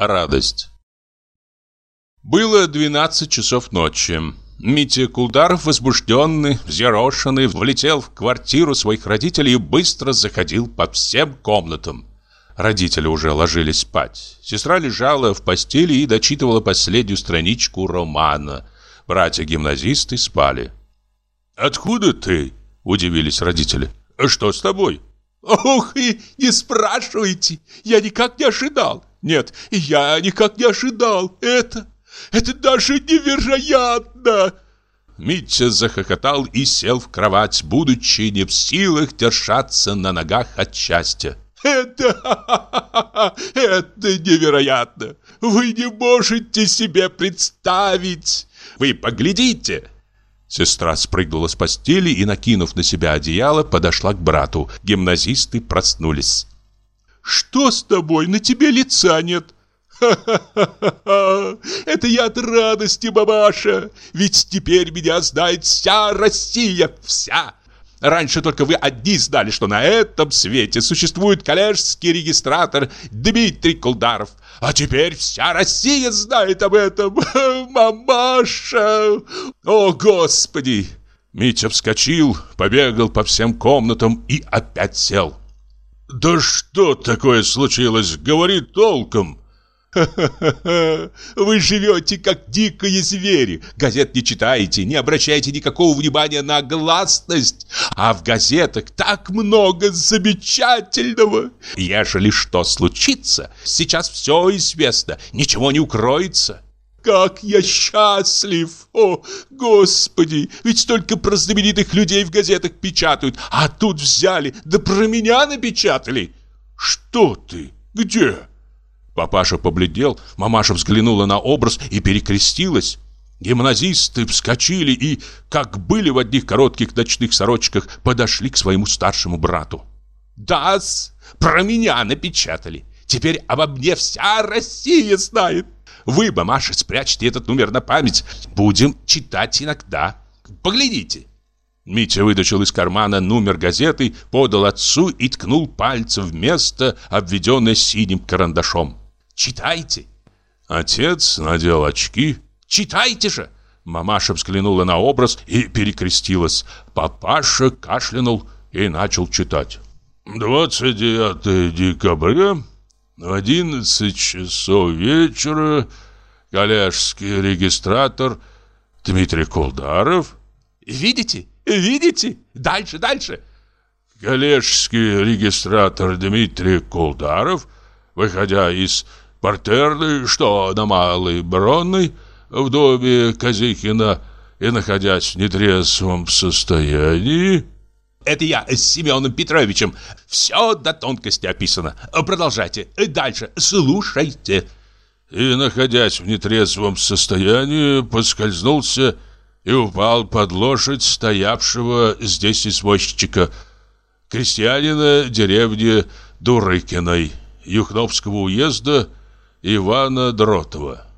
Радость Было 12 часов ночи. Митя Кулдаров, возбужденный, взъерошенный, влетел в квартиру своих родителей и быстро заходил по всем комнатам. Родители уже ложились спать. Сестра лежала в постели и дочитывала последнюю страничку романа. Братья-гимназисты спали. «Откуда ты?» – удивились родители. «Что с тобой?» «Ох, и не спрашивайте! Я никак не ожидал! Нет, я никак не ожидал! Это... это даже невероятно!» Митя захохотал и сел в кровать, будучи не в силах держаться на ногах от счастья. Это... это невероятно! Вы не можете себе представить! Вы поглядите!» Сестра спрыгнула с постели и, накинув на себя одеяло, подошла к брату. Гимназисты проснулись. «Что с тобой? На тебе лица нет!» «Ха-ха-ха! Это я от радости, бабаша! Ведь теперь меня знает вся Россия! Вся! Раньше только вы одни знали, что на этом свете существует коллежский регистратор Дмитрий Кулдаров. А теперь вся Россия знает об этом. Мамаша! О, Господи!» Митя вскочил, побегал по всем комнатам и опять сел. «Да что такое случилось? Говори толком!» Ха-ха-ха! Вы живете как дикие звери. Газет не читаете, не обращаете никакого внимания на гласность. А в газетах так много замечательного. Ежели что случится, сейчас все известно, ничего не укроется. Как я счастлив! О, Господи! Ведь столько про знаменитых людей в газетах печатают, а тут взяли, да про меня напечатали. Что ты? Где? Папаша побледнел, мамаша взглянула на образ и перекрестилась. Гимназисты вскочили и, как были в одних коротких ночных сорочках, подошли к своему старшему брату. «Да-с, про меня напечатали. Теперь обо мне вся Россия знает. Вы, мамаша, спрячьте этот номер на память. Будем читать иногда. Поглядите». Митя вытащил из кармана номер газеты, подал отцу и ткнул пальцем в место, обведенное синим карандашом. Читайте. Отец надел очки. Читайте же. Мамаша взглянула на образ и перекрестилась. Папаша кашлянул и начал читать. 29 декабря, в 11 часов вечера, коллежский регистратор Дмитрий Колдаров. Видите? Видите? Дальше, дальше. Коллежский регистратор Дмитрий Колдаров, выходя из Портерный, что на Малой Бронной, в доме Казихина и находясь в нетрезвом состоянии... Это я с Семеном Петровичем. Все до тонкости описано. Продолжайте. Дальше. Слушайте. И, находясь в нетрезвом состоянии, поскользнулся и упал под лошадь стоявшего здесь извозчика, крестьянина деревни Дурыкиной, Юхновского уезда, Ивана Дротова.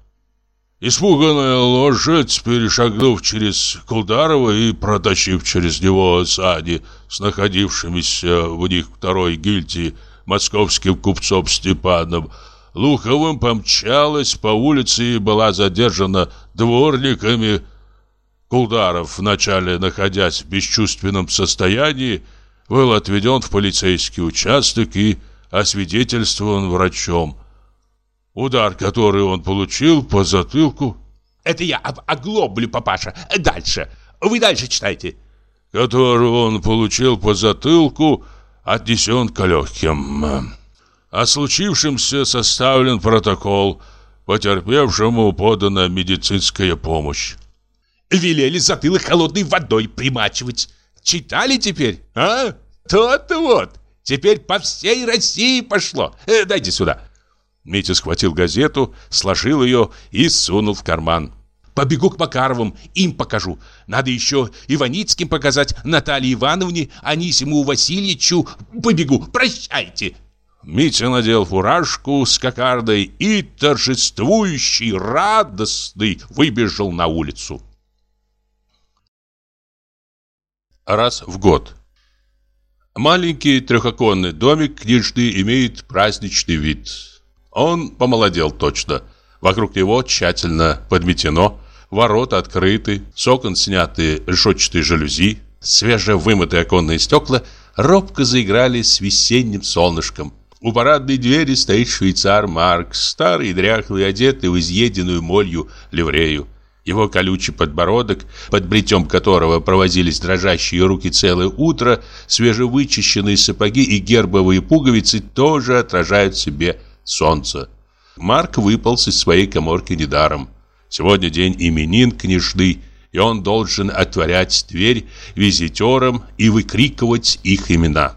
Испуганная лошадь, перешагнув через Кулдарова и протащив через него сани с находившимися в них второй гильдии московским купцом Степаном, Луховым помчалась по улице и была задержана дворниками. Кулдаров, вначале находясь в бесчувственном состоянии, был отведен в полицейский участок и освидетельствован врачом – Удар, который он получил по затылку. Это я оглоблю, папаша. Дальше. Вы дальше читайте. Который он получил по затылку, отнесен к легким. О случившемся составлен протокол. Потерпевшему подана медицинская помощь. Велели затылок холодной водой примачивать. Читали теперь? А? То-то вот. Теперь по всей России пошло. Э, дайте сюда. Митя схватил газету, сложил ее и сунул в карман. «Побегу к Макаровым, им покажу. Надо еще Иваницким показать, Наталье Ивановне, Анисиму Васильевичу. Побегу, прощайте!» Митя надел фуражку с кокардой и, торжествующий, радостный, выбежал на улицу. Раз в год Маленький трехоконный домик книжный имеет праздничный вид – Он помолодел точно. Вокруг него тщательно подметено, ворота открыты, с окон сняты решетчатые жалюзи, свежевымытые оконные стекла робко заиграли с весенним солнышком. У парадной двери стоит швейцар Марк, старый дряхлый, одетый в изъеденную молью ливрею. Его колючий подбородок, под бритьем которого провозились дрожащие руки целое утро, свежевычищенные сапоги и гербовые пуговицы тоже отражают в себе солнце. Марк выполз из своей коморки недаром. Сегодня день именин княжды, и он должен отворять дверь визитерам и выкрикивать их имена.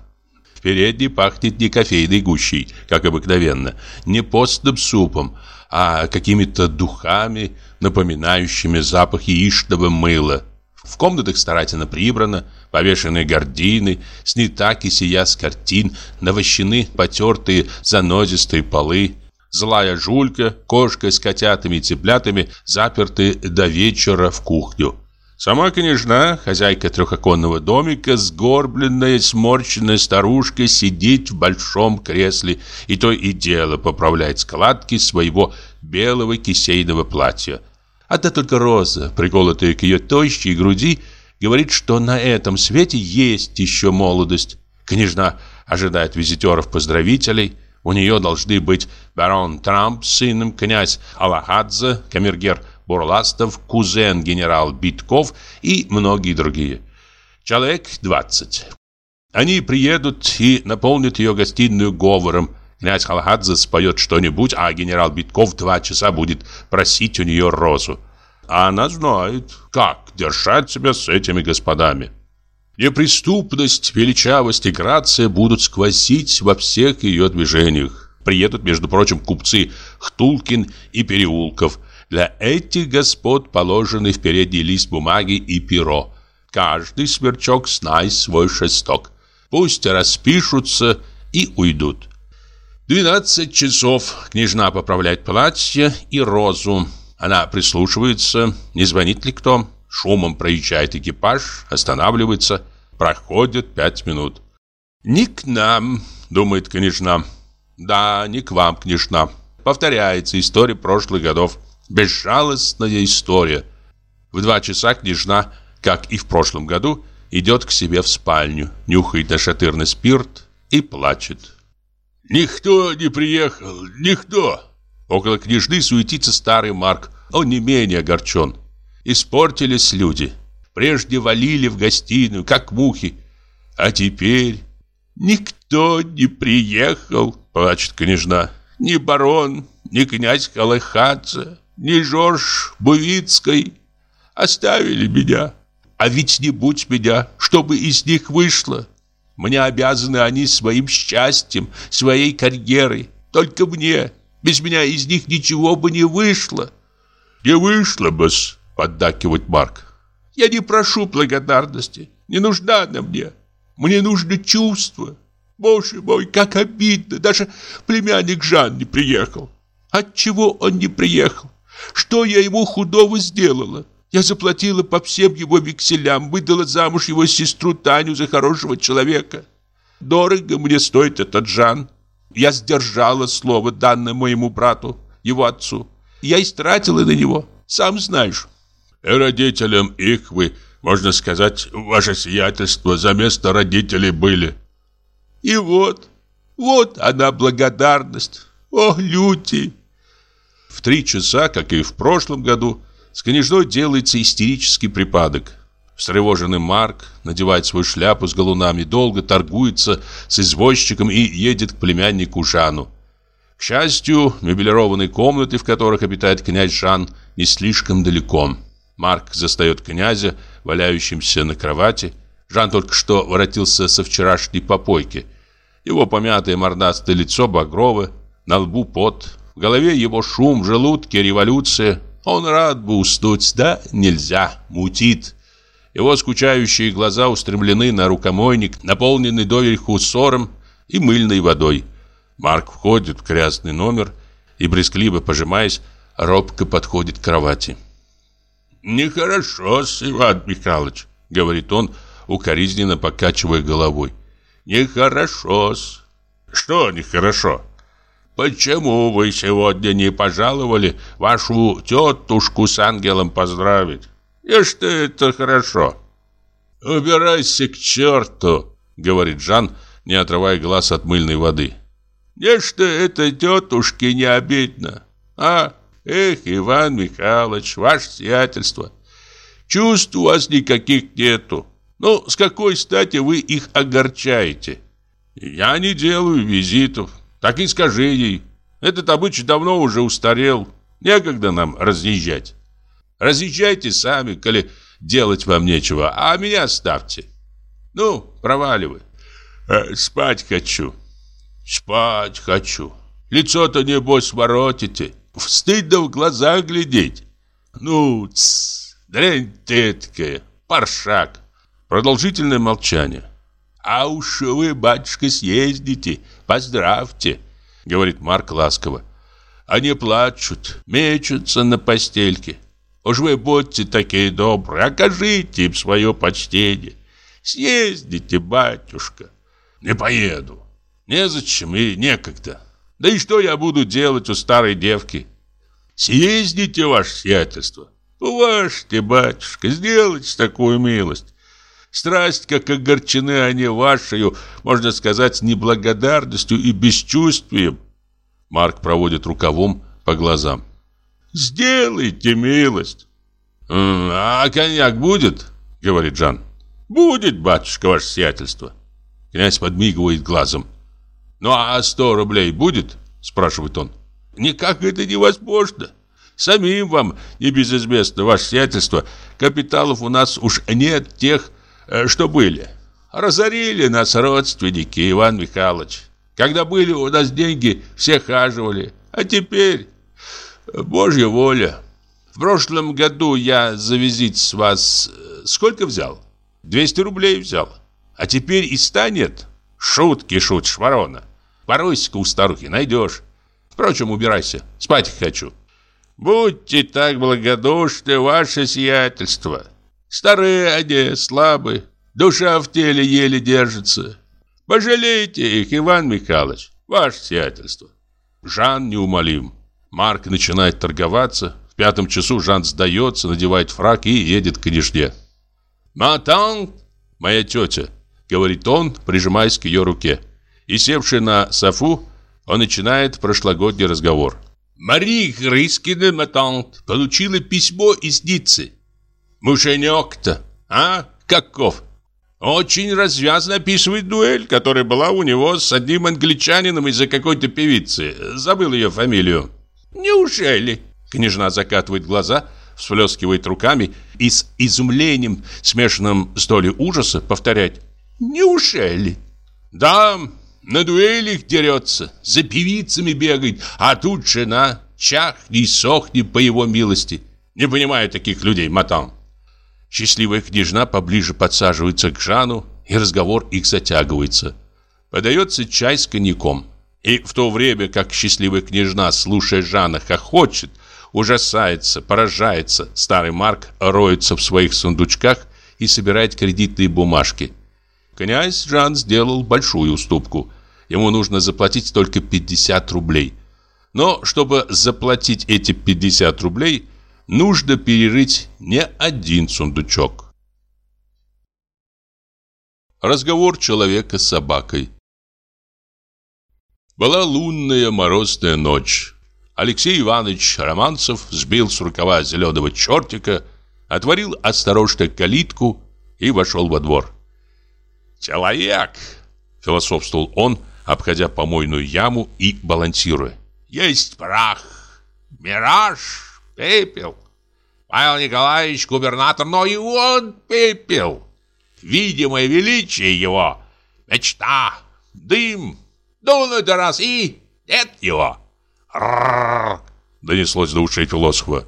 В передней пахнет не кофейной гущей, как обыкновенно, не постным супом, а какими-то духами, напоминающими запах яичного мыла. В комнатах старательно прибрано, повешены гардины, снята кисия с картин, навощены потертые занозистые полы. Злая жулька, кошка с котятами и цыплятами заперты до вечера в кухню. Сама княжна, хозяйка трехоконного домика, сгорбленная, сморщенная старушка, сидит в большом кресле и то и дело поправляет складки своего белого кисейного платья. Одна только роза, приколотая к ее тощей груди, говорит, что на этом свете есть еще молодость. Княжна ожидает визитеров-поздравителей. У нее должны быть барон Трамп с сыном, князь Аллахадзе, камергер Бурластов, кузен генерал Битков и многие другие. Человек 20. Они приедут и наполнят ее гостиную говором. Князь Халхадзе споет что-нибудь, а генерал Битков два часа будет просить у нее розу. А она знает, как держать себя с этими господами. Неприступность, величавость и грация будут сквозить во всех ее движениях. Приедут, между прочим, купцы Хтулкин и Переулков, для этих господ положены в передний лист бумаги и перо. Каждый сверчок знай свой шесток. Пусть распишутся и уйдут. Двенадцать часов княжна поправляет платье и розу. Она прислушивается, не звонит ли кто. Шумом проезжает экипаж, останавливается. Проходит пять минут. «Не к нам», — думает княжна. «Да, не к вам, княжна». Повторяется история прошлых годов. Безжалостная история. В два часа княжна, как и в прошлом году, идет к себе в спальню, нюхает нашатырный спирт и плачет. «Никто не приехал, никто!» Около княжны суетится старый Марк. Он не менее огорчен. Испортились люди. Прежде валили в гостиную, как мухи. А теперь никто не приехал, плачет княжна. Ни барон, ни князь Калахадзе, ни Жорж Бувицкой оставили меня. А ведь не будь меня, чтобы из них вышло. Мне обязаны они своим счастьем, своей карьерой. Только мне. Без меня из них ничего бы не вышло. Не вышло бы, поддакивает Марк. Я не прошу благодарности. Не нужна она мне. Мне нужно чувство. Боже мой, как обидно. Даже племянник Жан не приехал. Отчего он не приехал? Что я ему худого сделала? Я заплатила по всем его векселям, выдала замуж его сестру Таню за хорошего человека. Дорого мне стоит этот Жан. Я сдержала слово, данное моему брату, его отцу. Я истратила на него, сам знаешь. И родителям их вы, можно сказать, ваше сиятельство за место родителей были. И вот, вот она благодарность. О, люди! В три часа, как и в прошлом году, с княжной делается истерический припадок. Встревоженный Марк надевает свою шляпу с галунами, долго торгуется с извозчиком и едет к племяннику Жану. К счастью, мебелированные комнаты, в которых обитает князь Жан, не слишком далеко. Марк застает князя, валяющимся на кровати. Жан только что воротился со вчерашней попойки. Его помятое мордастое лицо багровое, на лбу пот, в голове его шум, в желудке революция. Он рад бы уснуть, да нельзя, мутит. Его скучающие глаза устремлены на рукомойник, наполненный доверху ссором и мыльной водой. Марк входит в грязный номер и, брезгливо пожимаясь, робко подходит к кровати. «Нехорошо, Иван Михайлович», — говорит он, укоризненно покачивая головой. «Нехорошо-с». «Что нехорошо?» почему вы сегодня не пожаловали вашу тетушку с ангелом поздравить? И что это хорошо?» «Убирайся к черту!» — говорит Жан, не отрывая глаз от мыльной воды. «Не что это тетушке не обидно, а? Эх, Иван Михайлович, ваше сиятельство, чувств у вас никаких нету. Ну, с какой стати вы их огорчаете? Я не делаю визитов, так и скажи ей. Этот обычай давно уже устарел, некогда нам разъезжать. Разъезжайте сами, коли делать вам нечего, а меня оставьте. Ну, проваливай. Э, спать хочу. Спать хочу. Лицо-то, небось, воротите. Стыдно в глаза глядеть. Ну, тс, дрянь ты такая, паршак. Продолжительное молчание. А уж вы, батюшка, съездите, поздравьте, говорит Марк ласково. Они плачут, мечутся на постельке. Уж вы будьте такие добрые, окажите им свое почтение. Съездите, батюшка. Не поеду. Незачем и некогда. Да и что я буду делать у старой девки? Съездите, ваше сиятельство. Уважьте, батюшка, сделайте такую милость. Страсть, как огорчены они вашей, можно сказать, неблагодарностью и бесчувствием. Марк проводит рукавом по глазам. Сделайте милость. А коньяк будет? Говорит Жан. Будет, батюшка, ваше сиятельство. Князь подмигивает глазом. Ну а сто рублей будет? Спрашивает он. Никак это невозможно. Самим вам небезызвестно, ваше сиятельство, капиталов у нас уж нет тех, э, что были. Разорили нас родственники, Иван Михайлович. Когда были у нас деньги, все хаживали. А теперь Божья воля. В прошлом году я за визит с вас э, сколько взял? 200 рублей взял. А теперь и ста нет. Шутки шутишь, ворона. Поройся-ка у старухи, найдешь. Впрочем, убирайся, спать хочу. Будьте так благодушны, ваше сиятельство. Старые они, слабые, душа в теле еле держится. Пожалейте их, Иван Михайлович, ваше сиятельство. Жан неумолим. Марк начинает торговаться. В пятом часу Жан сдается, надевает фрак и едет к княжне. «Матан, моя тетя», — говорит он, прижимаясь к ее руке. И севший на софу, он начинает прошлогодний разговор. «Мари Грыскина, матант, получила письмо из Ниццы. Муженек-то, а? Каков? Очень развязно описывает дуэль, которая была у него с одним англичанином из-за какой-то певицы. Забыл ее фамилию. «Неужели?» Княжна закатывает глаза, всплескивает руками и с изумлением, смешанным с долей ужаса, повторяет «Неужели?» «Да, на дуэлях дерется, за певицами бегает, а тут жена, чахни и сохни по его милости. Не понимаю таких людей, матан». Счастливая княжна поближе подсаживается к Жану, и разговор их затягивается. Подается чай с коньяком. И в то время, как счастливая княжна, слушая Жана, хохочет, ужасается, поражается, старый Марк роется в своих сундучках и собирает кредитные бумажки. Князь Жан сделал большую уступку. Ему нужно заплатить только 50 рублей. Но чтобы заплатить эти 50 рублей, нужно перерыть не один сундучок. Разговор человека с собакой была лунная морозная ночь. Алексей Иванович Романцев сбил с рукава зеленого чертика, отворил осторожно калитку и вошел во двор. «Человек!» – философствовал он, обходя помойную яму и балансируя. «Есть прах, мираж, пепел. Павел Николаевич губернатор, но и он пепел. Видимое величие его – мечта, дым, Дунуть да раз и... Нет его!» Донеслось до ушей философа.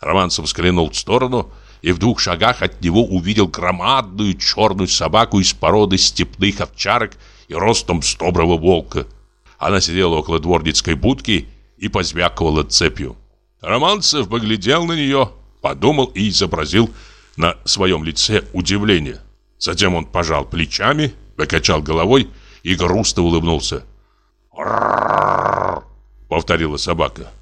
Романцев взглянул в сторону и в двух шагах от него увидел громадную черную собаку из породы степных овчарок и ростом с доброго волка. Она сидела около дворницкой будки и позвякивала цепью. Романцев поглядел на нее, подумал и изобразил на своем лице удивление. Затем он пожал плечами, покачал головой и грустно улыбнулся. Повторила собака.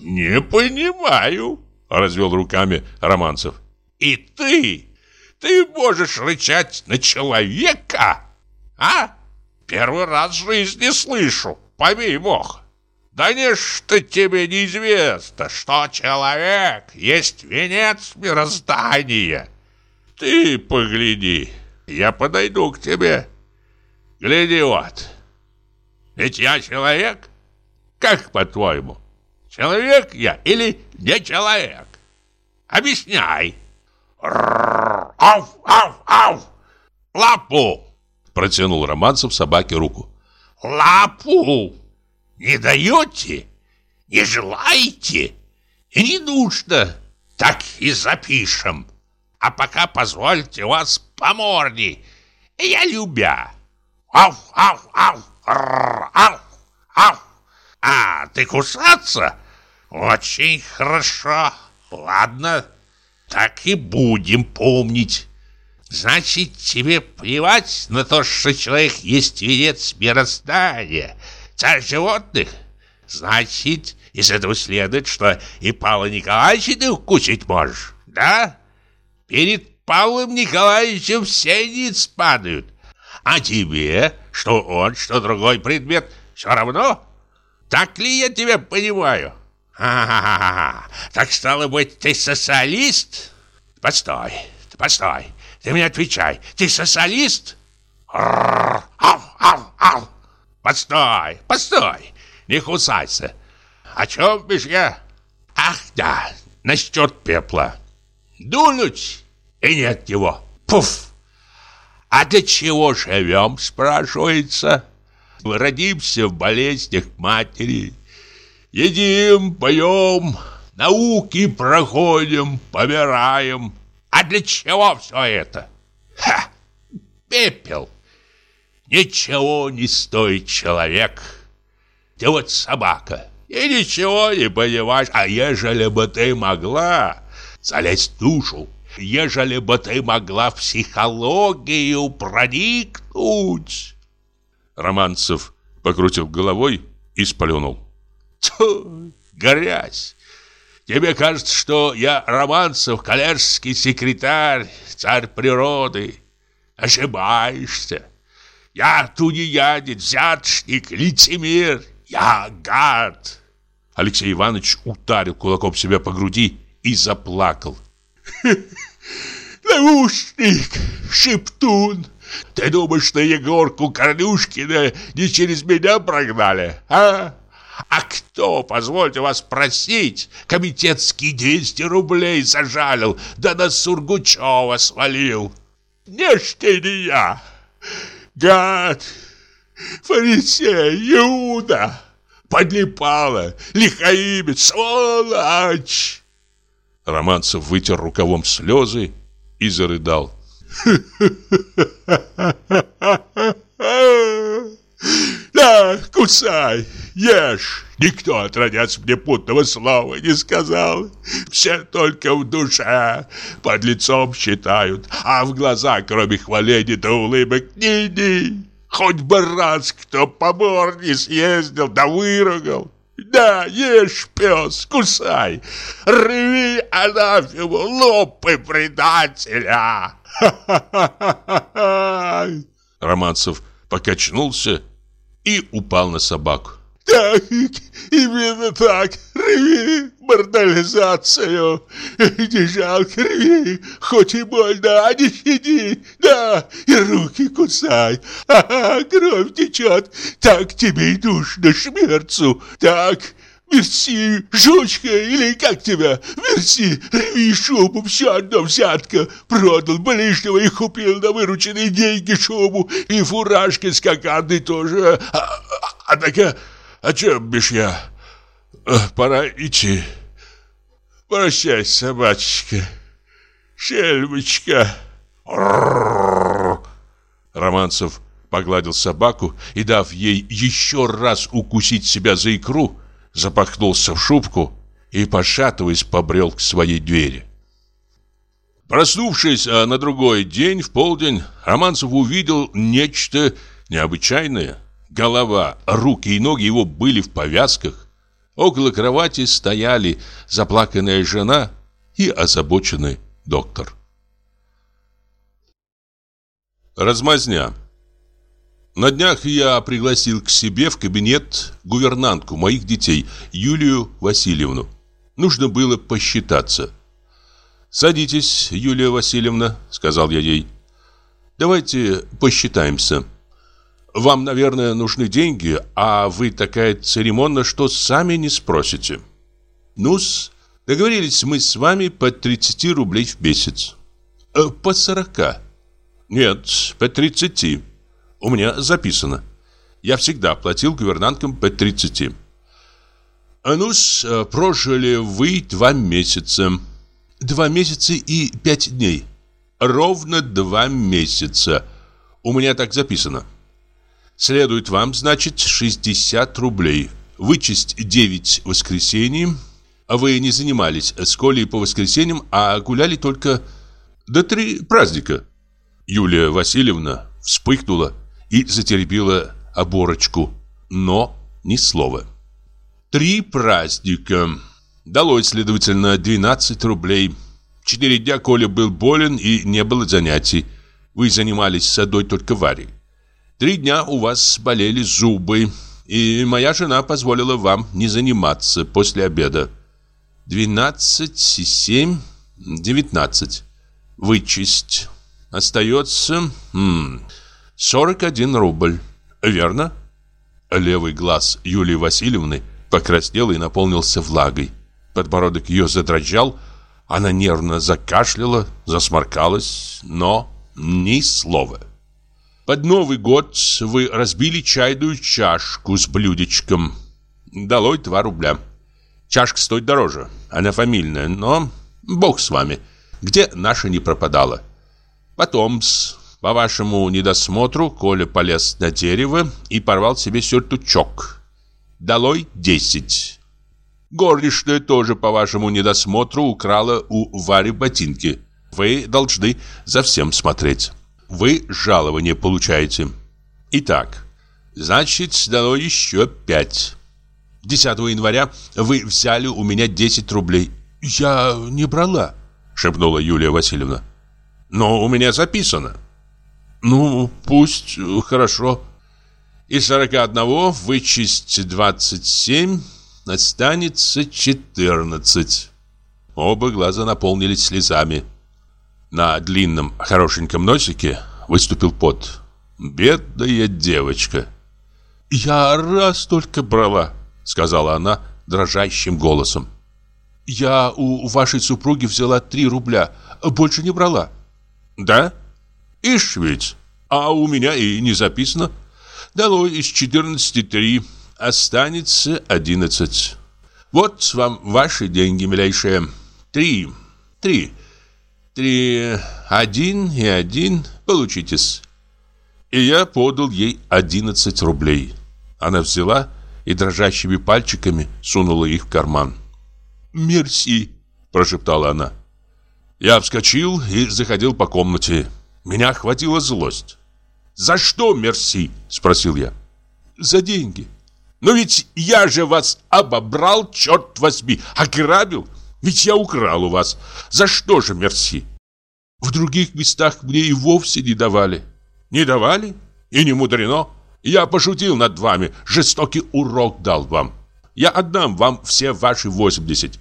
Не понимаю, развел руками Романцев. И ты, ты можешь рычать на человека? А? Первый раз в жизни слышу, побей бог. Да не что тебе неизвестно, что человек есть венец мироздания. Ты погляди, я подойду к тебе. Гляди вот. Ведь я человек. Как по-твоему, человек я или не человек? Объясняй. Ау, ау, ау! Лапу! Протянул Романцев собаке руку. Лапу! Не даете? Не желаете? И не нужно. Так и запишем. А пока позвольте вас по морде. Я любя. Ау, ау, ау, ау, ау. А, ты кусаться? Очень хорошо. Ладно, так и будем помнить. Значит, тебе плевать на то, что человек есть венец мироздания, царь животных? Значит, из этого следует, что и Павла Николаевича ты укусить можешь, да? Перед Павлом Николаевичем все ниц падают. А тебе, что он, что другой предмет, все равно? Так ли я тебя понимаю? Ха-ха-ха. Так стало быть, ты социалист? Постой, постой. Ты мне отвечай. Ты социалист? Ау, ау, ау. Постой, постой. Не кусайся. О чем бишь я? Ах, да, насчет пепла. Дунуть, и нет его. Пуф. А для чего живем, спрашивается? Родимся в болезнях матери. Едим, поем, науки проходим, помираем. А для чего все это? Ха! Пепел. Ничего не стоит человек. Ты вот собака. И ничего не понимаешь. А ежели бы ты могла залезть в душу, ежели бы ты могла в психологию проникнуть. Романцев покрутил головой и сплюнул. Тьфу, грязь. Тебе кажется, что я Романцев, коллежский секретарь, царь природы. Ошибаешься. Я тунеядец, взяточник, лицемер. Я гад. Алексей Иванович ударил кулаком себя по груди и заплакал. Наушник, шептун. Ты думаешь, что Егорку Корнюшкина не через меня прогнали, а? А кто, позвольте вас просить, комитетский 200 рублей зажалил, да на Сургучева свалил? Не ж ты не я, гад, фарисей, Иуда, подлипала, лихаимец, сволочь. Романцев вытер рукавом слезы и зарыдал. Да, кусай, ешь. Никто, отродясь, мне путного слова не сказал. Все только в душе под лицом считают, а в глаза, кроме хваления да улыбок, ни-ни. Хоть бы раз кто по морде съездил да выругал. Да, ешь, пес, кусай, рви анафему, лопай предателя. Романцев покачнулся и упал на собаку. Так, именно так, рви мордализацию. Не жалко, рви, хоть и больно, а не щади. Да, и руки кусай. Ага, кровь течет, так тебе и душно шмерцу. Так, Мерси, жучка, или как тебя? Мерси, рви шубу, все одно взятка. Продал бы лишнего и купил на вырученные деньги шубу. И фуражки скаканные тоже. А, а, а так, о чем бишь я? Пора идти. Прощай, собачка. Шельмочка. Романцев погладил собаку и, дав ей еще раз укусить себя за икру, запахнулся в шубку и, пошатываясь, побрел к своей двери. Проснувшись а на другой день, в полдень, Романцев увидел нечто необычайное. Голова, руки и ноги его были в повязках, Около кровати стояли заплаканная жена и озабоченный доктор. Размазня. На днях я пригласил к себе в кабинет гувернантку моих детей, Юлию Васильевну. Нужно было посчитаться. «Садитесь, Юлия Васильевна», — сказал я ей. «Давайте посчитаемся. Вам, наверное, нужны деньги, а вы такая церемонна, что сами не спросите». «Ну-с, договорились мы с вами по 30 рублей в месяц». «Э, «По 40 «Нет, по 30. У меня записано. Я всегда платил гувернанткам по 30. А ну э, прожили вы два месяца. Два месяца и пять дней. Ровно два месяца. У меня так записано. Следует вам, значит, 60 рублей. Вычесть 9 воскресений. А вы не занимались с Колей по воскресеньям, а гуляли только до три праздника. Юлия Васильевна вспыхнула и затеребила оборочку, но ни слова. Три праздника. Далось, следовательно, 12 рублей. Четыре дня Коля был болен и не было занятий. Вы занимались садой только Варей. Три дня у вас болели зубы, и моя жена позволила вам не заниматься после обеда. Двенадцать и семь, девятнадцать. Вычесть. Остается м, 41 рубль. Верно? Левый глаз Юлии Васильевны покраснел и наполнился влагой. Подбородок ее задрожал, она нервно закашляла, засморкалась, но ни слова. Под Новый год вы разбили чайную чашку с блюдечком. Долой 2 рубля. Чашка стоит дороже, она фамильная, но бог с вами. Где наша не пропадала? Потом, по вашему недосмотру, Коля полез на дерево и порвал себе сюртучок. Долой десять. Горничная тоже, по вашему недосмотру, украла у Вари ботинки. Вы должны за всем смотреть. Вы жалование получаете. Итак, значит, дано еще пять. 10 января вы взяли у меня 10 рублей. Я не брала, шепнула Юлия Васильевна. Но у меня записано. Ну, пусть, хорошо. Из 41 вычесть 27, останется 14. Оба глаза наполнились слезами. На длинном хорошеньком носике выступил пот. Бедная девочка. «Я раз только брала», — сказала она дрожащим голосом. «Я у вашей супруги взяла три рубля, больше не брала». Да? Ишь ведь. А у меня и не записано. Дало из 14 три. Останется 11. Вот вам ваши деньги, милейшие. Три. Три. Три. Один и один. Получитесь. И я подал ей 11 рублей. Она взяла и дрожащими пальчиками сунула их в карман. «Мерси», – прошептала она. Я вскочил и заходил по комнате. Меня охватила злость. «За что мерси?» – спросил я. «За деньги». «Но ведь я же вас обобрал, черт возьми, ограбил. Ведь я украл у вас. За что же мерси?» «В других местах мне и вовсе не давали». «Не давали? И не мудрено. Я пошутил над вами, жестокий урок дал вам. Я отдам вам все ваши 80.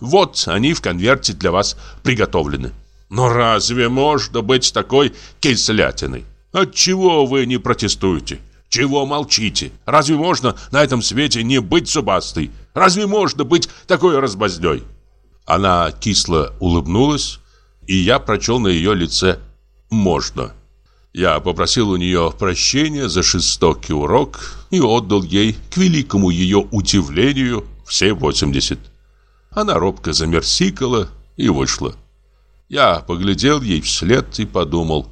Вот они в конверте для вас приготовлены. Но разве можно быть такой кислятиной? Отчего вы не протестуете? Чего молчите? Разве можно на этом свете не быть зубастой? Разве можно быть такой разбоздей? Она кисло улыбнулась, и я прочел на ее лице «можно». Я попросил у нее прощения за жестокий урок и отдал ей, к великому ее удивлению, все 80. Она робко замерсикала и вышла. Я поглядел ей вслед и подумал,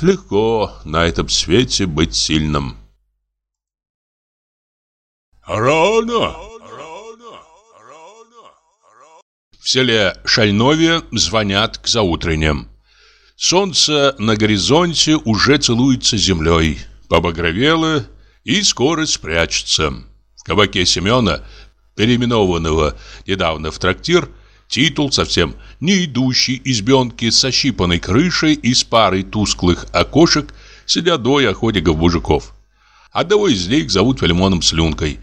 легко на этом свете быть сильным. Рано! В селе Шальнове звонят к заутренням. Солнце на горизонте уже целуется землей, побагровело и скоро спрячется. В кабаке Семена переименованного недавно в трактир, титул совсем не идущий избенки с ощипанной крышей и с парой тусклых окошек сидят двое охотников-мужиков. Одного из них зовут Филимоном Слюнкой.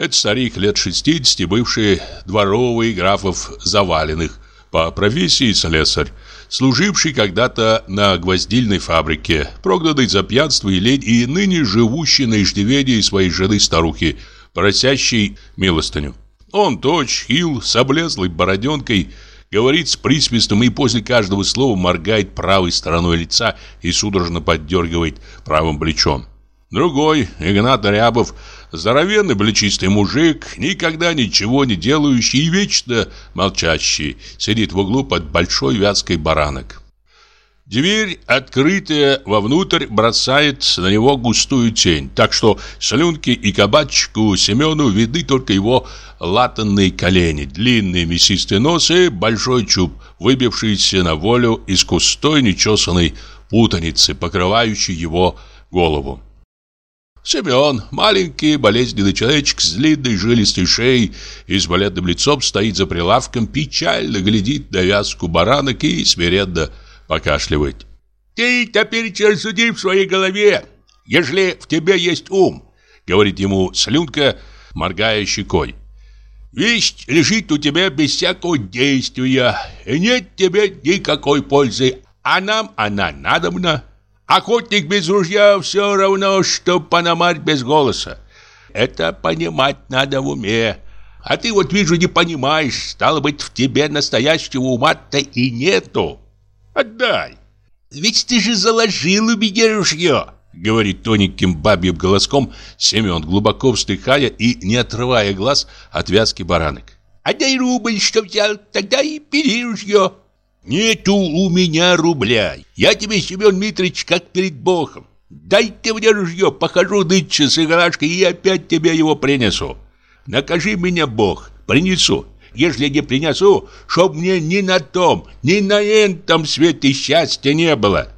Это старик лет 60, бывший дворовый графов Заваленных, по профессии слесарь, служивший когда-то на гвоздильной фабрике, прогнанный за пьянство и лень и ныне живущий на иждивении своей жены-старухи, просящей милостыню. Он точь, хил, с облезлой бороденкой, говорит с присвистом и после каждого слова моргает правой стороной лица и судорожно поддергивает правым плечом. Другой, Игнат Рябов, здоровенный плечистый мужик, никогда ничего не делающий и вечно молчащий, сидит в углу под большой вязкой баранок. Дверь, открытая вовнутрь, бросает на него густую тень, так что слюнки и кабачку Семену видны только его латанные колени, длинный мясистый нос и большой чуб, выбившийся на волю из густой нечесанной путаницы, покрывающей его голову. Семен, маленький болезненный человечек с длинной жилистой шеей и с балетным лицом стоит за прилавком, печально глядит на вязку баранок и смиренно покашливает. «Ты теперь рассуди в своей голове, ежели в тебе есть ум», говорит ему слюнка, моргая щекой. «Вещь лежит у тебя без всякого действия, и нет тебе никакой пользы, а нам она надобна». Охотник без ружья все равно, что панамарь без голоса. Это понимать надо в уме. А ты вот, вижу, не понимаешь. Стало быть, в тебе настоящего ума-то и нету. Отдай. Ведь ты же заложил у меня ружье. Говорит тоненьким бабьим голоском Семен, глубоко вздыхая и не отрывая глаз от вязки баранок. Отдай рубль, что взял, тогда и бери ружье. Нету у меня рубля. Я тебе, Семен Митрич, как перед Богом. Дай ты мне ружье, похожу нынче с играшкой и опять тебе его принесу. Накажи меня, Бог, принесу. Если не принесу, чтоб мне ни на том, ни на этом свете счастья не было.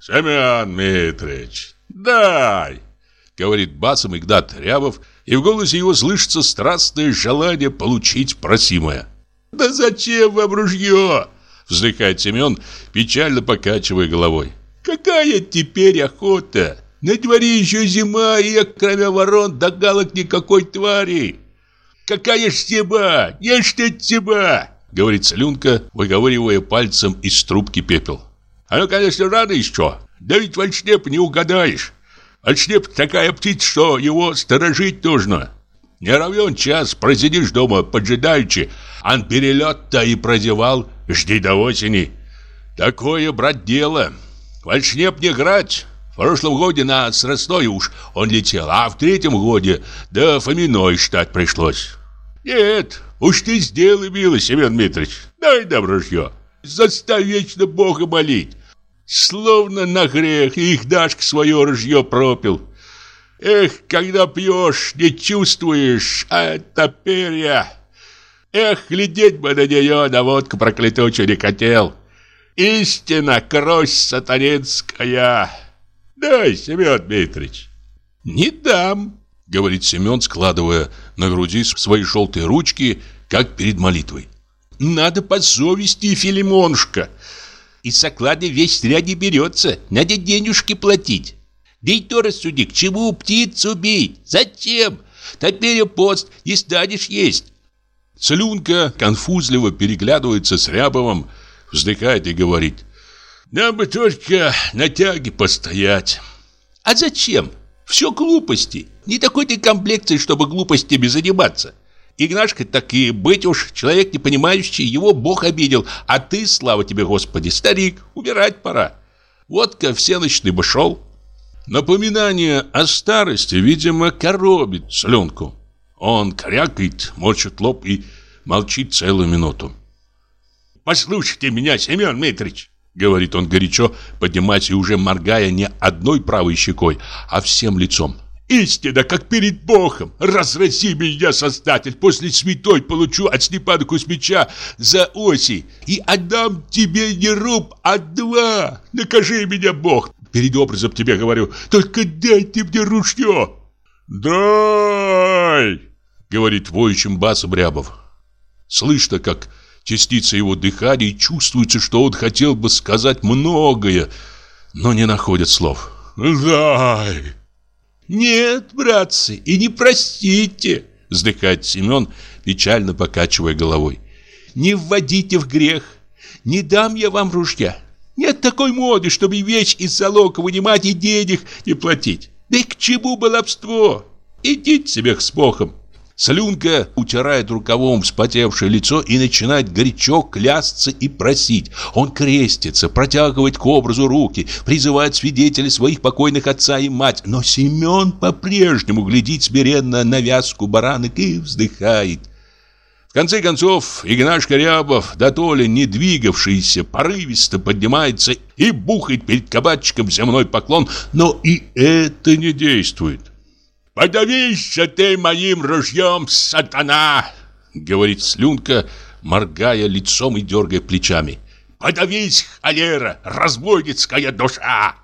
Семен Митрич, дай, говорит басом Игнат Рябов, и в голосе его слышится страстное желание получить просимое. Да зачем вам ружье? Вздыхает Семен, печально покачивая головой. Какая теперь охота? На дворе еще зима, и кроме ворон до галок никакой твари. Какая ж зима? Не что зима? Говорит Слюнка, выговаривая пальцем из трубки пепел. А ну, конечно, рано еще. Да ведь вальшнеп не угадаешь. Вальшнеп такая птица, что его сторожить нужно. Не равен час просидишь дома, поджидаючи, ан перелет-то и прозевал, Жди до осени. Такое, брат, дело. Вальшнеп не играть. В прошлом годе на Сросной уж он летел, а в третьем годе до Фоминой штать пришлось. Нет, уж ты сделай, милый Семен Дмитриевич, дай нам ружье. Заставь вечно Бога молить. Словно на грех их Дашка свое ружье пропил. Эх, когда пьешь, не чувствуешь, а теперь я... Эх, глядеть бы на нее, на водку проклятучую не хотел. Истина, кровь сатанинская. Дай, Семен Дмитриевич. Не дам, говорит Семен, складывая на груди свои желтые ручки, как перед молитвой. Надо по совести, Филимонушка. И с оклада весь ряд не берется, надо денежки платить. Да и то рассуди, к чему птицу бить? Зачем? Теперь пост не станешь есть. Слюнка конфузливо переглядывается с Рябовым, вздыхает и говорит. «Нам бы только на тяге постоять». «А зачем? Все глупости. Не такой ты комплекции, чтобы глупостями заниматься. Игнашка так и быть уж, человек не понимающий, его Бог обидел, а ты, слава тебе, Господи, старик, умирать пора. Водка всеночный бы шел». Напоминание о старости, видимо, коробит слюнку. Он крякает, морщит лоб и молчит целую минуту. «Послушайте меня, Семен Дмитриевич!» Говорит он горячо, поднимаясь и уже моргая не одной правой щекой, а всем лицом. Истина, как перед Богом. Разрази меня, Создатель, после святой получу от Степана Кузьмича за оси и отдам тебе не руб, а два. Накажи меня, Бог. Перед образом тебе говорю, только дай ты мне ружье. «Дай!» — говорит воющим басом Рябов. Слышно, как частица его дыхания, и чувствуется, что он хотел бы сказать многое, но не находит слов. «Дай!» «Нет, братцы, и не простите!» Вздыхает Семен, печально покачивая головой. «Не вводите в грех! Не дам я вам ружья! Нет такой моды, чтобы вещь из залога вынимать и денег не платить! Да и к чему баловство? Идите себе с Богом!» Слюнка утирает рукавом вспотевшее лицо и начинает горячо клясться и просить. Он крестится, протягивает к образу руки, призывает свидетелей своих покойных отца и мать. Но Семен по-прежнему глядит смиренно на вязку баранок и вздыхает. В конце концов, Игнаш Корябов, да то ли не двигавшийся, порывисто поднимается и бухает перед кабачиком земной поклон, но и это не действует. «Подавись ты моим ружьем, сатана!» Говорит Слюнка, моргая лицом и дергая плечами. «Подавись, холера, разбойницкая душа!»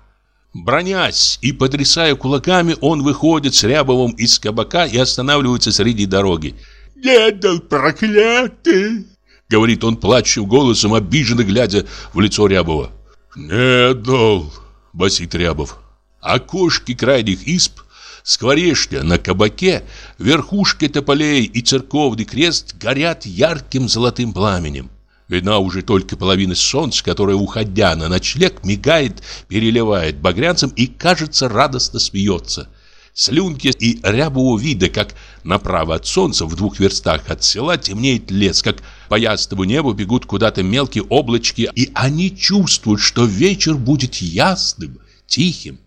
Бронясь и потрясая кулаками, он выходит с Рябовым из кабака и останавливается среди дороги. «Дедал проклятый!» Говорит он плачущим голосом, обиженно глядя в лицо Рябова. «Не дал!» — басит Рябов. Окошки крайних исп Скворечня на кабаке, верхушки тополей и церковный крест горят ярким золотым пламенем. Видна уже только половина солнца, которое, уходя на ночлег, мигает, переливает багрянцем и, кажется, радостно смеется. Слюнки и рябового вида, как направо от солнца в двух верстах от села темнеет лес, как по ясному небу бегут куда-то мелкие облачки, и они чувствуют, что вечер будет ясным, тихим.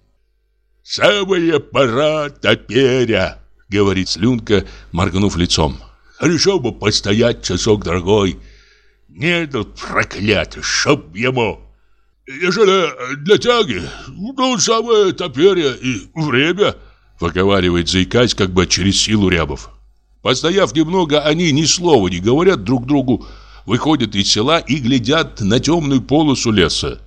«Самая пора топеря», — говорит Слюнка, моргнув лицом. «Хорошо бы постоять часок другой. Не дал проклятый, чтоб ему. Ежели для тяги, ну, самое топеря и время», — выговаривает заикаясь как бы через силу рябов. Постояв немного, они ни слова не говорят друг другу, выходят из села и глядят на темную полосу леса.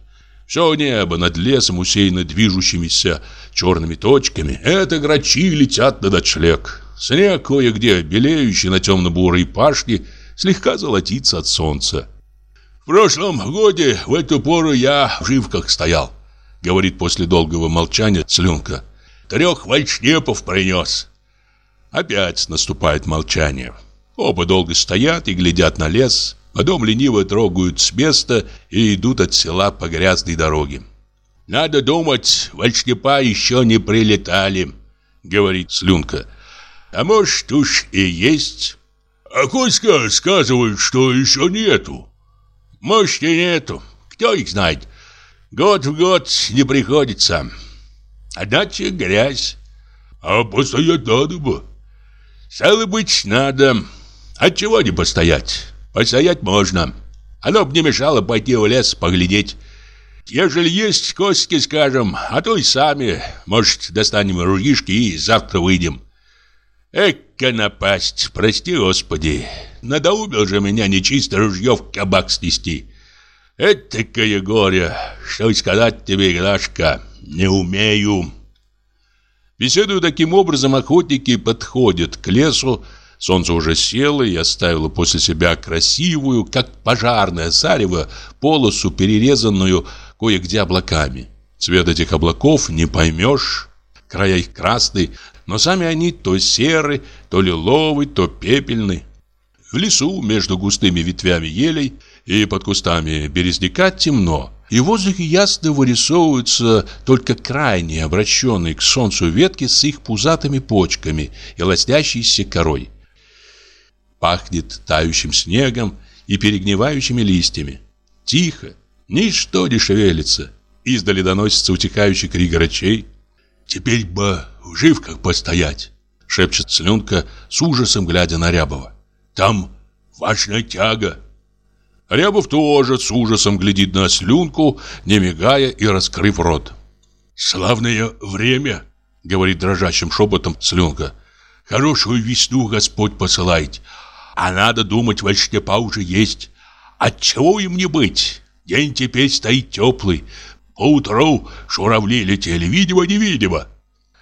Все небо над лесом усеяно движущимися черными точками. Это грачи летят на ночлег. Снег кое-где, белеющий на темно-бурой пашне, слегка золотится от солнца. «В прошлом годе в эту пору я в живках стоял», — говорит после долгого молчания Слюнка. «Трех вальшнепов принес». Опять наступает молчание. Оба долго стоят и глядят на лес, Потом лениво трогают с места и идут от села по грязной дороге. «Надо думать, вальшнепа еще не прилетали», — говорит Слюнка. «А может, уж и есть». «А Коська сказывает, что еще нету». «Может, и нету. Кто их знает? Год в год не приходится. Одначе грязь». «А постоять надо бы». «Стало быть, надо. Отчего не постоять?» Постоять можно. Оно б не мешало пойти в лес поглядеть. Ежели есть костки, скажем, а то и сами. Может, достанем ружьишки и завтра выйдем. Эка напасть, прости, Господи. Надоумил же меня нечисто ружье в кабак снести. Этакое горе, что сказать тебе, Глашка, не умею. Беседуя таким образом, охотники подходят к лесу, Солнце уже село и оставило после себя красивую, как пожарное зарево, полосу, перерезанную кое-где облаками. Цвет этих облаков не поймешь, края их красные, но сами они то серы, то лиловый, то пепельный. В лесу между густыми ветвями елей и под кустами березняка темно, и в воздухе ясно вырисовываются только крайние, обращенные к солнцу ветки с их пузатыми почками и лоснящейся корой. Пахнет тающим снегом и перегнивающими листьями. Тихо, ничто не шевелится. Издали доносится утекающий крик грачей. «Теперь бы в живках постоять!» Шепчет слюнка с ужасом, глядя на Рябова. «Там важная тяга!» Рябов тоже с ужасом глядит на слюнку, не мигая и раскрыв рот. «Славное время!» — говорит дрожащим шепотом слюнка. «Хорошую весну Господь посылает, а надо думать, вальштепа уже есть. Отчего им не быть? День теперь стоит теплый. Поутру журавли летели, видимо-невидимо.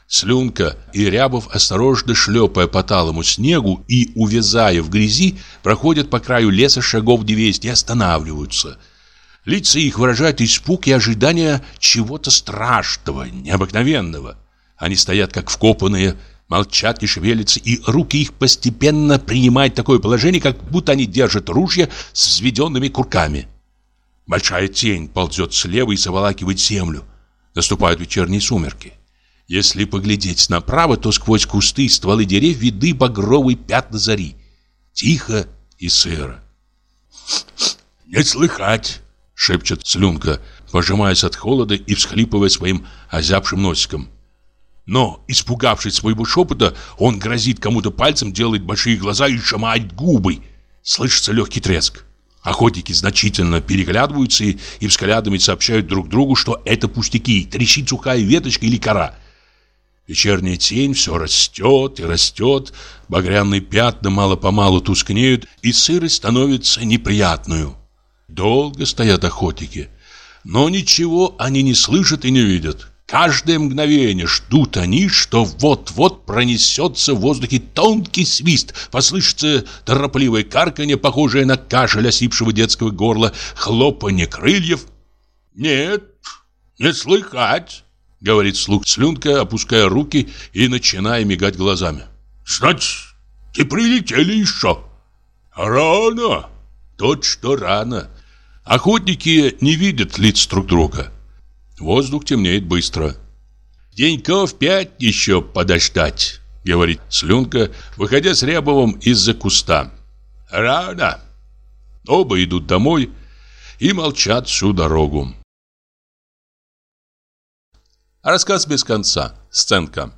Слюнка и Рябов, осторожно шлепая по талому снегу и увязая в грязи, проходят по краю леса шагов 200 и останавливаются. Лица их выражают испуг и ожидание чего-то страшного, необыкновенного. Они стоят как вкопанные, молчат и шевелятся, и руки их постепенно принимают такое положение, как будто они держат ружья с взведенными курками. Большая тень ползет слева и заволакивает землю. Наступают вечерние сумерки. Если поглядеть направо, то сквозь кусты и стволы деревьев видны багровые пятна зари. Тихо и сыро. «Не слыхать!» — шепчет слюнка, пожимаясь от холода и всхлипывая своим озябшим носиком. Но, испугавшись своего шепота, он грозит кому-то пальцем, делает большие глаза и сжимает губы. Слышится легкий треск. Охотники значительно переглядываются и, и взглядами сообщают друг другу, что это пустяки, трещит сухая веточка или кора. Вечерняя тень все растет и растет, багряные пятна мало-помалу тускнеют, и сырость становится неприятную. Долго стоят охотники, но ничего они не слышат и не видят. Каждое мгновение ждут они, что вот-вот пронесется в воздухе тонкий свист, послышится торопливое карканье, похожее на кашель осипшего детского горла, хлопанье крыльев. «Нет, не слыхать!» — говорит слух слюнка, опуская руки и начиная мигать глазами. «Значит, ты прилетели еще?» «Рано!» «Тот, что рано!» Охотники не видят лиц друг друга. Воздух темнеет быстро. «Деньков пять еще подождать», — говорит Слюнка, выходя с Рябовым из-за куста. «Рано». Оба идут домой и молчат всю дорогу. Рассказ без конца. Сценка.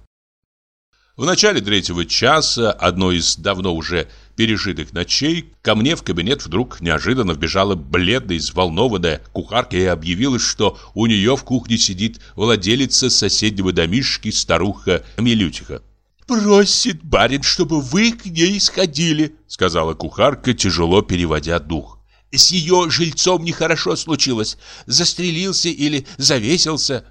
В начале третьего часа, одной из давно уже пережитых ночей, ко мне в кабинет вдруг неожиданно вбежала бледная, взволнованная кухарка и объявила, что у нее в кухне сидит владелица соседнего домишки старуха Милютиха. «Просит барин, чтобы вы к ней сходили», — сказала кухарка, тяжело переводя дух. «С ее жильцом нехорошо случилось. Застрелился или завесился».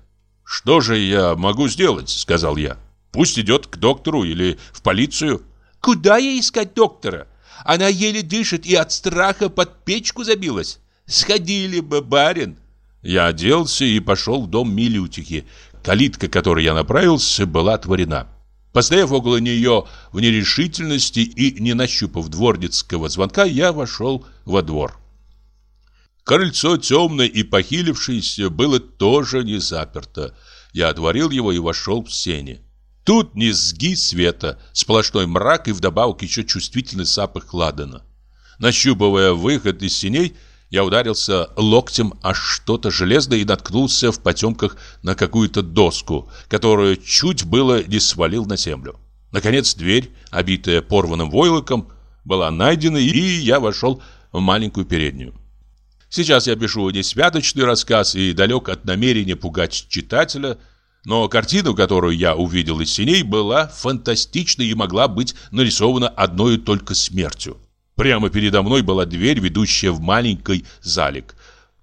«Что же я могу сделать?» — сказал я. «Пусть идет к доктору или в полицию». Куда ей искать доктора? Она еле дышит и от страха под печку забилась. Сходили бы, барин. Я оделся и пошел в дом Милютики. Калитка, к которой я направился, была отворена. Постояв около нее в нерешительности и не нащупав дворницкого звонка, я вошел во двор. Крыльцо темное и похилившееся было тоже не заперто. Я отворил его и вошел в сени. Тут низги света, сплошной мрак и вдобавок еще чувствительный запах ладана. Нащупывая выход из синей, я ударился локтем о что-то железное и наткнулся в потемках на какую-то доску, которую чуть было не свалил на землю. Наконец дверь, обитая порванным войлоком, была найдена, и я вошел в маленькую переднюю. Сейчас я пишу не святочный рассказ и далек от намерения пугать читателя – но картина, которую я увидел из синей, была фантастичной и могла быть нарисована одной только смертью. Прямо передо мной была дверь, ведущая в маленький залик.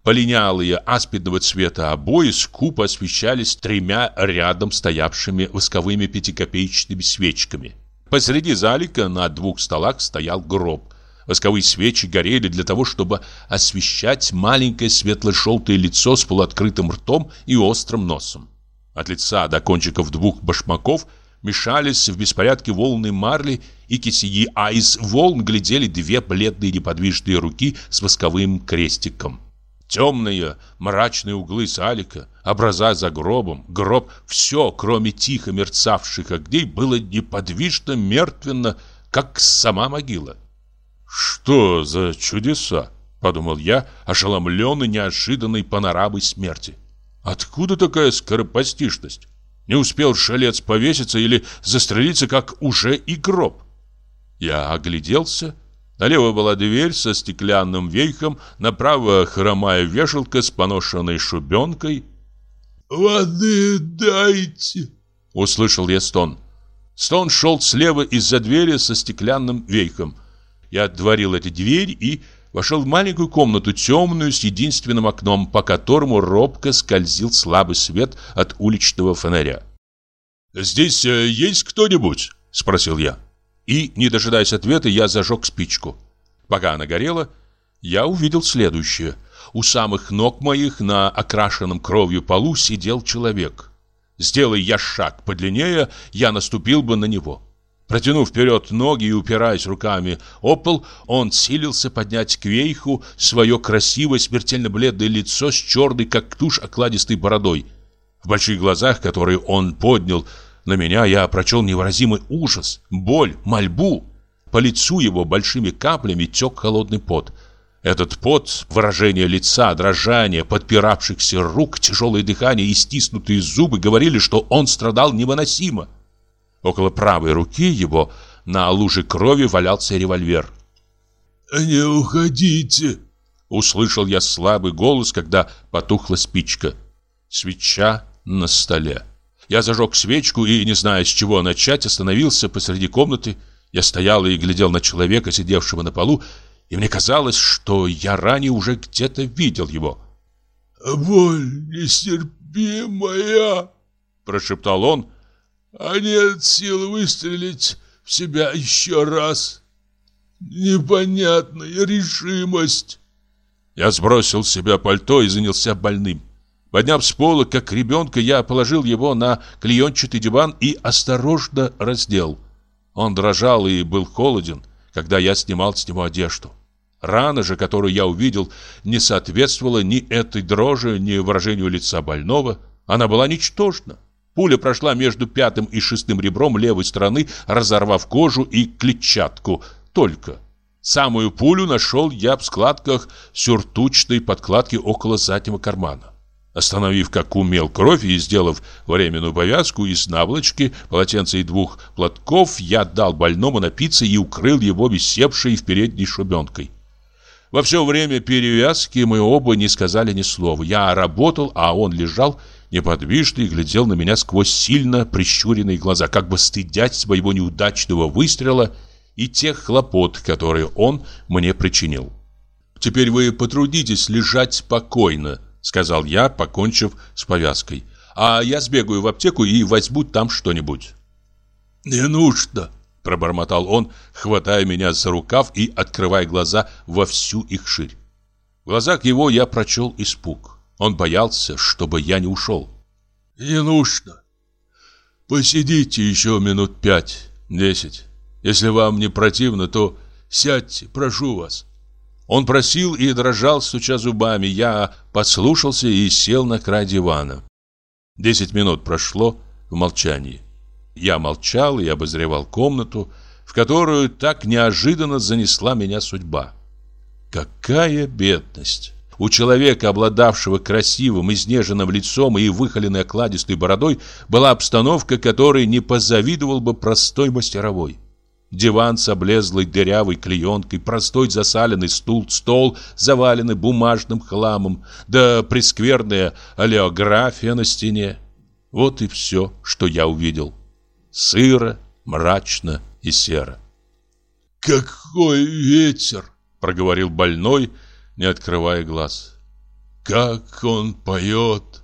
Полинялые аспидного цвета обои скупо освещались тремя рядом стоявшими восковыми пятикопеечными свечками. Посреди залика на двух столах стоял гроб. Восковые свечи горели для того, чтобы освещать маленькое светло-желтое лицо с полуоткрытым ртом и острым носом. От лица до кончиков двух башмаков мешались в беспорядке волны марли и кисеи, а из волн глядели две бледные неподвижные руки с восковым крестиком. Темные, мрачные углы салика, образа за гробом, гроб, все, кроме тихо мерцавших огней, было неподвижно, мертвенно, как сама могила. «Что за чудеса?» — подумал я, ошеломленный неожиданной панорамой смерти. Откуда такая скоропостижность? Не успел шалец повеситься или застрелиться, как уже и гроб. Я огляделся. Налево была дверь со стеклянным вейхом, направо хромая вешалка с поношенной шубенкой. «Воды дайте!» — услышал я стон. Стон шел слева из-за двери со стеклянным вейхом. Я отворил эту дверь и вошел в маленькую комнату, темную, с единственным окном, по которому робко скользил слабый свет от уличного фонаря. «Здесь э, есть кто-нибудь?» – спросил я. И, не дожидаясь ответа, я зажег спичку. Пока она горела, я увидел следующее. У самых ног моих на окрашенном кровью полу сидел человек. Сделай я шаг подлиннее, я наступил бы на него. Протянув вперед ноги и упираясь руками о пол, он силился поднять к вейху свое красивое, смертельно бледное лицо с черной, как тушь, окладистой бородой. В больших глазах, которые он поднял на меня, я прочел невыразимый ужас, боль, мольбу. По лицу его большими каплями тек холодный пот. Этот пот, выражение лица, дрожание, подпиравшихся рук, тяжелое дыхание и стиснутые зубы говорили, что он страдал невыносимо. Около правой руки его на луже крови валялся револьвер. «Не уходите!» Услышал я слабый голос, когда потухла спичка. Свеча на столе. Я зажег свечку и, не зная, с чего начать, остановился посреди комнаты. Я стоял и глядел на человека, сидевшего на полу, и мне казалось, что я ранее уже где-то видел его. «Боль нестерпимая!» – прошептал он, а нет сил выстрелить в себя еще раз. Непонятная решимость. Я сбросил с себя пальто и занялся больным. Подняв с пола, как ребенка, я положил его на клеенчатый диван и осторожно раздел. Он дрожал и был холоден, когда я снимал с него одежду. Рана же, которую я увидел, не соответствовала ни этой дрожи, ни выражению лица больного. Она была ничтожна. Пуля прошла между пятым и шестым ребром левой стороны, разорвав кожу и клетчатку. Только. Самую пулю нашел я в складках сюртучной подкладки около заднего кармана. Остановив, как умел, кровь и сделав временную повязку из наволочки, полотенца и двух платков, я дал больному напиться и укрыл его висевшей в передней шубенкой. Во все время перевязки мы оба не сказали ни слова. Я работал, а он лежал неподвижно и глядел на меня сквозь сильно прищуренные глаза, как бы стыдясь своего неудачного выстрела и тех хлопот, которые он мне причинил. «Теперь вы потрудитесь лежать спокойно», — сказал я, покончив с повязкой. «А я сбегаю в аптеку и возьму там что-нибудь». «Не нужно», — пробормотал он, хватая меня за рукав и открывая глаза во всю их ширь. В глазах его я прочел испуг. Он боялся, чтобы я не ушел. «Не нужно. Посидите еще минут пять, десять. Если вам не противно, то сядьте, прошу вас». Он просил и дрожал, стуча зубами. Я послушался и сел на край дивана. Десять минут прошло в молчании. Я молчал и обозревал комнату, в которую так неожиданно занесла меня судьба. Какая бедность! У человека, обладавшего красивым, изнеженным лицом и выхоленной окладистой бородой, была обстановка, которой не позавидовал бы простой мастеровой. Диван с облезлой дырявой клеенкой, простой засаленный стул, стол, заваленный бумажным хламом, да прескверная олеография на стене. Вот и все, что я увидел. Сыро, мрачно и серо. «Какой ветер!» — проговорил больной, — не открывая глаз. «Как он поет!»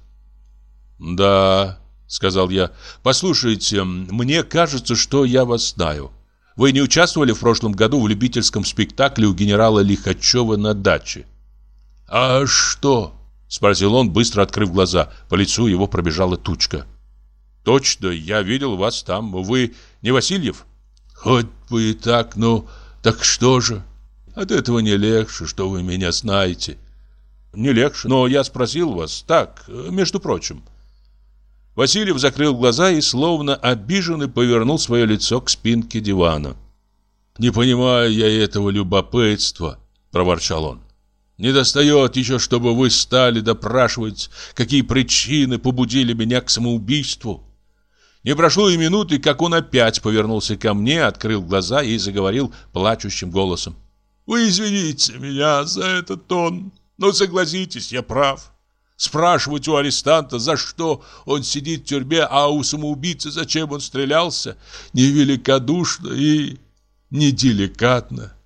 «Да», — сказал я. «Послушайте, мне кажется, что я вас знаю. Вы не участвовали в прошлом году в любительском спектакле у генерала Лихачева на даче?» «А что?» — спросил он, быстро открыв глаза. По лицу его пробежала тучка. «Точно, я видел вас там. Вы не Васильев?» «Хоть бы и так, но так что же?» От этого не легче, что вы меня знаете. Не легче, но я спросил вас так, между прочим. Васильев закрыл глаза и, словно обиженный, повернул свое лицо к спинке дивана. «Не понимаю я этого любопытства», — проворчал он. «Не достает еще, чтобы вы стали допрашивать, какие причины побудили меня к самоубийству». Не прошло и минуты, как он опять повернулся ко мне, открыл глаза и заговорил плачущим голосом. Вы извините меня за этот тон, но согласитесь, я прав. Спрашивать у арестанта, за что он сидит в тюрьме, а у самоубийцы, зачем он стрелялся, невеликодушно и неделикатно.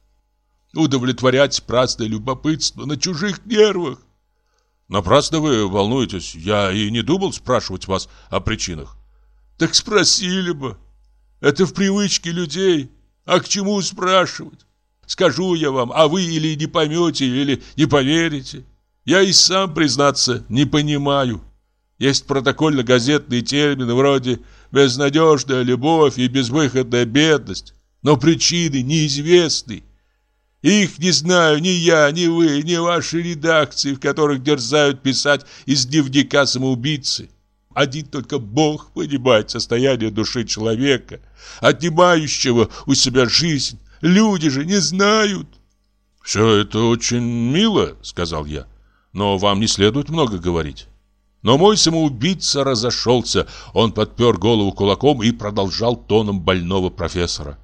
Удовлетворять праздное любопытство на чужих нервах. Напрасно вы волнуетесь, я и не думал спрашивать вас о причинах. Так спросили бы. Это в привычке людей. А к чему спрашивать? Скажу я вам, а вы или не поймете, или не поверите. Я и сам, признаться, не понимаю. Есть протокольно-газетные термины вроде «безнадежная любовь» и «безвыходная бедность», но причины неизвестны. Их не знаю ни я, ни вы, ни ваши редакции, в которых дерзают писать из дневника самоубийцы. Один только Бог понимает состояние души человека, отнимающего у себя жизнь. Люди же не знают. «Все это очень мило», — сказал я, — «но вам не следует много говорить». Но мой самоубийца разошелся, он подпер голову кулаком и продолжал тоном больного профессора.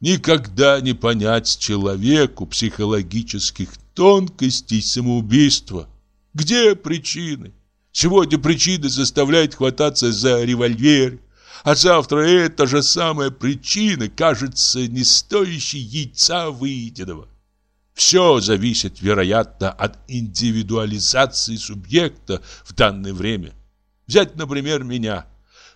Никогда не понять человеку психологических тонкостей самоубийства. Где причины? Сегодня причина заставляет хвататься за револьвер, а завтра эта же самая причина кажется не стоящей яйца выеденного. Все зависит, вероятно, от индивидуализации субъекта в данное время. Взять, например, меня.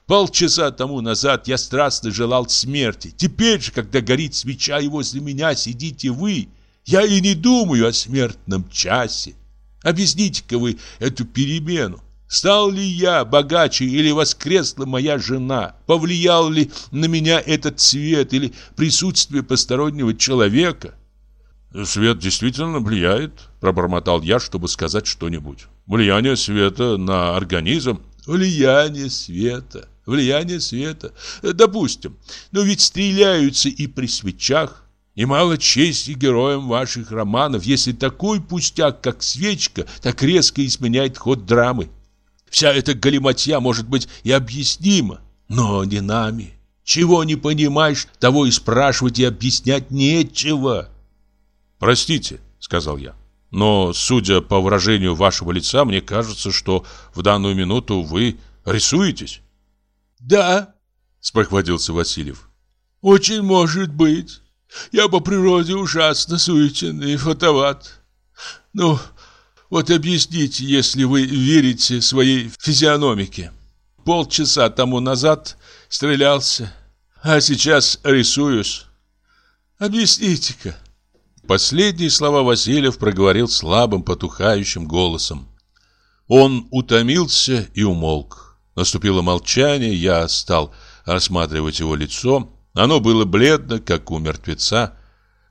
Полчаса тому назад я страстно желал смерти. Теперь же, когда горит свеча и возле меня сидите вы, я и не думаю о смертном часе. Объясните-ка вы эту перемену. Стал ли я богаче или воскресла моя жена? Повлиял ли на меня этот свет или присутствие постороннего человека? Свет действительно влияет, пробормотал я, чтобы сказать что-нибудь. Влияние света на организм. Влияние света, влияние света. Допустим, но ведь стреляются и при свечах. И мало чести героям ваших романов, если такой пустяк, как свечка, так резко изменяет ход драмы. Вся эта галиматья может быть и объяснима, но не нами. Чего не понимаешь, того и спрашивать и объяснять нечего. Простите, сказал я. Но, судя по выражению вашего лица, мне кажется, что в данную минуту вы рисуетесь. Да, спохватился Васильев. Очень может быть. Я по природе ужасно суетен и фотоват. Ну, вот объясните, если вы верите своей физиономике. Полчаса тому назад стрелялся, а сейчас рисуюсь. Объясните-ка. Последние слова Васильев проговорил слабым, потухающим голосом. Он утомился и умолк. Наступило молчание, я стал рассматривать его лицо. Оно было бледно, как у мертвеца.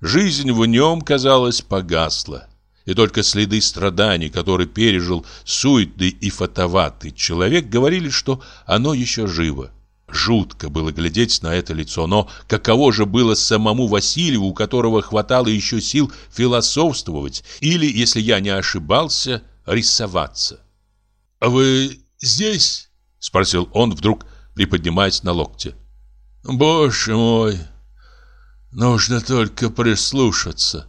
Жизнь в нем, казалось, погасла и только следы страданий, которые пережил суетный и фотоватый человек, говорили, что оно еще живо. Жутко было глядеть на это лицо, но каково же было самому Васильеву, у которого хватало еще сил философствовать или, если я не ошибался, рисоваться. «А вы здесь?» — спросил он вдруг, приподнимаясь на локте. «Боже мой, нужно только прислушаться».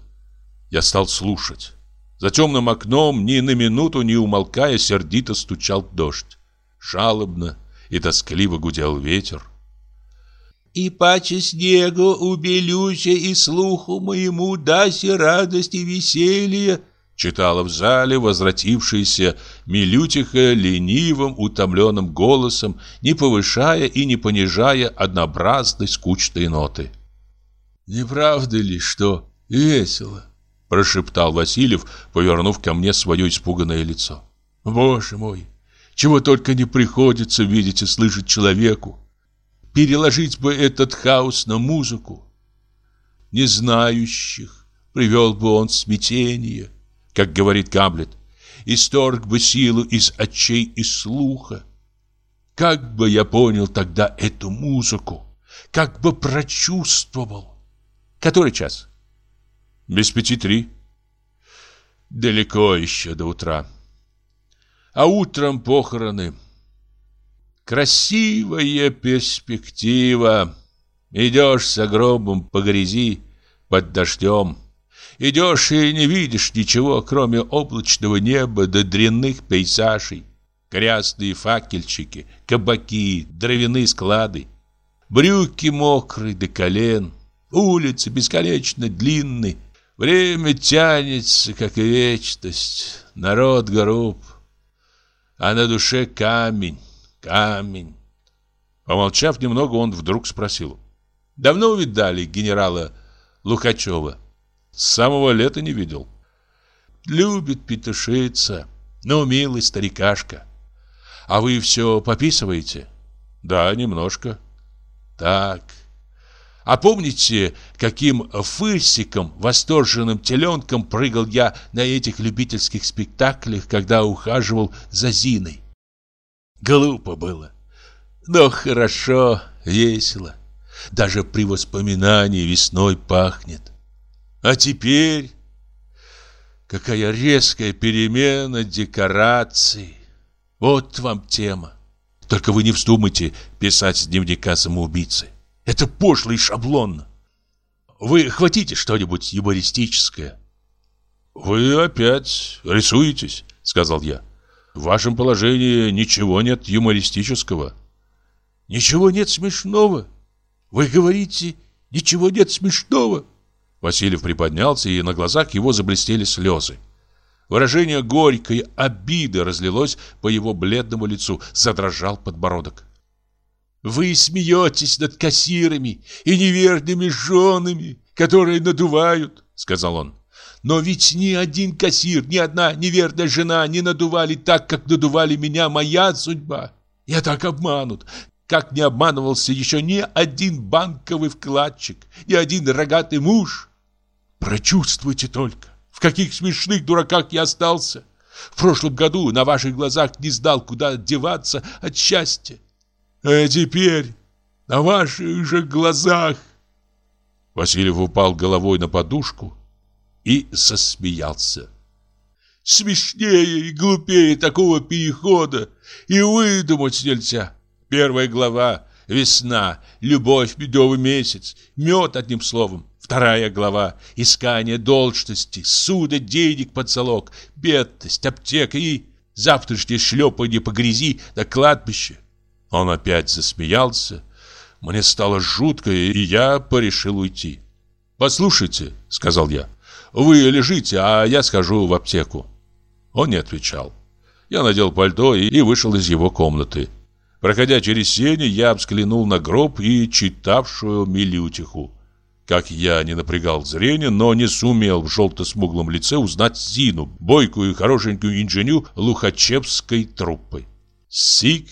Я стал слушать. За темным окном ни на минуту не умолкая сердито стучал дождь. Жалобно и тоскливо гудел ветер. «И паче снегу убелюся, и слуху моему даси радость и веселье», читала в зале возвратившаяся Милютиха ленивым, утомленным голосом, не повышая и не понижая однообразной скучной ноты. «Не правда ли, что весело?» Прошептал Васильев, повернув ко мне свое испуганное лицо. Боже мой, чего только не приходится видеть и слышать человеку. Переложить бы этот хаос на музыку. Незнающих привел бы он смятение, как говорит Гамлет, исторг бы силу из очей и слуха. Как бы я понял тогда эту музыку, как бы прочувствовал. Который час? Без пяти три. Далеко еще до утра. А утром похороны. Красивая перспектива. Идешь с гробом по грязи, под дождем. Идешь и не видишь ничего, кроме облачного неба до дрянных пейзажей. Грязные факельчики, кабаки, дровяные склады. Брюки мокрые до колен. Улицы бесконечно длинные. Время тянется, как вечность, народ груб, а на душе камень, камень. Помолчав немного, он вдруг спросил. «Давно видали генерала Лухачева?» «С самого лета не видел». «Любит петушиться, но милый старикашка. А вы все пописываете?» «Да, немножко». «Так, а помните, каким фырсиком, восторженным теленком прыгал я на этих любительских спектаклях, когда ухаживал за Зиной? Глупо было, но хорошо, весело. Даже при воспоминании весной пахнет. А теперь какая резкая перемена декораций. Вот вам тема. Только вы не вздумайте писать с дневника самоубийцы. Это пошло и шаблонно. Вы хватите что-нибудь юмористическое. Вы опять рисуетесь, сказал я. В вашем положении ничего нет юмористического. Ничего нет смешного. Вы говорите, ничего нет смешного. Васильев приподнялся, и на глазах его заблестели слезы. Выражение горькой обиды разлилось по его бледному лицу, задрожал подбородок. Вы смеетесь над кассирами и неверными женами, которые надувают, сказал он. Но ведь ни один кассир, ни одна неверная жена не надували так, как надували меня моя судьба. Я так обманут, как не обманывался еще ни один банковый вкладчик, ни один рогатый муж. Прочувствуйте только, в каких смешных дураках я остался. В прошлом году на ваших глазах не знал, куда деваться от счастья. А теперь на ваших же глазах. Васильев упал головой на подушку и засмеялся. Смешнее и глупее такого перехода и выдумать нельзя. Первая глава Весна, любовь, медовый месяц, мед одним словом. Вторая глава Искание должности, суда денег под залог, бедность, аптека и завтрашнее шлепанье по грязи на кладбище. Он опять засмеялся. Мне стало жутко, и я порешил уйти. «Послушайте», — сказал я, — «вы лежите, а я схожу в аптеку». Он не отвечал. Я надел пальто и, вышел из его комнаты. Проходя через сени, я взглянул на гроб и читавшую Милютиху. Как я не напрягал зрение, но не сумел в желто-смуглом лице узнать Зину, бойкую и хорошенькую инженю лухачевской труппы. «Сик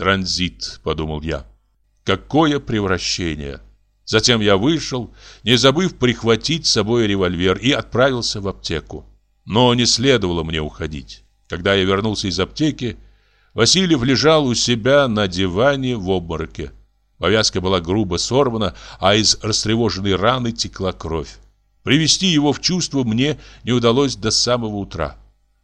Транзит, подумал я. Какое превращение! Затем я вышел, не забыв прихватить с собой револьвер, и отправился в аптеку. Но не следовало мне уходить. Когда я вернулся из аптеки, Васильев лежал у себя на диване в обмороке. Повязка была грубо сорвана, а из растревоженной раны текла кровь. Привести его в чувство мне не удалось до самого утра.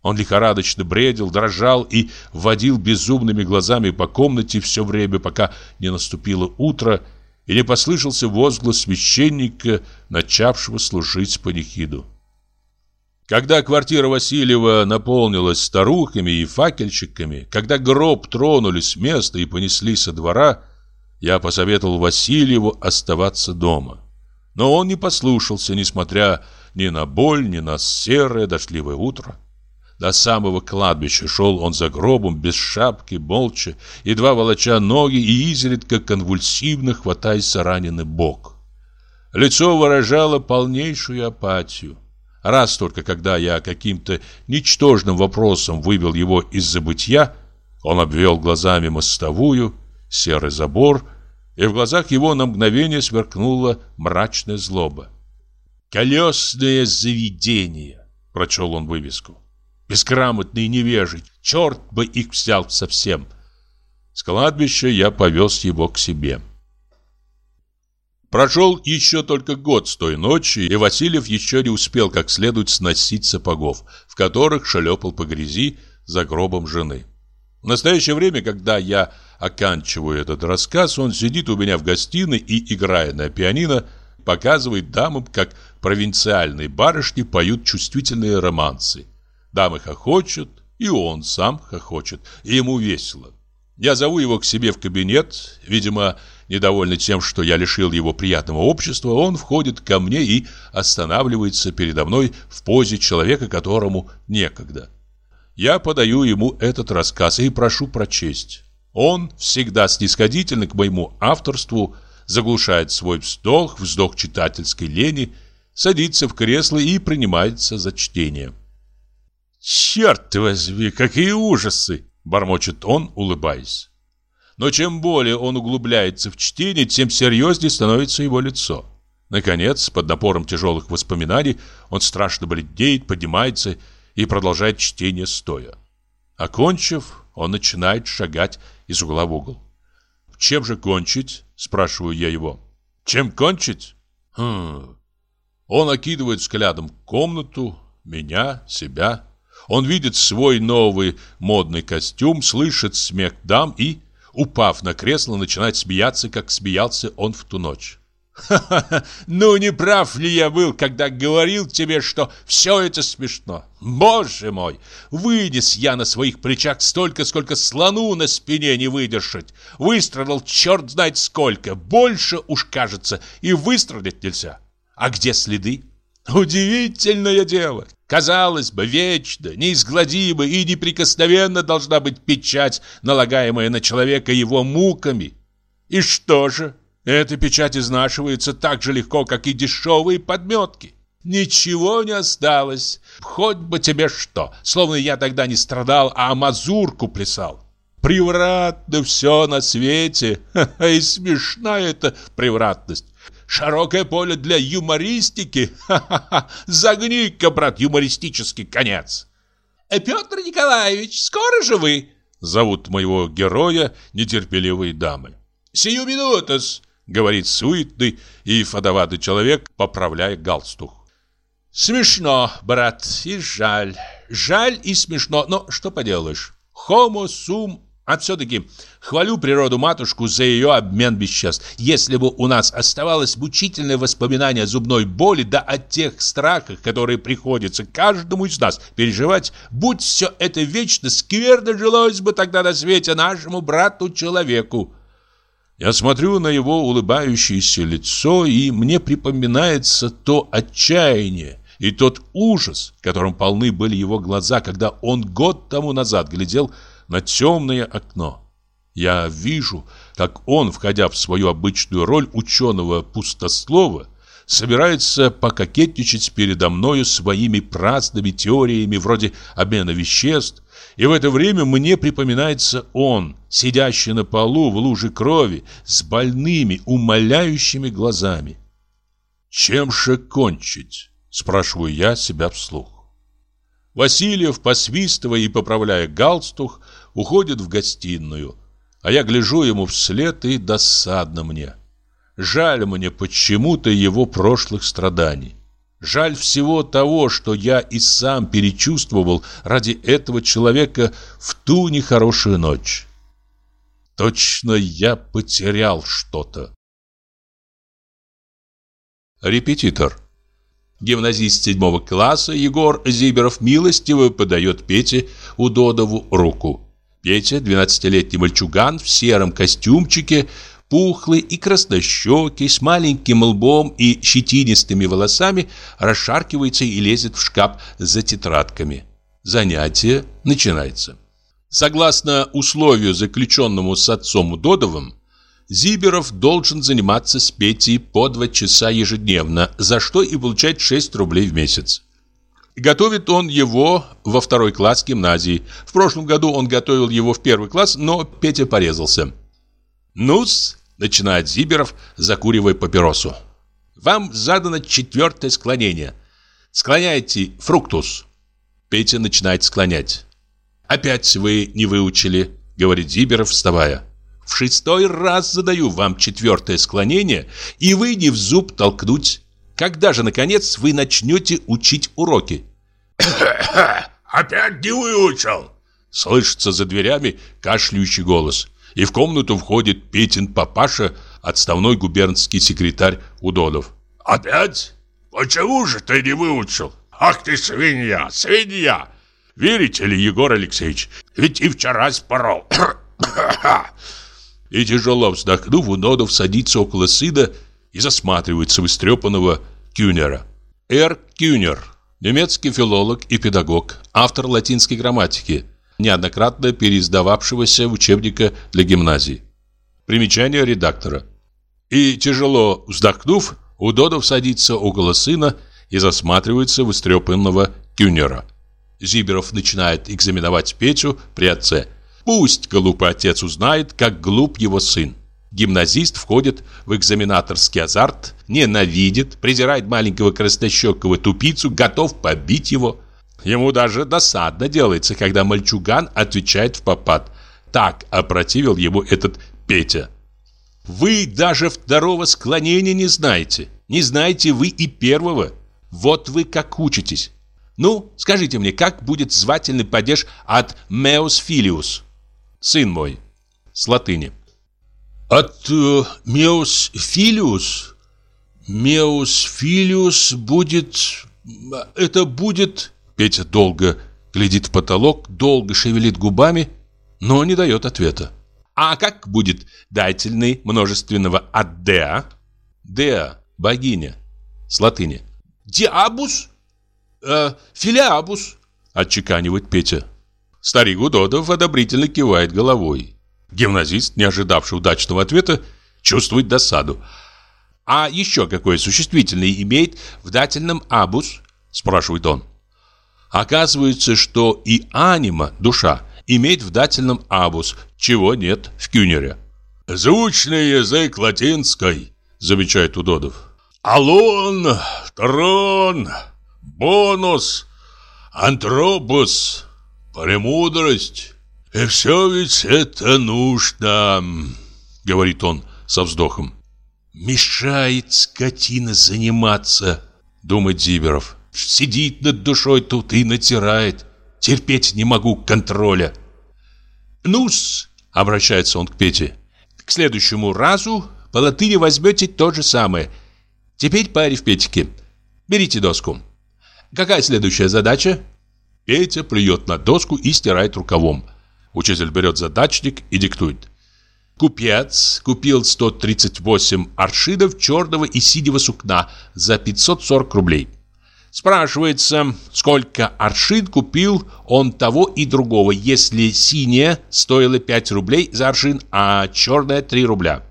Он лихорадочно бредил, дрожал и водил безумными глазами по комнате все время, пока не наступило утро и не послышался возглас священника, начавшего служить панихиду. Когда квартира Васильева наполнилась старухами и факельщиками, когда гроб тронули с места и понесли со двора, я посоветовал Васильеву оставаться дома. Но он не послушался, несмотря ни на боль, ни на серое дождливое утро. До самого кладбища шел он за гробом, без шапки, молча, едва волоча ноги и изредка конвульсивно хватаясь за раненый бок. Лицо выражало полнейшую апатию. Раз только когда я каким-то ничтожным вопросом вывел его из забытья, он обвел глазами мостовую, серый забор, и в глазах его на мгновение сверкнула мрачная злоба. «Колесное заведение», — прочел он вывеску безграмотные невежи. Черт бы их взял совсем. С кладбища я повез его к себе. Прошел еще только год с той ночи, и Васильев еще не успел как следует сносить сапогов, в которых шлепал по грязи за гробом жены. В настоящее время, когда я оканчиваю этот рассказ, он сидит у меня в гостиной и, играя на пианино, показывает дамам, как провинциальные барышни поют чувствительные романсы. Дамы хохочут, и он сам хохочет, и ему весело. Я зову его к себе в кабинет, видимо, недовольный тем, что я лишил его приятного общества, он входит ко мне и останавливается передо мной в позе человека, которому некогда. Я подаю ему этот рассказ и прошу прочесть. Он всегда снисходительно к моему авторству, заглушает свой вздох, вздох читательской лени, садится в кресло и принимается за чтение. «Черт возьми, какие ужасы!» – бормочет он, улыбаясь. Но чем более он углубляется в чтение, тем серьезнее становится его лицо. Наконец, под напором тяжелых воспоминаний, он страшно бледнеет, поднимается и продолжает чтение стоя. Окончив, он начинает шагать из угла в угол. «Чем же кончить?» – спрашиваю я его. «Чем кончить?» хм. Он окидывает взглядом комнату, меня, себя. Он видит свой новый модный костюм, слышит смех дам и, упав на кресло, начинает смеяться, как смеялся он в ту ночь. Ха-ха, ну не прав ли я был, когда говорил тебе, что все это смешно? Боже мой, вынес я на своих плечах столько, сколько слону на спине не выдержать. Выстрадал черт знает сколько, больше уж кажется, и выстрадать нельзя. А где следы? Удивительное дело. Казалось бы, вечно, неизгладимо и неприкосновенно должна быть печать, налагаемая на человека его муками. И что же? Эта печать изнашивается так же легко, как и дешевые подметки. Ничего не осталось. Хоть бы тебе что. Словно я тогда не страдал, а мазурку плясал. Превратно все на свете. И смешна эта превратность. Широкое поле для юмористики. Ха-ха-ха. Загни-ка, брат, юмористический конец. Э, Петр Николаевич, скоро же вы? Зовут моего героя нетерпеливые дамы. Сию минуту-с. Говорит суетный и фадоватый человек, поправляя галстук. Смешно, брат, и жаль. Жаль и смешно, но что поделаешь. Homo sum а все-таки хвалю природу-матушку за ее обмен веществ. Если бы у нас оставалось мучительное воспоминание о зубной боли, да о тех страхах, которые приходится каждому из нас переживать, будь все это вечно, скверно жилось бы тогда на свете нашему брату-человеку. Я смотрю на его улыбающееся лицо, и мне припоминается то отчаяние и тот ужас, которым полны были его глаза, когда он год тому назад глядел на темное окно. Я вижу, как он, входя в свою обычную роль ученого-пустослова, собирается пококетничать передо мною своими праздными теориями вроде обмена веществ, и в это время мне припоминается он, сидящий на полу в луже крови, с больными, умоляющими глазами. «Чем же кончить?» – спрашиваю я себя вслух. Васильев, посвистывая и поправляя галстух, уходит в гостиную, а я гляжу ему вслед и досадно мне. Жаль мне почему-то его прошлых страданий. Жаль всего того, что я и сам перечувствовал ради этого человека в ту нехорошую ночь. Точно я потерял что-то. Репетитор. Гимназист седьмого класса Егор Зиберов милостиво подает Пете Удодову руку. Петя, двенадцатилетний мальчуган в сером костюмчике, пухлый и краснощекий, с маленьким лбом и щетинистыми волосами, расшаркивается и лезет в шкаф за тетрадками. Занятие начинается. Согласно условию, заключенному с отцом Додовым, Зиберов должен заниматься с Петей по два часа ежедневно, за что и получать 6 рублей в месяц. Готовит он его во второй класс гимназии. В прошлом году он готовил его в первый класс, но Петя порезался. «Ну-с», — начинает Зиберов, закуривая папиросу. «Вам задано четвертое склонение. Склоняйте фруктус». Петя начинает склонять. «Опять вы не выучили», — говорит Зиберов, вставая. «В шестой раз задаю вам четвертое склонение, и вы не в зуб толкнуть. Когда же, наконец, вы начнете учить уроки?» «Опять не выучил!» Слышится за дверями кашляющий голос и в комнату входит Петин папаша, отставной губернский секретарь Удодов. «Опять? Почему же ты не выучил? Ах ты свинья, свинья! Верите ли, Егор Алексеевич, ведь и вчера спорол!» И тяжело вздохнув, Удодов садится около сына и засматривается в истрепанного Кюнера. Р. Кюнер, немецкий филолог и педагог, автор латинской грамматики – неоднократно переиздававшегося учебника для гимназии. Примечание редактора. И, тяжело вздохнув, Удодов садится около сына и засматривается в истрепанного Кюнера. Зиберов начинает экзаменовать Петю при отце. Пусть глупый отец узнает, как глуп его сын. Гимназист входит в экзаменаторский азарт, ненавидит, презирает маленького краснощекого тупицу, готов побить его. Ему даже досадно делается, когда мальчуган отвечает в попад. Так опротивил ему этот Петя. Вы даже второго склонения не знаете. Не знаете вы и первого. Вот вы как учитесь. Ну, скажите мне, как будет звательный падеж от «meus filius»? Сын мой. С латыни. От э, «meus filius»? «Meus filius» будет... Это будет... Петя долго глядит в потолок, долго шевелит губами, но не дает ответа. А как будет дательный множественного от «деа»? «Деа» – богиня. С латыни. «Диабус»? Э, «Филиабус», – отчеканивает Петя. Старик Удодов одобрительно кивает головой. Гимназист, не ожидавший удачного ответа, чувствует досаду. «А еще какое существительное имеет в дательном «абус»?» – спрашивает он. Оказывается, что и анима, душа, имеет в дательном «абус», чего нет в кюнере. «Звучный язык латинской», – замечает Удодов. «Алон, трон, бонус, антропус, премудрость. И все ведь это нужно», – говорит он со вздохом. «Мешает скотина заниматься», – думает Зиберов. «Сидит над душой тут и натирает. Терпеть не могу контроля». «Ну-с», — обращается он к Пете, — «к следующему разу по латыни возьмете то же самое. Теперь по арифметике. Берите доску. Какая следующая задача?» Петя плюет на доску и стирает рукавом. Учитель берет задачник и диктует. Купец купил 138 аршинов черного и синего сукна за 540 рублей. Спрашивается, сколько аршин купил он того и другого, если синяя стоила 5 рублей за аршин, а черная 3 рубля.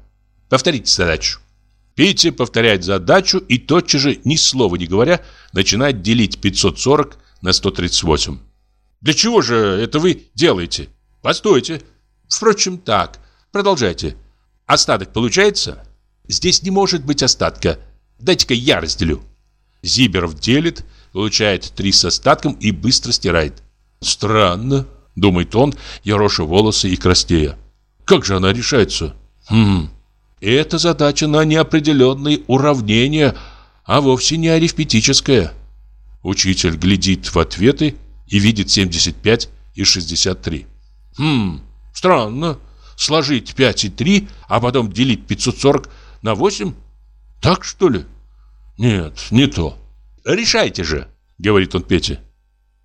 Повторите задачу. Петя повторяет задачу и тотчас же, ни слова не говоря, начинает делить 540 на 138. Для чего же это вы делаете? Постойте. Впрочем, так. Продолжайте. Остаток получается? Здесь не может быть остатка. Дайте-ка я разделю. Зиберов делит, получает три с остатком и быстро стирает. «Странно», — думает он, ероша волосы и краснея. «Как же она решается?» «Хм, это задача на неопределенные уравнения, а вовсе не арифметическая». Учитель глядит в ответы и видит 75 и 63. «Хм, странно. Сложить 5 и 3, а потом делить 540 на 8? Так что ли?» Нет, не то. Решайте же, говорит он Пете.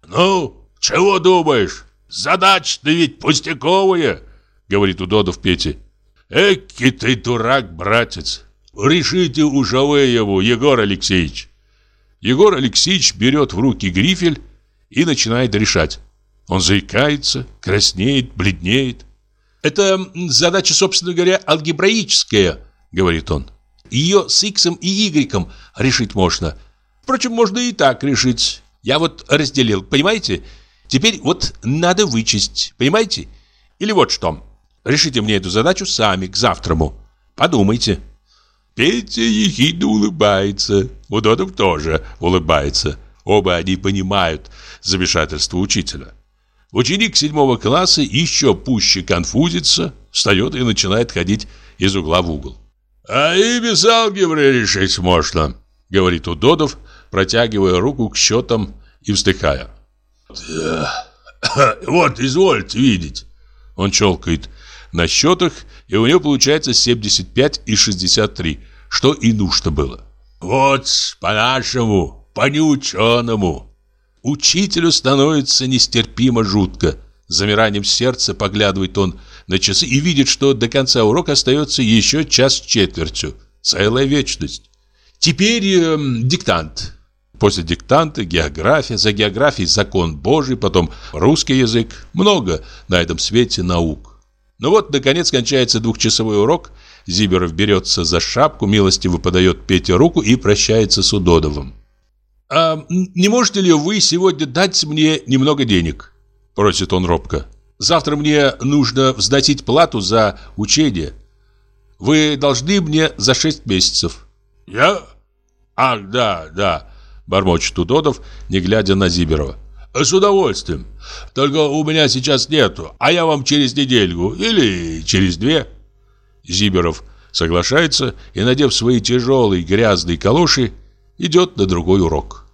Ну, чего думаешь? Задача-то ведь пустяковая, говорит Удодов Пете. Эки ты дурак, братец. Решите уже вы его, Егор Алексеевич. Егор Алексеевич берет в руки грифель и начинает решать. Он заикается, краснеет, бледнеет. «Это задача, собственно говоря, алгебраическая», — говорит он. Ее с иксом и игреком решить можно. Впрочем, можно и так решить. Я вот разделил, понимаете? Теперь вот надо вычесть, понимаете? Или вот что. Решите мне эту задачу сами к завтраму. Подумайте. Петя ехидно улыбается. Удодов тоже улыбается. Оба они понимают замешательство учителя. Ученик седьмого класса еще пуще конфузится, встает и начинает ходить из угла в угол. «А и без алгебры решить можно», — говорит Удодов, протягивая руку к счетам и вздыхая. «Вот, извольте видеть». Он челкает на счетах, и у него получается 75 и 63, что и нужно было. «Вот, по-нашему, по-неученому». Учителю становится нестерпимо жутко. Замиранием сердца поглядывает он на часы и видит, что до конца урока остается еще час с четвертью. Целая вечность. Теперь э, диктант. После диктанта география, за географией закон Божий, потом русский язык. Много на этом свете наук. Ну вот, наконец, кончается двухчасовой урок. Зиберов берется за шапку, милостиво подает Пете руку и прощается с Удодовым. «А не можете ли вы сегодня дать мне немного денег?» Просит он робко. «Завтра мне нужно взносить плату за учение. Вы должны мне за шесть месяцев». «Я? Ах, да, да бормочет Удодов, не глядя на Зиберова. «С удовольствием. Только у меня сейчас нету, а я вам через недельку или через две». Зиберов соглашается и, надев свои тяжелые грязные калоши, идет на другой урок.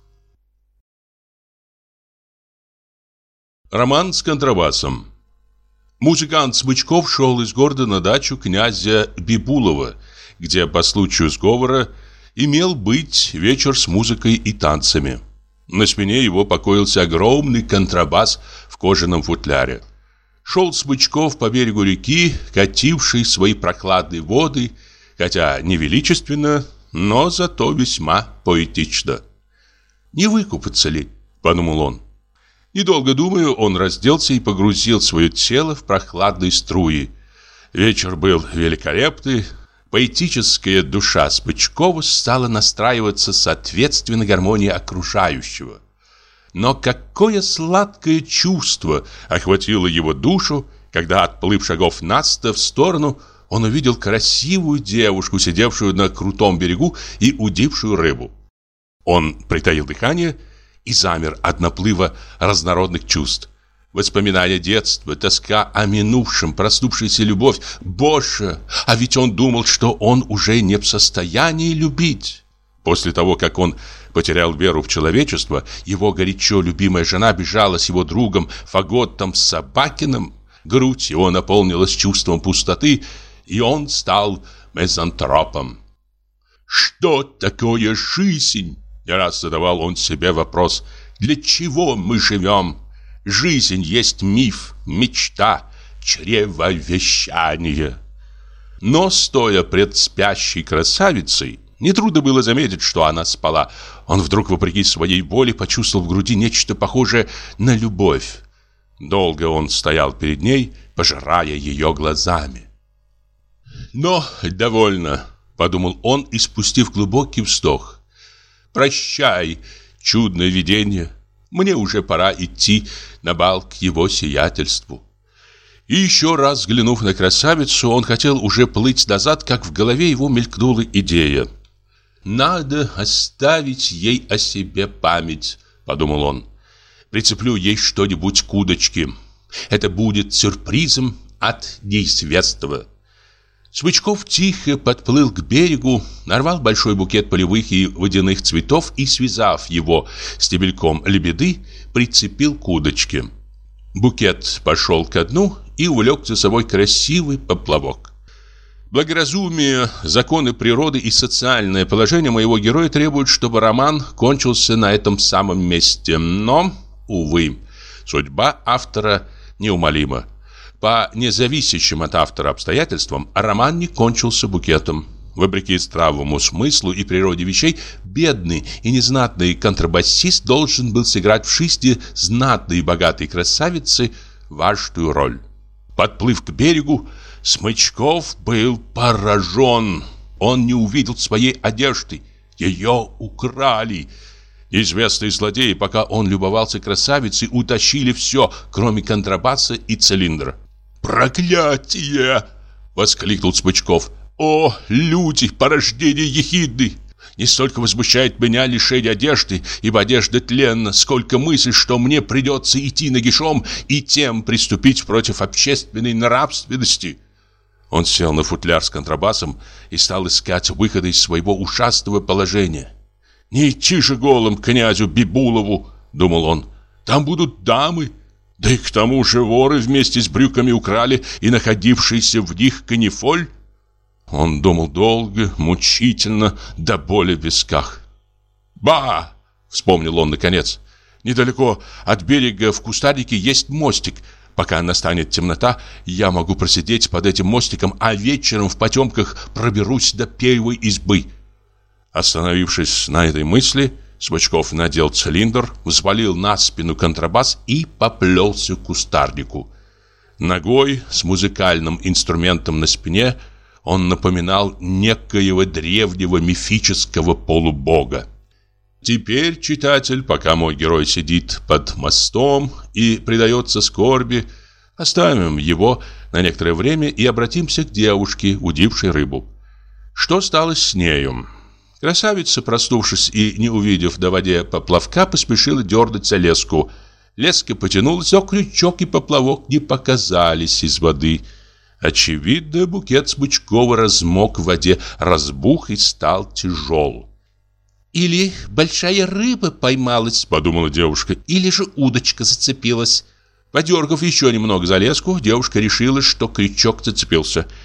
Роман с контрабасом Музыкант Смычков шел из города на дачу князя Бибулова, где по случаю сговора имел быть вечер с музыкой и танцами. На спине его покоился огромный контрабас в кожаном футляре. Шел Смычков по берегу реки, кативший свои прохладные воды, хотя не величественно, но зато весьма поэтично. «Не выкупаться ли?» – подумал он. Недолго думая, он разделся и погрузил свое тело в прохладные струи. Вечер был великолепный, Поэтическая душа Спычкова стала настраиваться соответственно гармонии окружающего. Но какое сладкое чувство охватило его душу, когда, отплыв шагов наста в сторону, он увидел красивую девушку, сидевшую на крутом берегу и удившую рыбу. Он притаил дыхание и замер от наплыва разнородных чувств. Воспоминания детства, тоска о минувшем, проснувшаяся любовь. Боже, а ведь он думал, что он уже не в состоянии любить. После того, как он потерял веру в человечество, его горячо любимая жена бежала с его другом Фаготтом Собакиным. Грудь его наполнилась чувством пустоты, и он стал мезантропом. «Что такое жизнь?» Не раз задавал он себе вопрос. «Для чего мы живем?» Жизнь есть миф, мечта, чревовещание. Но, стоя пред спящей красавицей, нетрудно было заметить, что она спала. Он вдруг, вопреки своей воле, почувствовал в груди нечто похожее на любовь. Долго он стоял перед ней, пожирая ее глазами. «Но довольно», — подумал он и, спустив глубокий вздох. «Прощай, чудное видение, мне уже пора идти на бал к его сиятельству. И еще раз взглянув на красавицу, он хотел уже плыть назад, как в голове его мелькнула идея. «Надо оставить ей о себе память», — подумал он. «Прицеплю ей что-нибудь к удочке. Это будет сюрпризом от неизвестного». Смычков тихо подплыл к берегу, нарвал большой букет полевых и водяных цветов и, связав его стебельком лебеды, прицепил к удочке. Букет пошел ко дну и увлек за собой красивый поплавок. Благоразумие, законы природы и социальное положение моего героя требуют, чтобы роман кончился на этом самом месте. Но, увы, судьба автора неумолима. По независящим от автора обстоятельствам роман не кончился букетом. Вопреки здравому смыслу и природе вещей, бедный и незнатный контрабасист должен был сыграть в шисте знатной и богатой красавицы важную роль. Подплыв к берегу, Смычков был поражен. Он не увидел своей одежды. Ее украли. Известные злодеи, пока он любовался красавицей, утащили все, кроме контрабаса и цилиндра. «Проклятие!» — воскликнул Смычков. «О, люди, порождение ехидны! Не столько возмущает меня лишение одежды, ибо одежда тленна, сколько мысль, что мне придется идти нагишом и тем приступить против общественной нравственности». Он сел на футляр с контрабасом и стал искать выхода из своего ужасного положения. «Не идти же голым князю Бибулову!» — думал он. «Там будут дамы, да и к тому же воры вместе с брюками украли и находившийся в них канифоль. Он думал долго, мучительно, до боли в висках. «Ба!» — вспомнил он наконец. «Недалеко от берега в кустарнике есть мостик. Пока настанет темнота, я могу просидеть под этим мостиком, а вечером в потемках проберусь до первой избы». Остановившись на этой мысли, Смычков надел цилиндр, взвалил на спину контрабас и поплелся к кустарнику. Ногой с музыкальным инструментом на спине он напоминал некоего древнего мифического полубога. Теперь, читатель, пока мой герой сидит под мостом и предается скорби, оставим его на некоторое время и обратимся к девушке, удившей рыбу. Что стало с нею? Красавица, проснувшись и не увидев на воде поплавка, поспешила дернуть за леску. Леска потянулась, но крючок и поплавок не показались из воды. Очевидно, букет Смычкова размок в воде, разбух и стал тяжел. «Или большая рыба поймалась», — подумала девушка, — «или же удочка зацепилась». Подергав еще немного за леску, девушка решила, что крючок зацепился —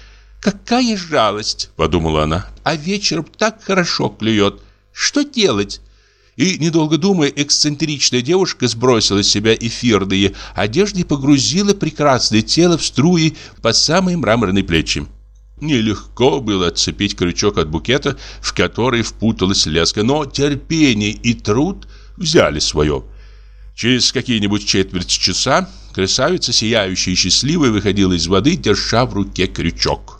«Какая жалость!» – подумала она. «А вечером так хорошо клюет. Что делать?» И, недолго думая, эксцентричная девушка сбросила с себя эфирные одежды и погрузила прекрасное тело в струи по самые мраморные плечи. Нелегко было отцепить крючок от букета, в который впуталась леска, но терпение и труд взяли свое. Через какие-нибудь четверть часа красавица, сияющая и счастливая, выходила из воды, держа в руке крючок.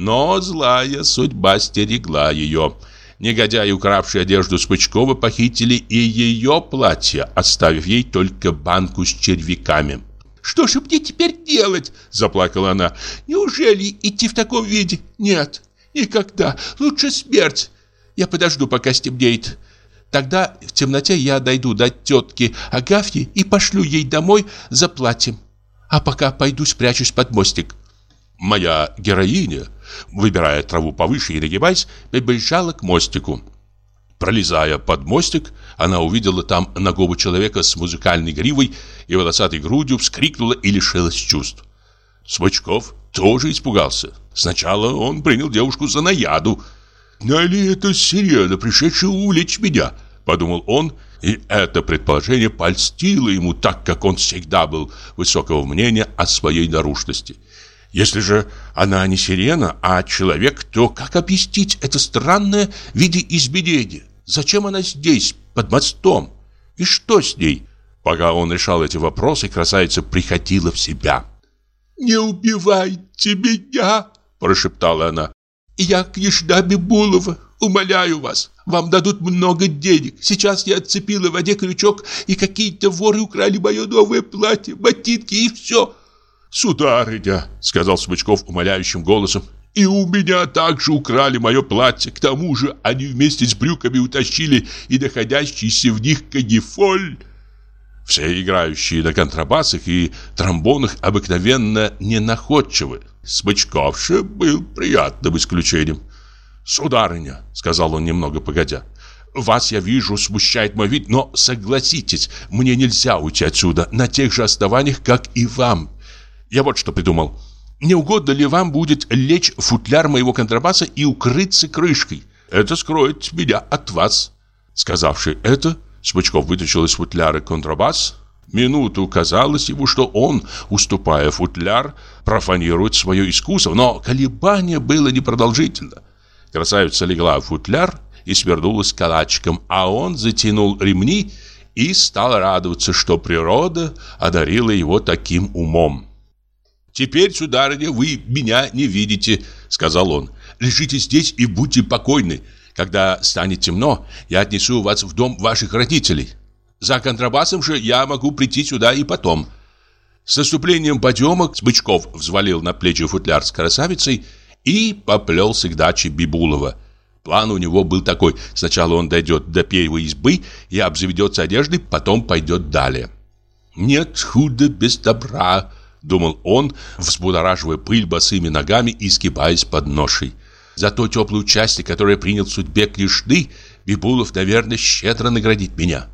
Но злая судьба стерегла ее. Негодяи, укравшие одежду Смычкова, похитили и ее платье, оставив ей только банку с червяками. «Что же мне теперь делать?» – заплакала она. «Неужели идти в таком виде? Нет, никогда. Лучше смерть. Я подожду, пока стемнеет. Тогда в темноте я дойду до тетки Агафьи и пошлю ей домой за платьем. А пока пойду спрячусь под мостик». Моя героиня выбирая траву повыше и нагибаясь, побежала к мостику. Пролезая под мостик, она увидела там ногого человека с музыкальной гривой и волосатой грудью, вскрикнула и лишилась чувств. Смычков тоже испугался. Сначала он принял девушку за наяду. «Нали это сирена, пришедшая увлечь меня?» – подумал он, и это предположение польстило ему, так как он всегда был высокого мнения о своей наружности – если же она не сирена, а человек, то как объяснить это странное виде изменения? Зачем она здесь, под мостом? И что с ней? Пока он решал эти вопросы, красавица приходила в себя. «Не убивайте меня!» – прошептала она. «Я княжна Бибулова, умоляю вас, вам дадут много денег. Сейчас я отцепила в воде крючок, и какие-то воры украли мое новое платье, ботинки и все. «Сударыня», — сказал Смычков умоляющим голосом, «и у меня также украли мое платье. К тому же они вместе с брюками утащили и находящийся в них канифоль». Все играющие на контрабасах и тромбонах обыкновенно ненаходчивы. Смычков же был приятным исключением. «Сударыня», — сказал он немного погодя, — «вас, я вижу, смущает мой вид, но согласитесь, мне нельзя уйти отсюда на тех же основаниях, как и вам. Я вот что придумал. Не угодно ли вам будет лечь футляр моего контрабаса и укрыться крышкой? Это скроет меня от вас. Сказавший это, Смычков вытащил из футляра контрабас. Минуту казалось ему, что он, уступая футляр, профанирует свое искусство, но колебание было непродолжительно. Красавица легла в футляр и свернулась калачиком, а он затянул ремни и стал радоваться, что природа одарила его таким умом. «Теперь, сударыня, вы меня не видите», — сказал он. «Лежите здесь и будьте покойны. Когда станет темно, я отнесу вас в дом ваших родителей. За контрабасом же я могу прийти сюда и потом». С наступлением подъема Бычков взвалил на плечи футляр с красавицей и поплелся к даче Бибулова. План у него был такой. Сначала он дойдет до пеевой избы и обзаведется одеждой, потом пойдет далее. «Нет худа без добра», Думал он, взбудораживая пыль босыми ногами и сгибаясь под ношей. За то теплое участие, которое принял в судьбе Клешны, Бибулов, наверное, щедро наградит меня.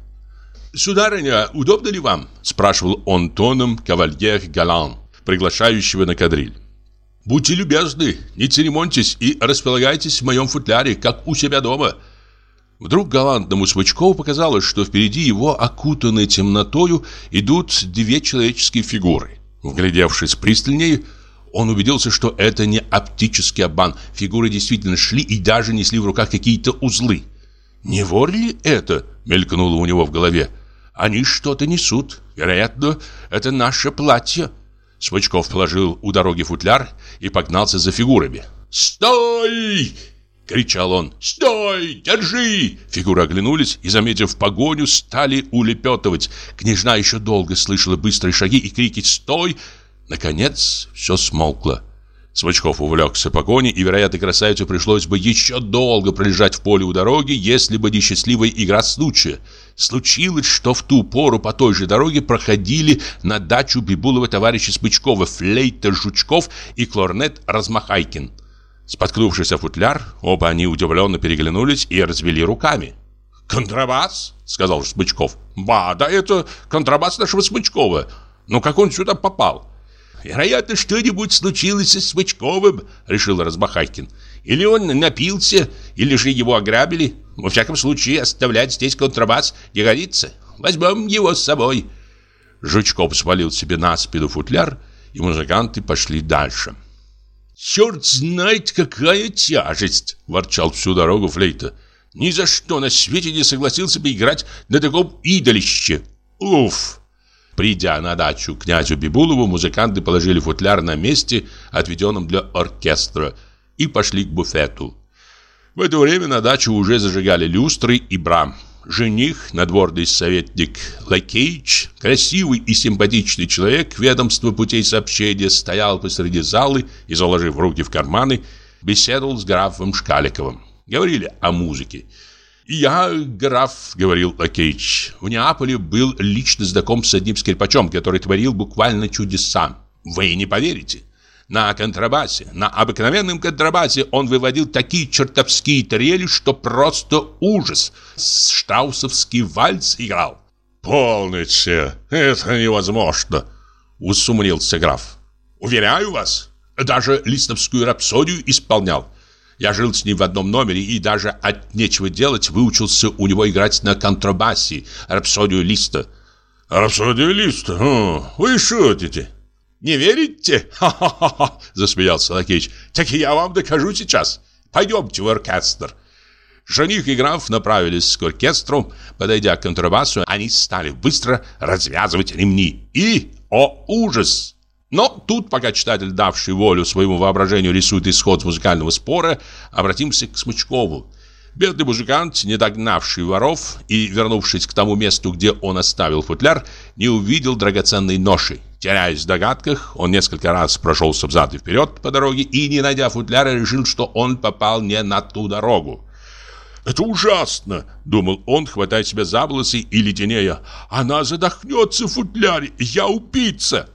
«Сударыня, удобно ли вам?» – спрашивал он тоном кавальер Галан, приглашающего на кадриль. «Будьте любезны, не церемоньтесь и располагайтесь в моем футляре, как у себя дома». Вдруг галантному Смычкову показалось, что впереди его, окутанной темнотою, идут две человеческие фигуры. Вглядевшись пристальнее, он убедился, что это не оптический обман. Фигуры действительно шли и даже несли в руках какие-то узлы. «Не вор ли это?» — мелькнуло у него в голове. «Они что-то несут. Вероятно, это наше платье». Смычков положил у дороги футляр и погнался за фигурами. «Стой!» — кричал он. «Стой! Держи!» Фигуры оглянулись и, заметив погоню, стали улепетывать. Княжна еще долго слышала быстрые шаги и крики «Стой!» Наконец все смолкло. Смычков увлекся погоней, и, вероятно, красавицу пришлось бы еще долго пролежать в поле у дороги, если бы не счастливая игра случая. Случилось, что в ту пору по той же дороге проходили на дачу Бибулова товарища Смычкова флейта Жучков и клорнет Размахайкин. Споткнувшись о футляр, оба они удивленно переглянулись и развели руками. «Контрабас?» — сказал Смычков. «Ба, да это контрабас нашего Смычкова. Но как он сюда попал?» «Вероятно, что-нибудь случилось с Смычковым», — решил Разбахайкин. «Или он напился, или же его ограбили. Во всяком случае, оставлять здесь контрабас не годится. Возьмем его с собой». Жучков свалил себе на спину футляр, и музыканты пошли дальше. «Черт знает, какая тяжесть!» – ворчал всю дорогу флейта. «Ни за что на свете не согласился бы играть на таком идолище! Уф!» Придя на дачу князю Бибулову, музыканты положили футляр на месте, отведенном для оркестра, и пошли к буфету. В это время на дачу уже зажигали люстры и бра. Жених, надворный советник Лакейч, красивый и симпатичный человек ведомства путей сообщения, стоял посреди залы и, заложив руки в карманы, беседовал с графом Шкаликовым. Говорили о музыке. «Я, граф, — говорил Лакейч, — в Неаполе был лично знаком с одним скрипачом, который творил буквально чудеса. Вы не поверите. На контрабасе, на обыкновенном контрабасе он выводил такие чертовские трели, что просто ужас. Штраусовский вальс играл. «Полноте, это невозможно!» — усумнился граф. «Уверяю вас, даже листовскую рапсодию исполнял. Я жил с ним в одном номере и даже от нечего делать выучился у него играть на контрабасе рапсодию Листа. «Рапсодию Листа? О, вы шутите?» «Не верите?» «Ха-ха-ха!» – засмеялся Лакеич. «Так я вам докажу сейчас. Пойдемте в оркестр». Жених и граф направились к оркестру. Подойдя к контрабасу, они стали быстро развязывать ремни. И, о ужас! Но тут, пока читатель, давший волю своему воображению, рисует исход музыкального спора, обратимся к Смычкову. Бедный музыкант, не догнавший воров и вернувшись к тому месту, где он оставил футляр, не увидел драгоценной ноши. Теряясь в догадках, он несколько раз прошелся взад и вперед по дороге и, не найдя футляра, решил, что он попал не на ту дорогу. «Это ужасно!» — думал он, хватая себя за волосы и леденея. «Она задохнется в футляре! Я убийца!»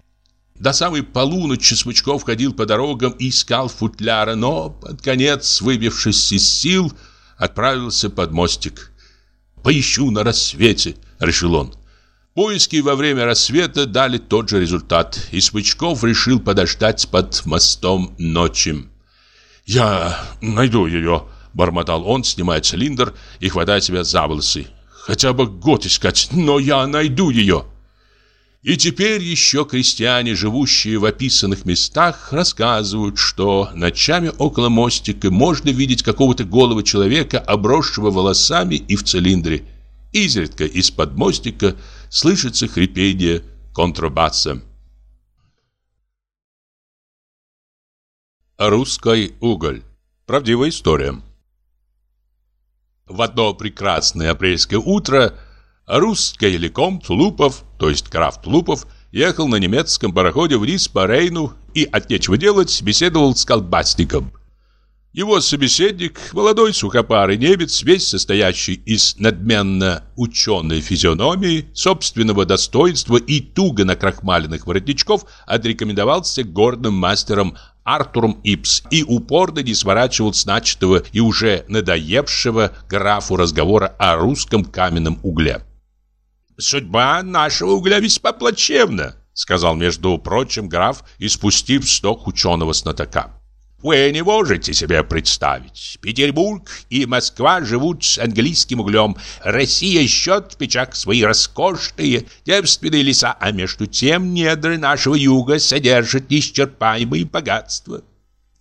До самой полуночи Смычков ходил по дорогам и искал футляра, но под конец, выбившись из сил, отправился под мостик. «Поищу на рассвете», — решил он. Поиски во время рассвета дали тот же результат, и Смычков решил подождать под мостом ночи. «Я найду ее», — бормотал он, снимая цилиндр и хватая себя за волосы. «Хотя бы год искать, но я найду ее». И теперь еще крестьяне, живущие в описанных местах, рассказывают, что ночами около мостика можно видеть какого-то голого человека, обросшего волосами и в цилиндре. Изредка из-под мостика слышится хрипение контрабаса. Русский уголь. Правдивая история. В одно прекрасное апрельское утро – Русский лекомт Лупов, то есть крафт Лупов, ехал на немецком пароходе вниз по Рейну и от нечего делать беседовал с колбасником. Его собеседник, молодой сухопарый немец, весь состоящий из надменно ученой физиономии, собственного достоинства и туго накрахмаленных воротничков, отрекомендовался гордым мастером Артуром Ипс и упорно не сворачивал с начатого и уже надоевшего графу разговора о русском каменном угле. «Судьба нашего угля весьма плачевна», сказал, между прочим, граф, испустив сток ученого-знатока. Вы не можете себе представить. Петербург и Москва живут с английским углем. Россия счет в печах свои роскошные, девственные леса, а между тем недры нашего юга содержат неисчерпаемые богатства.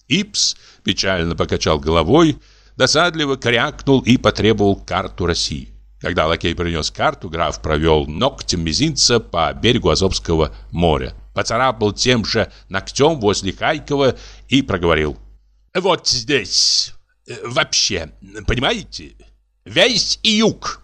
Ипс печально покачал головой, досадливо крякнул и потребовал карту России. Когда лакей принес карту, граф провел ногтем мизинца по берегу Азовского моря, поцарапал тем же ногтем возле Хайкова и проговорил. «Вот здесь, э, вообще, понимаете, весь и юг».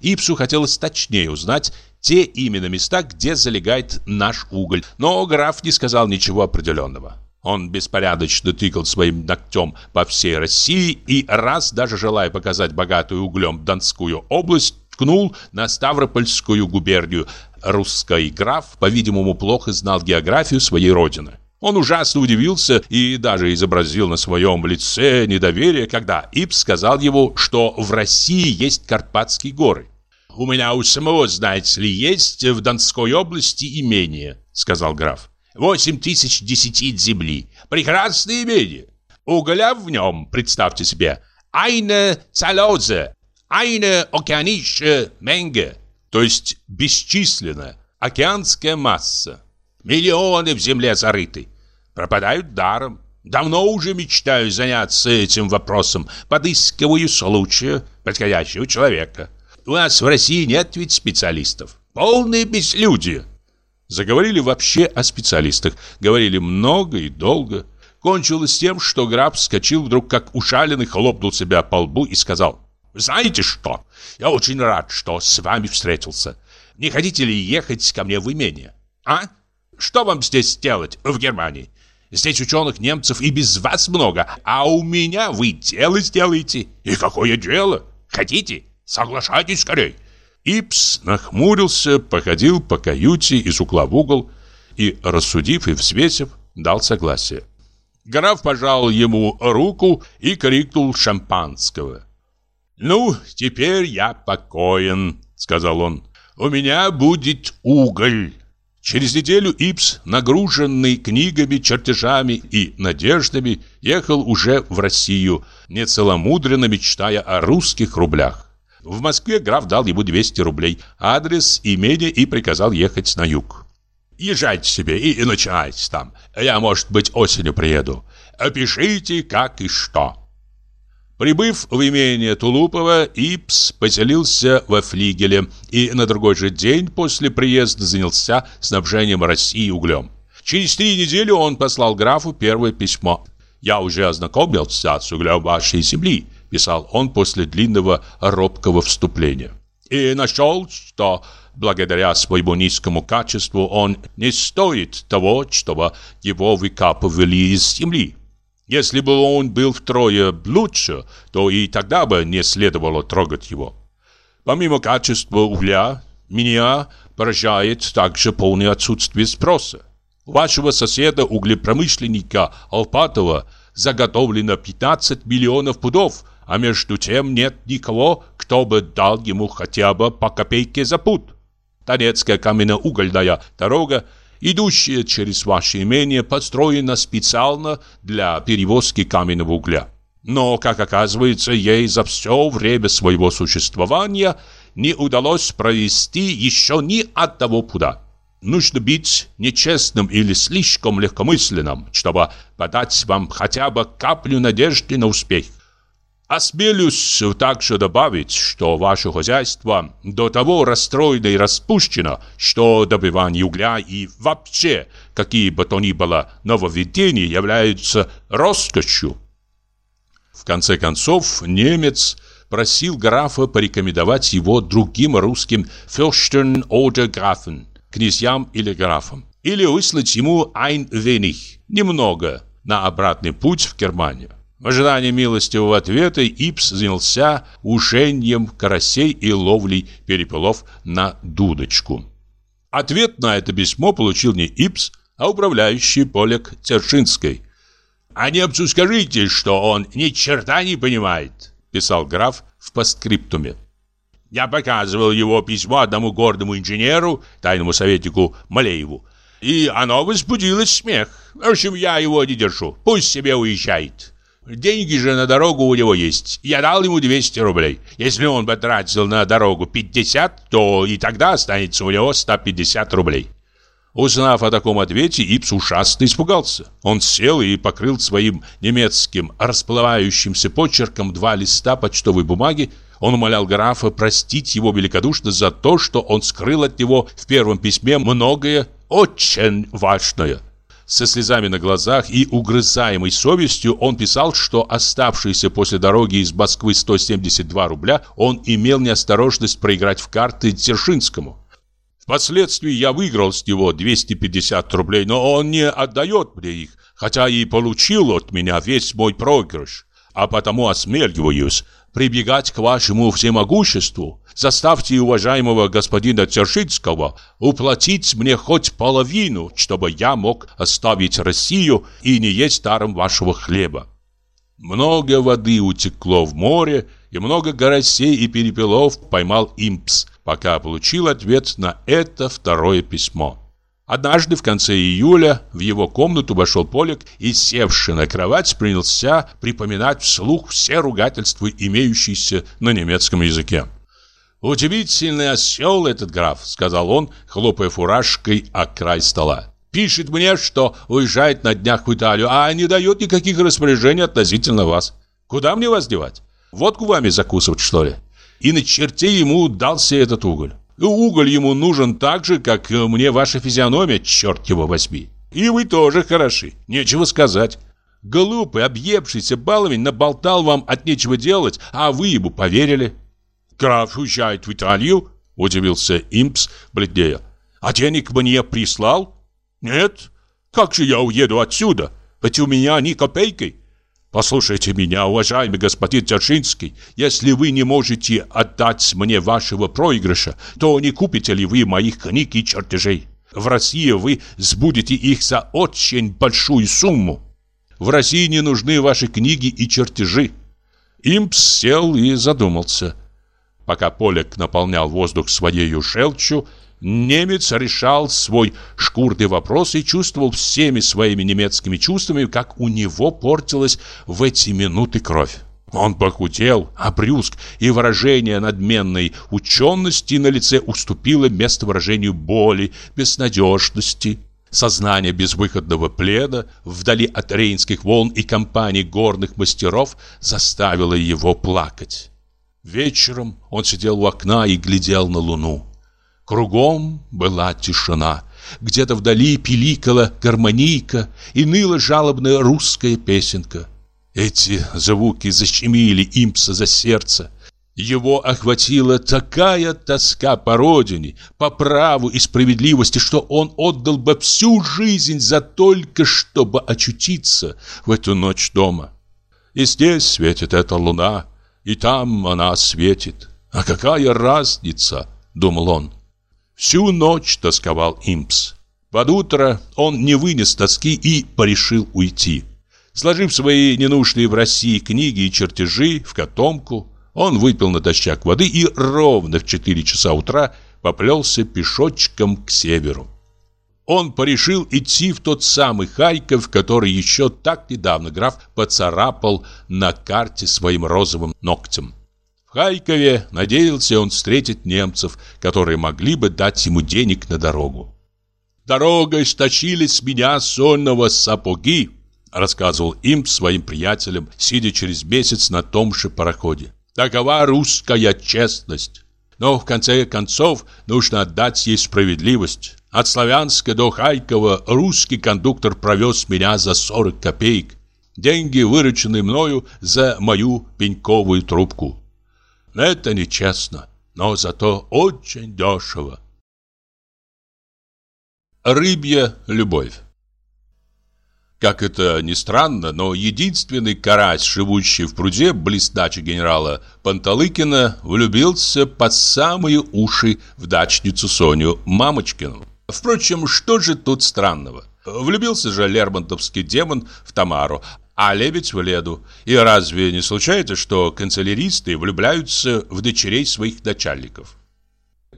Ипсу хотелось точнее узнать те именно места, где залегает наш уголь, но граф не сказал ничего определенного. Он беспорядочно тыкал своим ногтем по всей России и раз, даже желая показать богатую углем Донскую область, ткнул на Ставропольскую губернию. Русский граф, по-видимому, плохо знал географию своей родины. Он ужасно удивился и даже изобразил на своем лице недоверие, когда Ипс сказал ему, что в России есть Карпатские горы. «У меня у самого, знаете ли, есть в Донской области имение», — сказал граф. Восемь тысяч десятин земли. Прекрасное имение. Угля в нем, представьте себе, айна цалозе, айна океанище менге, то есть бесчисленная океанская масса. Миллионы в земле зарыты. Пропадают даром. Давно уже мечтаю заняться этим вопросом, подыскиваю случая подходящего человека. У нас в России нет ведь специалистов. Полные безлюдие. Заговорили вообще о специалистах. Говорили много и долго. Кончилось тем, что граф вскочил вдруг как ушаленный, хлопнул себя по лбу и сказал «Знаете что? Я очень рад, что с вами встретился. Не хотите ли ехать ко мне в имение? А? Что вам здесь делать в Германии? Здесь ученых немцев и без вас много, а у меня вы дело сделаете. И какое дело? Хотите? Соглашайтесь скорей. Ипс нахмурился, походил по каюте из угла в угол и, рассудив и взвесив, дал согласие. Граф пожал ему руку и крикнул шампанского. «Ну, теперь я покоен», — сказал он. «У меня будет уголь». Через неделю Ипс, нагруженный книгами, чертежами и надеждами, ехал уже в Россию, нецеломудренно мечтая о русских рублях. В Москве граф дал ему 200 рублей, адрес, имение и приказал ехать на юг. «Езжайте себе и, и начинайте там. Я, может быть, осенью приеду. Опишите, как и что». Прибыв в имение Тулупова, Ипс поселился во флигеле и на другой же день после приезда занялся снабжением России углем. Через три недели он послал графу первое письмо. «Я уже ознакомился с углем вашей земли писал он после длинного робкого вступления. И нашел, что благодаря своему низкому качеству он не стоит того, чтобы его выкапывали из земли. Если бы он был втрое лучше, то и тогда бы не следовало трогать его. Помимо качества угля, меня поражает также полное отсутствие спроса. У вашего соседа углепромышленника Алпатова заготовлено 15 миллионов пудов, а между тем нет никого, кто бы дал ему хотя бы по копейке за пуд. Донецкая каменноугольная дорога, идущая через ваше имение, построена специально для перевозки каменного угля. Но, как оказывается, ей за все время своего существования не удалось провести еще ни одного пуда. Нужно быть нечестным или слишком легкомысленным, чтобы подать вам хотя бы каплю надежды на успех. Осмелюсь также добавить, что ваше хозяйство до того расстроено и распущено, что добывание угля и вообще какие бы то ни было нововведения являются роскошью. В конце концов, немец просил графа порекомендовать его другим русским «Fürsten oder Grafen» князьям или графам, или выслать ему «ein wenig» немного на обратный путь в Германию. В ожидании милостивого ответа Ипс занялся ушеньем карасей и ловлей перепелов на дудочку. Ответ на это письмо получил не Ипс, а управляющий Полек Цершинской. «А немцу скажите, что он ни черта не понимает», писал граф в постскриптуме. Я показывал его письмо одному гордому инженеру, тайному советнику Малееву, и оно возбудило смех. В общем, я его не держу, пусть себе уезжает. Деньги же на дорогу у него есть. Я дал ему 200 рублей. Если он потратил на дорогу 50, то и тогда останется у него 150 рублей. Узнав о таком ответе, Ипс ужасно испугался. Он сел и покрыл своим немецким расплывающимся почерком два листа почтовой бумаги. Он умолял графа простить его великодушно за то, что он скрыл от него в первом письме многое очень важное. Со слезами на глазах и угрызаемой совестью он писал, что оставшиеся после дороги из Москвы 172 рубля он имел неосторожность проиграть в карты Дзержинскому. Впоследствии я выиграл с него 250 рублей, но он не отдает мне их, хотя и получил от меня весь мой проигрыш. А потому осмеливаюсь прибегать к вашему всемогуществу. Заставьте уважаемого господина Дзержинского уплатить мне хоть половину, чтобы я мог оставить Россию и не есть даром вашего хлеба. Много воды утекло в море, и много горосей и перепелов поймал импс, пока получил ответ на это второе письмо. Однажды в конце июля в его комнату вошел Полик и, севший на кровать, принялся припоминать вслух все ругательства, имеющиеся на немецком языке. «Удивительный осел этот граф», — сказал он, хлопая фуражкой о край стола. «Пишет мне, что уезжает на днях в Италию, а не дает никаких распоряжений относительно вас. Куда мне вас девать? Водку вами закусывать, что ли? И на черте ему дался этот уголь. Уголь ему нужен так же, как мне ваша физиономия, черт его возьми. И вы тоже хороши, нечего сказать. Глупый, объевшийся баловень наболтал вам от нечего делать, а вы ему поверили. Граф уезжает в Италию? Удивился импс, бледнее. А денег мне прислал? Нет. Как же я уеду отсюда? Ведь у меня ни копейки. Послушайте меня, уважаемый господин Дзержинский, если вы не можете отдать мне вашего проигрыша, то не купите ли вы моих книг и чертежей? В России вы сбудете их за очень большую сумму. В России не нужны ваши книги и чертежи. Импс сел и задумался. Пока Полек наполнял воздух своей желчью, Немец решал свой шкурный вопрос и чувствовал всеми своими немецкими чувствами, как у него портилась в эти минуты кровь. Он похудел, обрюзг, и выражение надменной учености на лице уступило место выражению боли, безнадежности. Сознание безвыходного пледа вдали от рейнских волн и компаний горных мастеров заставило его плакать. Вечером он сидел у окна и глядел на луну. Кругом была тишина. Где-то вдали пиликала гармонийка и ныла жалобная русская песенка. Эти звуки защемили импса за сердце. Его охватила такая тоска по родине, по праву и справедливости, что он отдал бы всю жизнь за только, чтобы очутиться в эту ночь дома. И здесь светит эта луна, и там она светит. А какая разница, думал он. Всю ночь тосковал Импс. Под утро он не вынес тоски и порешил уйти. Сложив свои ненужные в России книги и чертежи в котомку, он выпил натощак воды и ровно в 4 часа утра поплелся пешочком к северу. Он порешил идти в тот самый Харьков, который еще так недавно граф поцарапал на карте своим розовым ногтем. В Харькове надеялся он встретить немцев, которые могли бы дать ему денег на дорогу. «Дорогой стащили с меня сонного сапоги», рассказывал им своим приятелям, сидя через месяц на том же пароходе. «Такова русская честность. Но в конце концов нужно отдать ей справедливость. От Славянска до Харькова русский кондуктор провез меня за 40 копеек. Деньги, вырученные мною за мою пеньковую трубку. Это нечестно, но зато очень дешево. Рыбья любовь Как это ни странно, но единственный карась, живущий в пруде близ дачи генерала Панталыкина, влюбился под самые уши в дачницу Соню Мамочкину. Впрочем, что же тут странного? Влюбился же Лермонтовский демон в Тамару, а лебедь в леду. И разве не случается, что канцеляристы влюбляются в дочерей своих начальников?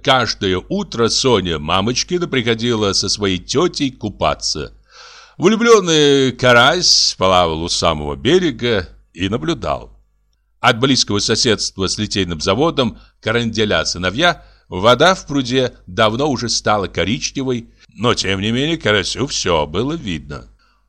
Каждое утро Соня Мамочкина приходила со своей тетей купаться. Влюбленный карась плавал у самого берега и наблюдал. От близкого соседства с литейным заводом Каранделя сыновья вода в пруде давно уже стала коричневой, Но, тем не менее, Карасю все было видно.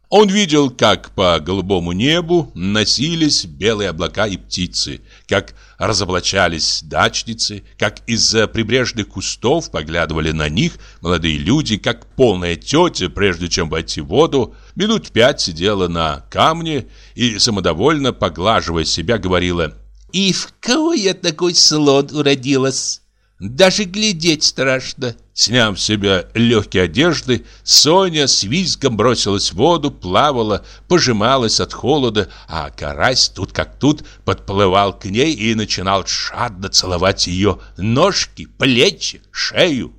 Он видел, как по голубому небу носились белые облака и птицы, как разоблачались дачницы, как из-за прибрежных кустов поглядывали на них молодые люди, как полная тетя, прежде чем войти в воду, минут пять сидела на камне и, самодовольно поглаживая себя, говорила «И в кого я такой слон уродилась?» Даже глядеть страшно. Сняв с себя легкие одежды, Соня с визгом бросилась в воду, плавала, пожималась от холода, а карась тут как тут подплывал к ней и начинал жадно целовать ее ножки, плечи, шею.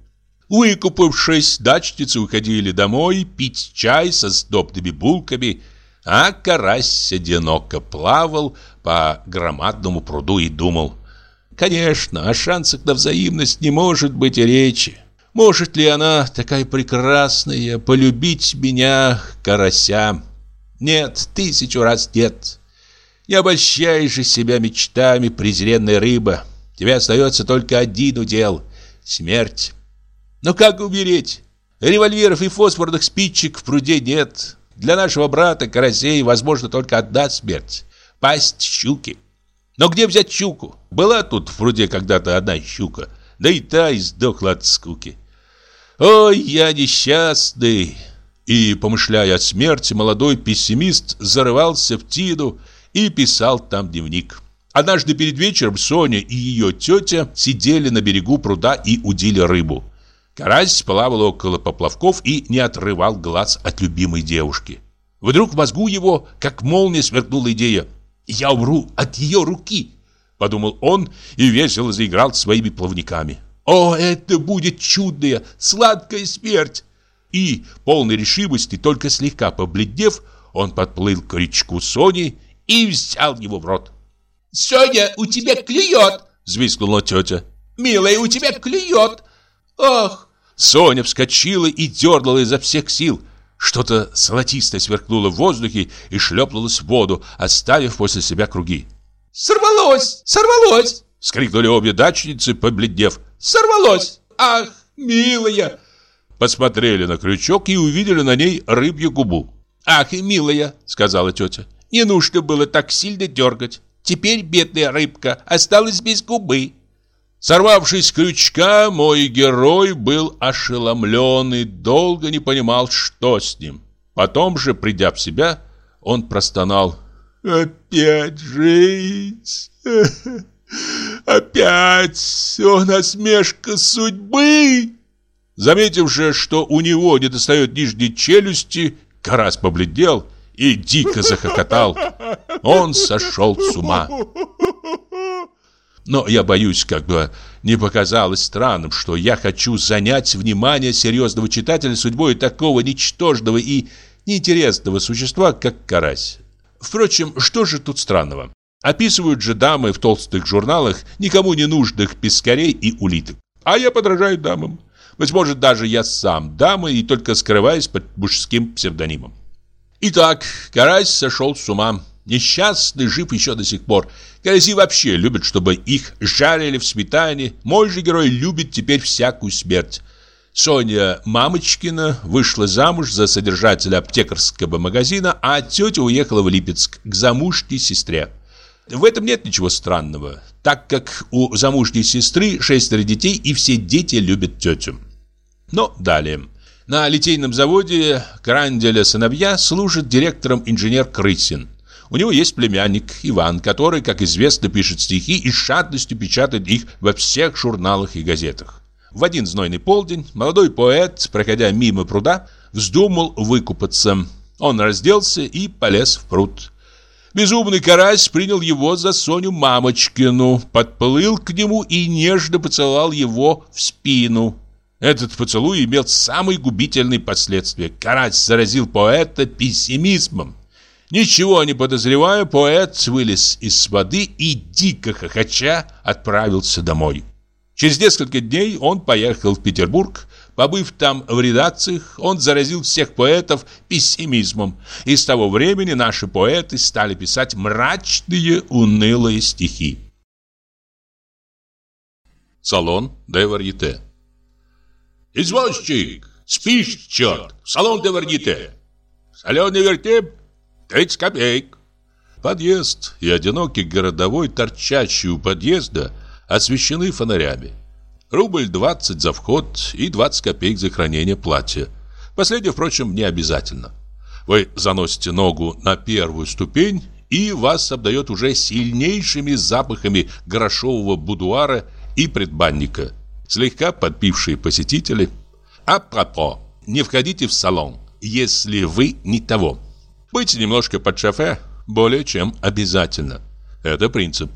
Выкупавшись, дачницы уходили домой пить чай со сдобными булками, а карась одиноко плавал по громадному пруду и думал – Конечно, о шансах на взаимность не может быть и речи. Может ли она, такая прекрасная, полюбить меня, карася? Нет, тысячу раз нет. Не обольщай же себя мечтами, презренная рыба. Тебе остается только один удел — смерть. Но как умереть? Револьверов и фосфорных спичек в пруде нет. Для нашего брата Карасей возможно только одна смерть — пасть щуки. Но где взять щуку? Была тут в пруде когда-то одна щука, да и та издохла от скуки. Ой, я несчастный! И, помышляя о смерти, молодой пессимист зарывался в тину и писал там дневник. Однажды перед вечером Соня и ее тетя сидели на берегу пруда и удили рыбу. Карась плавал около поплавков и не отрывал глаз от любимой девушки. Вдруг в мозгу его, как молния, сверкнула идея. «Я умру от ее руки!» Подумал он и весело заиграл своими плавниками. «О, это будет чудная, сладкая смерть!» И, полной решимости, только слегка побледнев, он подплыл к крючку Сони и взял его в рот. «Соня, у тебя клюет!» — взвизгнула тетя. «Милая, у тебя клюет! Ах!» Соня вскочила и дернула изо всех сил. Что-то золотистое сверкнуло в воздухе и шлепнулось в воду, оставив после себя круги. «Сорвалось! Сорвалось!» — скрикнули обе дачницы, побледнев. «Сорвалось! Ах, милая!» Посмотрели на крючок и увидели на ней рыбью губу. «Ах, милая!» — сказала тетя. «Не нужно было так сильно дергать. Теперь бедная рыбка осталась без губы». Сорвавшись с крючка, мой герой был ошеломлен и долго не понимал, что с ним. Потом же, придя в себя, он простонал. «Опять жизнь! Опять он насмешка судьбы!» Заметивши, что у него не достает нижней челюсти, Карас побледнел и дико захохотал. Он сошел с ума. Но я боюсь, как бы не показалось странным, что я хочу занять внимание серьезного читателя судьбой такого ничтожного и неинтересного существа, как карась. Впрочем, что же тут странного? Описывают же дамы в толстых журналах никому не нужных пескарей и улиток. А я подражаю дамам. Быть может, даже я сам дама и только скрываюсь под мужским псевдонимом. Итак, карась сошел с ума. Несчастный жив еще до сих пор. Караси вообще любят, чтобы их жарили в сметане. Мой же герой любит теперь всякую смерть. Соня Мамочкина вышла замуж за содержателя аптекарского магазина, а тетя уехала в Липецк к замужней сестре. В этом нет ничего странного, так как у замужней сестры шестеро детей и все дети любят тетю. Но далее. На литейном заводе Кранделя сыновья служит директором инженер Крысин. У него есть племянник Иван, который, как известно, пишет стихи и шатностью печатает их во всех журналах и газетах. В один знойный полдень молодой поэт, проходя мимо пруда, вздумал выкупаться. Он разделся и полез в пруд. Безумный карась принял его за Соню Мамочкину, подплыл к нему и нежно поцеловал его в спину. Этот поцелуй имел самые губительные последствия. Карась заразил поэта пессимизмом. Ничего не подозревая, поэт вылез из воды и, дико хохоча, отправился домой. Через несколько дней он поехал в Петербург. Побыв там в редакциях, он заразил всех поэтов пессимизмом. И с того времени наши поэты стали писать мрачные, унылые стихи. Салон де Варьете «Извозчик! Спишь, черт, салон де варните. Соленый вертеп, 30 копеек. Подъезд и одинокий городовой, торчащий у подъезда, освещены фонарями. Рубль 20 за вход и 20 копеек за хранение платья. Последнее, впрочем, не обязательно. Вы заносите ногу на первую ступень, и вас обдает уже сильнейшими запахами горошового будуара и предбанника. Слегка подпившие посетители. А пропо, не входите в салон, если вы не того. Быть немножко под шофе более чем обязательно. Это принцип.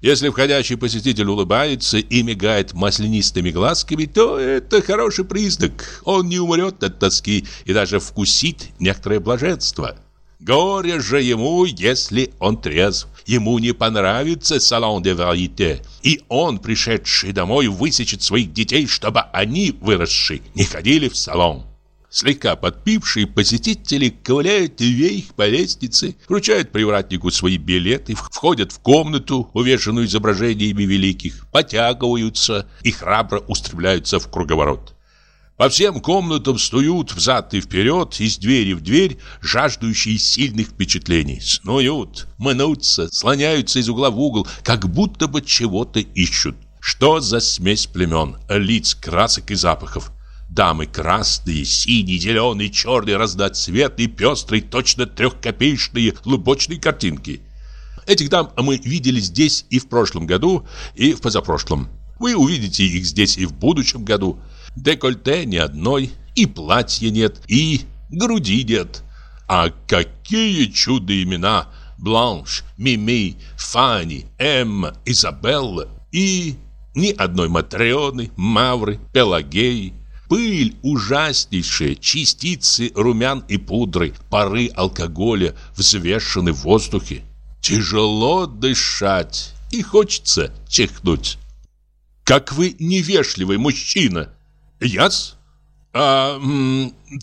Если входящий посетитель улыбается и мигает маслянистыми глазками, то это хороший признак. Он не умрет от тоски и даже вкусит некоторое блаженство. Горе же ему, если он трезв. Ему не понравится салон де варите. И он, пришедший домой, высечет своих детей, чтобы они, выросшие, не ходили в салон. Слегка подпившие посетители ковыляют вверх по лестнице, вручают привратнику свои билеты, входят в комнату, увешанную изображениями великих, потягиваются и храбро устремляются в круговорот. По всем комнатам стуют взад и вперед, из двери в дверь, жаждущие сильных впечатлений. Снуют, мнутся, слоняются из угла в угол, как будто бы чего-то ищут. Что за смесь племен, лиц, красок и запахов? Дамы красные, синие, зеленые, черные, разноцветные, пестрые, точно трехкопеечные лубочные картинки. Этих дам мы видели здесь и в прошлом году, и в позапрошлом. Вы увидите их здесь и в будущем году. Декольте ни одной, и платья нет, и груди нет. А какие чудо имена! Бланш, Мими, Фанни, Эмма, Изабелла и ни одной Матрены, Мавры, Пелагеи. Пыль ужаснейшая, частицы румян и пудры, пары алкоголя взвешены в воздухе. Тяжело дышать и хочется чихнуть. Как вы невежливый мужчина. Яс? А,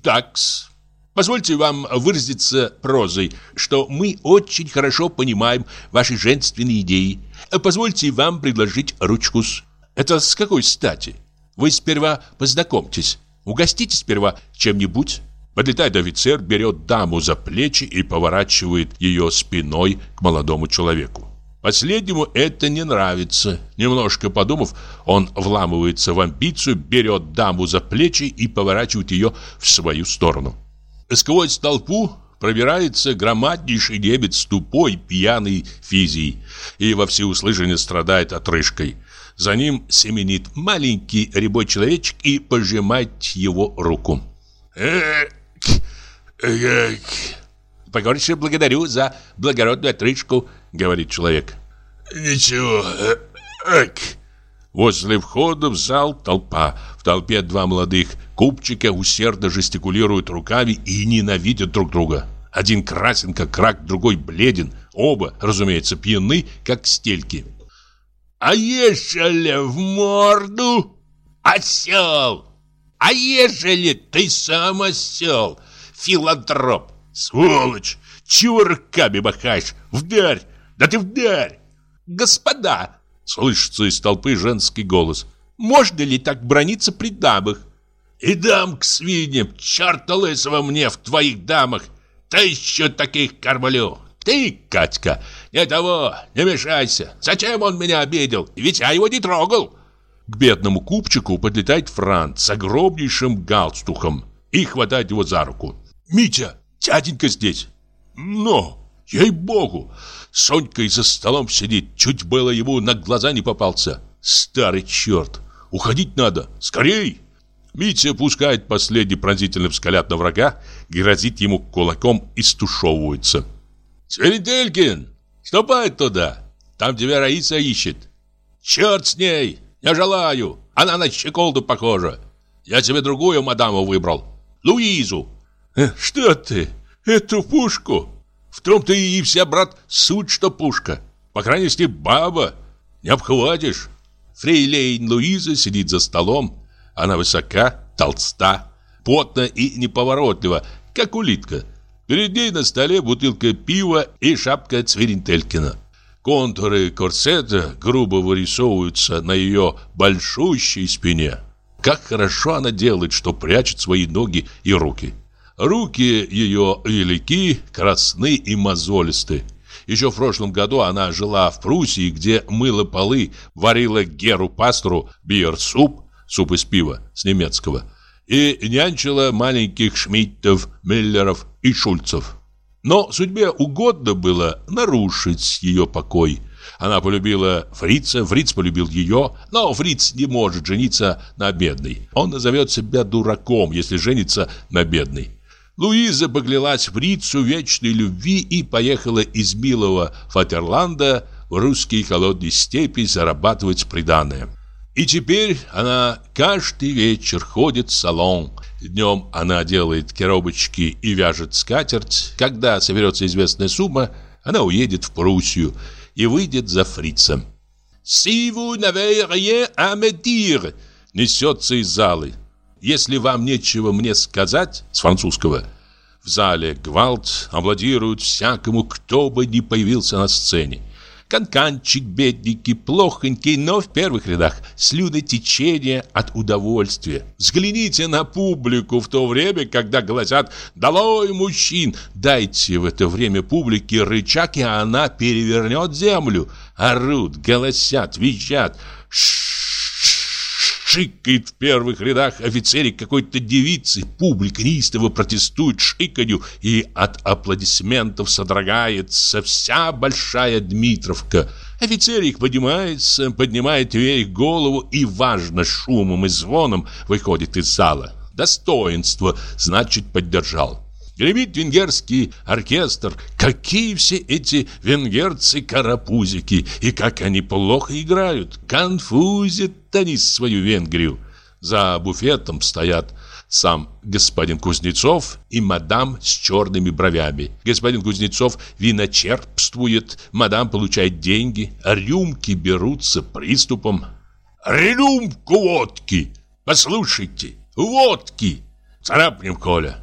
такс. Позвольте вам выразиться прозой, что мы очень хорошо понимаем ваши женственные идеи. Позвольте вам предложить ручку-с. Это с какой стати? Вы сперва познакомьтесь, угостите сперва чем-нибудь. Подлетает офицер, берет даму за плечи и поворачивает ее спиной к молодому человеку. Последнему это не нравится. Немножко подумав, он вламывается в амбицию, берет даму за плечи и поворачивает ее в свою сторону. Сквозь толпу пробирается громаднейший немец с тупой пьяной физией и во всеуслышание страдает отрыжкой. За ним семенит маленький рябой человечек и пожимает его руку. «Погорше благодарю за благородную отрыжку», — говорит человек. «Ничего, эк». Возле входа в зал толпа. В толпе два молодых купчика усердно жестикулируют руками и ненавидят друг друга. Один красен, как рак, другой бледен. Оба, разумеется, пьяны, как стельки. А ежели в морду? Осел! А ежели ты сам осел, филантроп? Сволочь! Чего руками махаешь? Вдарь! Да ты вдарь! Господа! Слышится из толпы женский голос. Можно ли так брониться при дамах? И дам к свиньям, черта лысого мне в твоих дамах. Тысячу таких кормлю. Ты, Катька, не того, не мешайся. Зачем он меня обидел? Ведь я его не трогал. К бедному купчику подлетает Франц с огромнейшим галстухом и хватает его за руку. «Митя, дяденька здесь!» «Но, ей-богу!» Сонька и за столом сидит, чуть было ему на глаза не попался. Старый черт! Уходить надо! Скорей! Митя пускает последний пронзительный взгляд на врага, грозит ему кулаком и стушевывается. «Свериделькин, ступай туда! Там тебя Раиса ищет! Черт с ней! Я желаю! Она на щеколду похожа! Я тебе другую мадаму выбрал! Луизу!» «Э, «Что ты? Эту пушку?» В том-то и вся, брат, суть, что пушка. По крайней мере, баба. Не обхватишь. Фрейлейн Луиза сидит за столом. Она высока, толста, потна и неповоротлива, как улитка. Перед ней на столе бутылка пива и шапка Цверинтелькина. Контуры корсета грубо вырисовываются на ее большущей спине. Как хорошо она делает, что прячет свои ноги и руки. Руки ее велики, красны и мозолисты. Еще в прошлом году она жила в Пруссии, где мыла полы, варила Геру Пастру биер-суп, суп из пива с немецкого, и нянчила маленьких Шмидтов, Миллеров и Шульцев. Но судьбе угодно было нарушить ее покой – она полюбила фрица, фриц полюбил ее, но фриц не может жениться на бедной. Он назовет себя дураком, если женится на бедной. Луиза поклялась фрицу вечной любви и поехала из милого Фатерланда в русские холодные степи зарабатывать приданое. И теперь она каждый вечер ходит в салон. Днем она делает коробочки и вяжет скатерть. Когда соберется известная сумма, она уедет в Пруссию – и выйдет за фрицем. «Si vous n'avez rien à me dire!» несется из залы. «Если вам нечего мне сказать» с французского. В зале гвалт аплодируют всякому, кто бы ни появился на сцене. Канканчик бедненький, плохонький, но в первых рядах слюнотечение от удовольствия. Взгляните на публику в то время, когда гласят «Долой мужчин!» Дайте в это время публике рычаг, и она перевернет землю. Орут, голосят, визжат. Ш шикает в первых рядах офицерик какой-то девицы. Публика неистово протестует шиканью, и от аплодисментов содрогается вся большая Дмитровка. Офицерик поднимается, поднимает вверх голову и, важно, шумом и звоном выходит из зала. Достоинство, значит, поддержал. Гремит венгерский оркестр. Какие все эти венгерцы-карапузики. И как они плохо играют. Конфузят они свою Венгрию. За буфетом стоят сам господин Кузнецов и мадам с черными бровями. Господин Кузнецов виночерпствует, мадам получает деньги, рюмки берутся приступом. «Рюмку водки! Послушайте, водки!» «Царапнем, Коля!»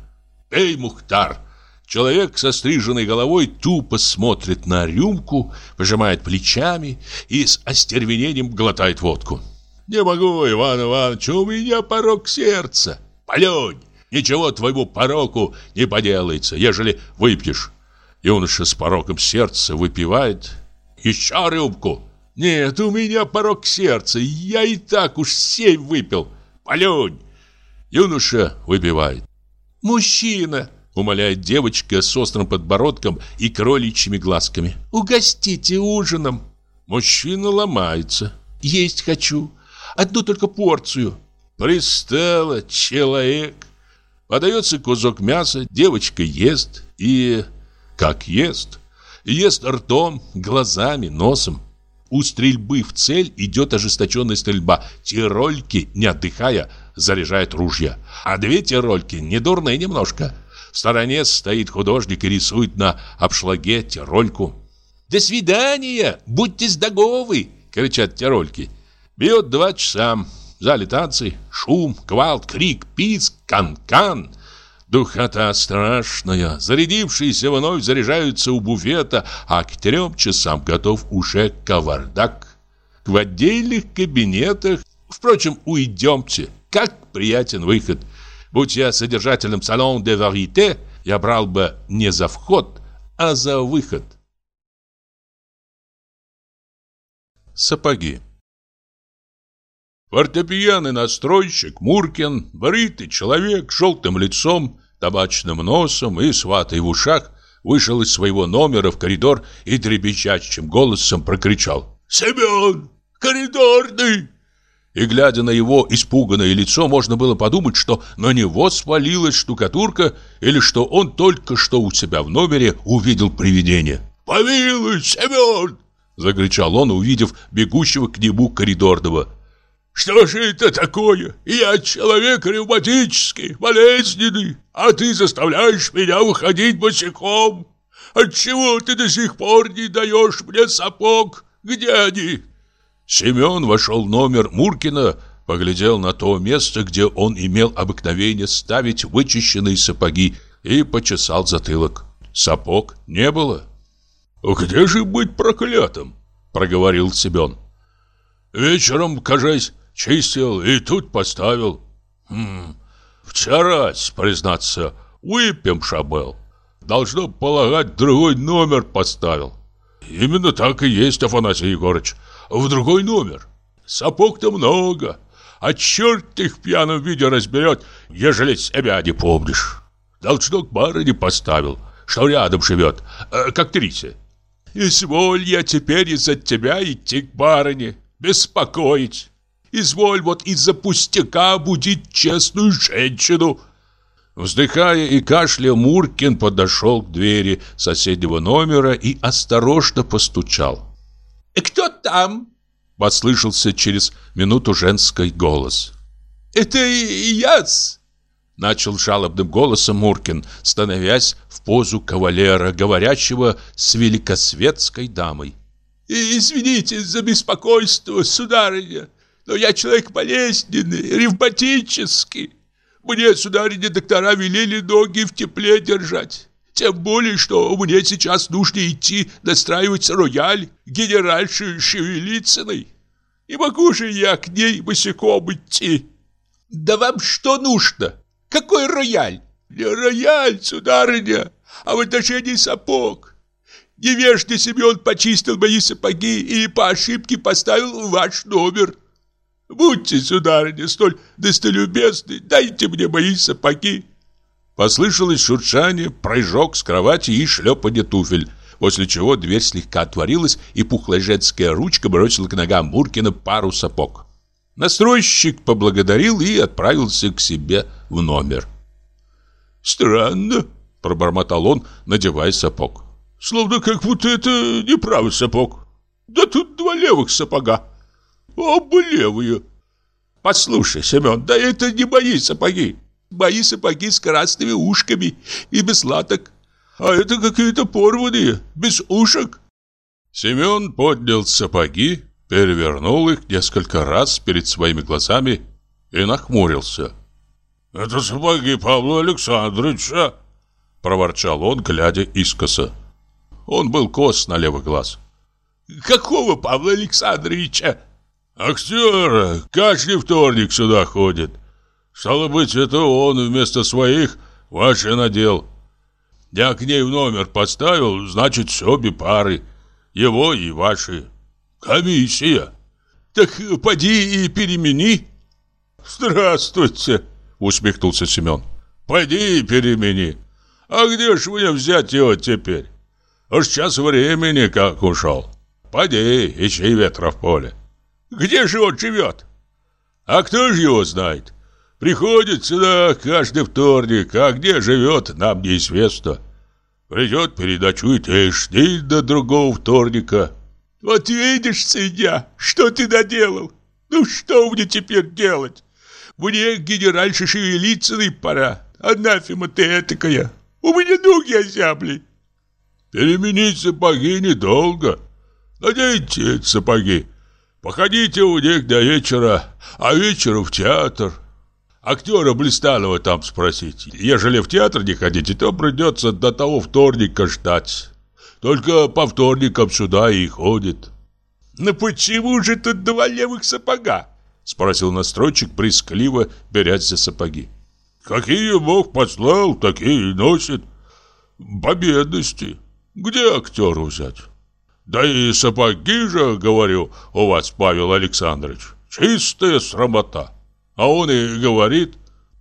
«Эй, Мухтар!» Человек со стриженной головой тупо смотрит на рюмку, пожимает плечами и с остервенением глотает водку. «Не могу, Иван Иванович, у меня порог сердца!» «Полень! Ничего твоему пороку не поделается, ежели выпьешь!» Юноша с пороком сердца выпивает. «Еще рюмку!» «Нет, у меня порог сердца, я и так уж семь выпил!» «Полень!» Юноша выпивает. «Мужчина!» — умоляет девочка с острым подбородком и кроличьими глазками. «Угостите ужином!» Мужчина ломается. «Есть хочу. Одну только порцию». Пристала человек. Подается кусок мяса, девочка ест и... Как ест? Ест ртом, глазами, носом. У стрельбы в цель идет ожесточенная стрельба. Тирольки, не отдыхая, заряжают ружья. А две тирольки недурные немножко. В стороне стоит художник и рисует на обшлаге тирольку. «До свидания! Будьте здоровы!» — кричат тирольки. Бьет два часа. В зале танцы, шум, квалт, крик, писк, кан-кан. Духота страшная. Зарядившиеся вновь заряжаются у буфета, а к трем часам готов уже кавардак. В отдельных кабинетах, впрочем, уйдемте. Как приятен выход. Будь я содержателем салон де варите, я брал бы не за вход, а за выход. Сапоги Фортепианный настройщик Муркин, бритый человек с желтым лицом, табачным носом и сватой в ушах, вышел из своего номера в коридор и трепещащим голосом прокричал «Семен! Коридорный!» И глядя на его испуганное лицо, можно было подумать, что на него свалилась штукатурка или что он только что у себя в номере увидел привидение. «Помилуй, Семен!» – закричал он, увидев бегущего к нему коридорного. «Что же это такое? Я человек ревматический, болезненный, а ты заставляешь меня выходить босиком. Отчего ты до сих пор не даешь мне сапог? Где они?» Семен вошел в номер Муркина, поглядел на то место, где он имел обыкновение ставить вычищенные сапоги и почесал затылок. Сапог не было. «Где же быть проклятым?» — проговорил Семен. «Вечером, кажись, Чистил и тут поставил. Хм, вчера, признаться, выпьемша был. Должно полагать, другой номер поставил. Именно так и есть, Афанасий Егорыч. В другой номер. Сапог-то много. А черт их в пьяном виде разберет, ежели себя не помнишь. Должно к барыне поставил, что рядом живет, э, к актрисе. Изволь я теперь из-за тебя идти к барыне, беспокоить. Изволь вот из-за пустяка будить честную женщину. Вздыхая и кашляя, Муркин подошел к двери соседнего номера и осторожно постучал. «Кто там?» – послышался через минуту женский голос. «Это я-с!» – начал жалобным голосом Муркин, становясь в позу кавалера, говорящего с великосветской дамой. «Извините за беспокойство, сударыня, но я человек болезненный, ревматический. Мне, сударыня, доктора велели ноги в тепле держать. Тем более, что мне сейчас нужно идти настраивать рояль генеральши Шевелицыной. Не могу же я к ней босиком идти. Да вам что нужно? Какой рояль? Не рояль, сударыня, а в отношении сапог. Невежный Семен почистил мои сапоги и по ошибке поставил ваш номер. Будьте, сударыня, столь достолюбезны, дайте мне мои сапоги. Послышалось шуршание, прыжок с кровати и шлепанье туфель, после чего дверь слегка отворилась, и пухлая женская ручка бросила к ногам Муркина пару сапог. Настройщик поблагодарил и отправился к себе в номер. «Странно», — пробормотал он, надевая сапог. «Словно как будто это не правый сапог. Да тут два левых сапога. Оба левые. Послушай, Семен, да это не мои сапоги. Мои сапоги с красными ушками и без латок. А это какие-то порванные, без ушек. Семен поднял сапоги, перевернул их несколько раз перед своими глазами и нахмурился. «Это сапоги Павла Александровича!» Проворчал он, глядя искоса. Он был кос на левый глаз. «Какого Павла Александровича?» Актер каждый вторник сюда ходит. Стало быть, это он вместо своих ваши надел. Я к ней в номер поставил, значит, обе пары. Его и ваши. Комиссия. Так поди и перемени. Здравствуйте, усмехнулся Семен. Поди и перемени. А где ж мне взять его теперь? Уж час времени как ушел. Поди, ищи ветра в поле. Где же он живет? А кто же его знает? Приходит сюда каждый вторник, а где живет, нам неизвестно. Придет, передачует и жди до другого вторника. Вот видишь, свинья, что ты наделал? Ну что мне теперь делать? Мне генеральше Шевелицыной пора. Анафема ты этакая. У меня ноги озябли. Переменить сапоги недолго. Наденьте сапоги. Походите у них до вечера, а вечером в театр. Актера Блистанова там спросить. Ежели в театр не ходите, то придется до того вторника ждать. Только по вторникам сюда и ходит. «Ну почему же тут два левых сапога?» Спросил настройщик, брезгливо берясь за сапоги. «Какие Бог послал, такие и носит. По бедности. Где актеру взять?» Да и сапоги же, говорю, у вас, Павел Александрович, чистая срамота. А он и говорит,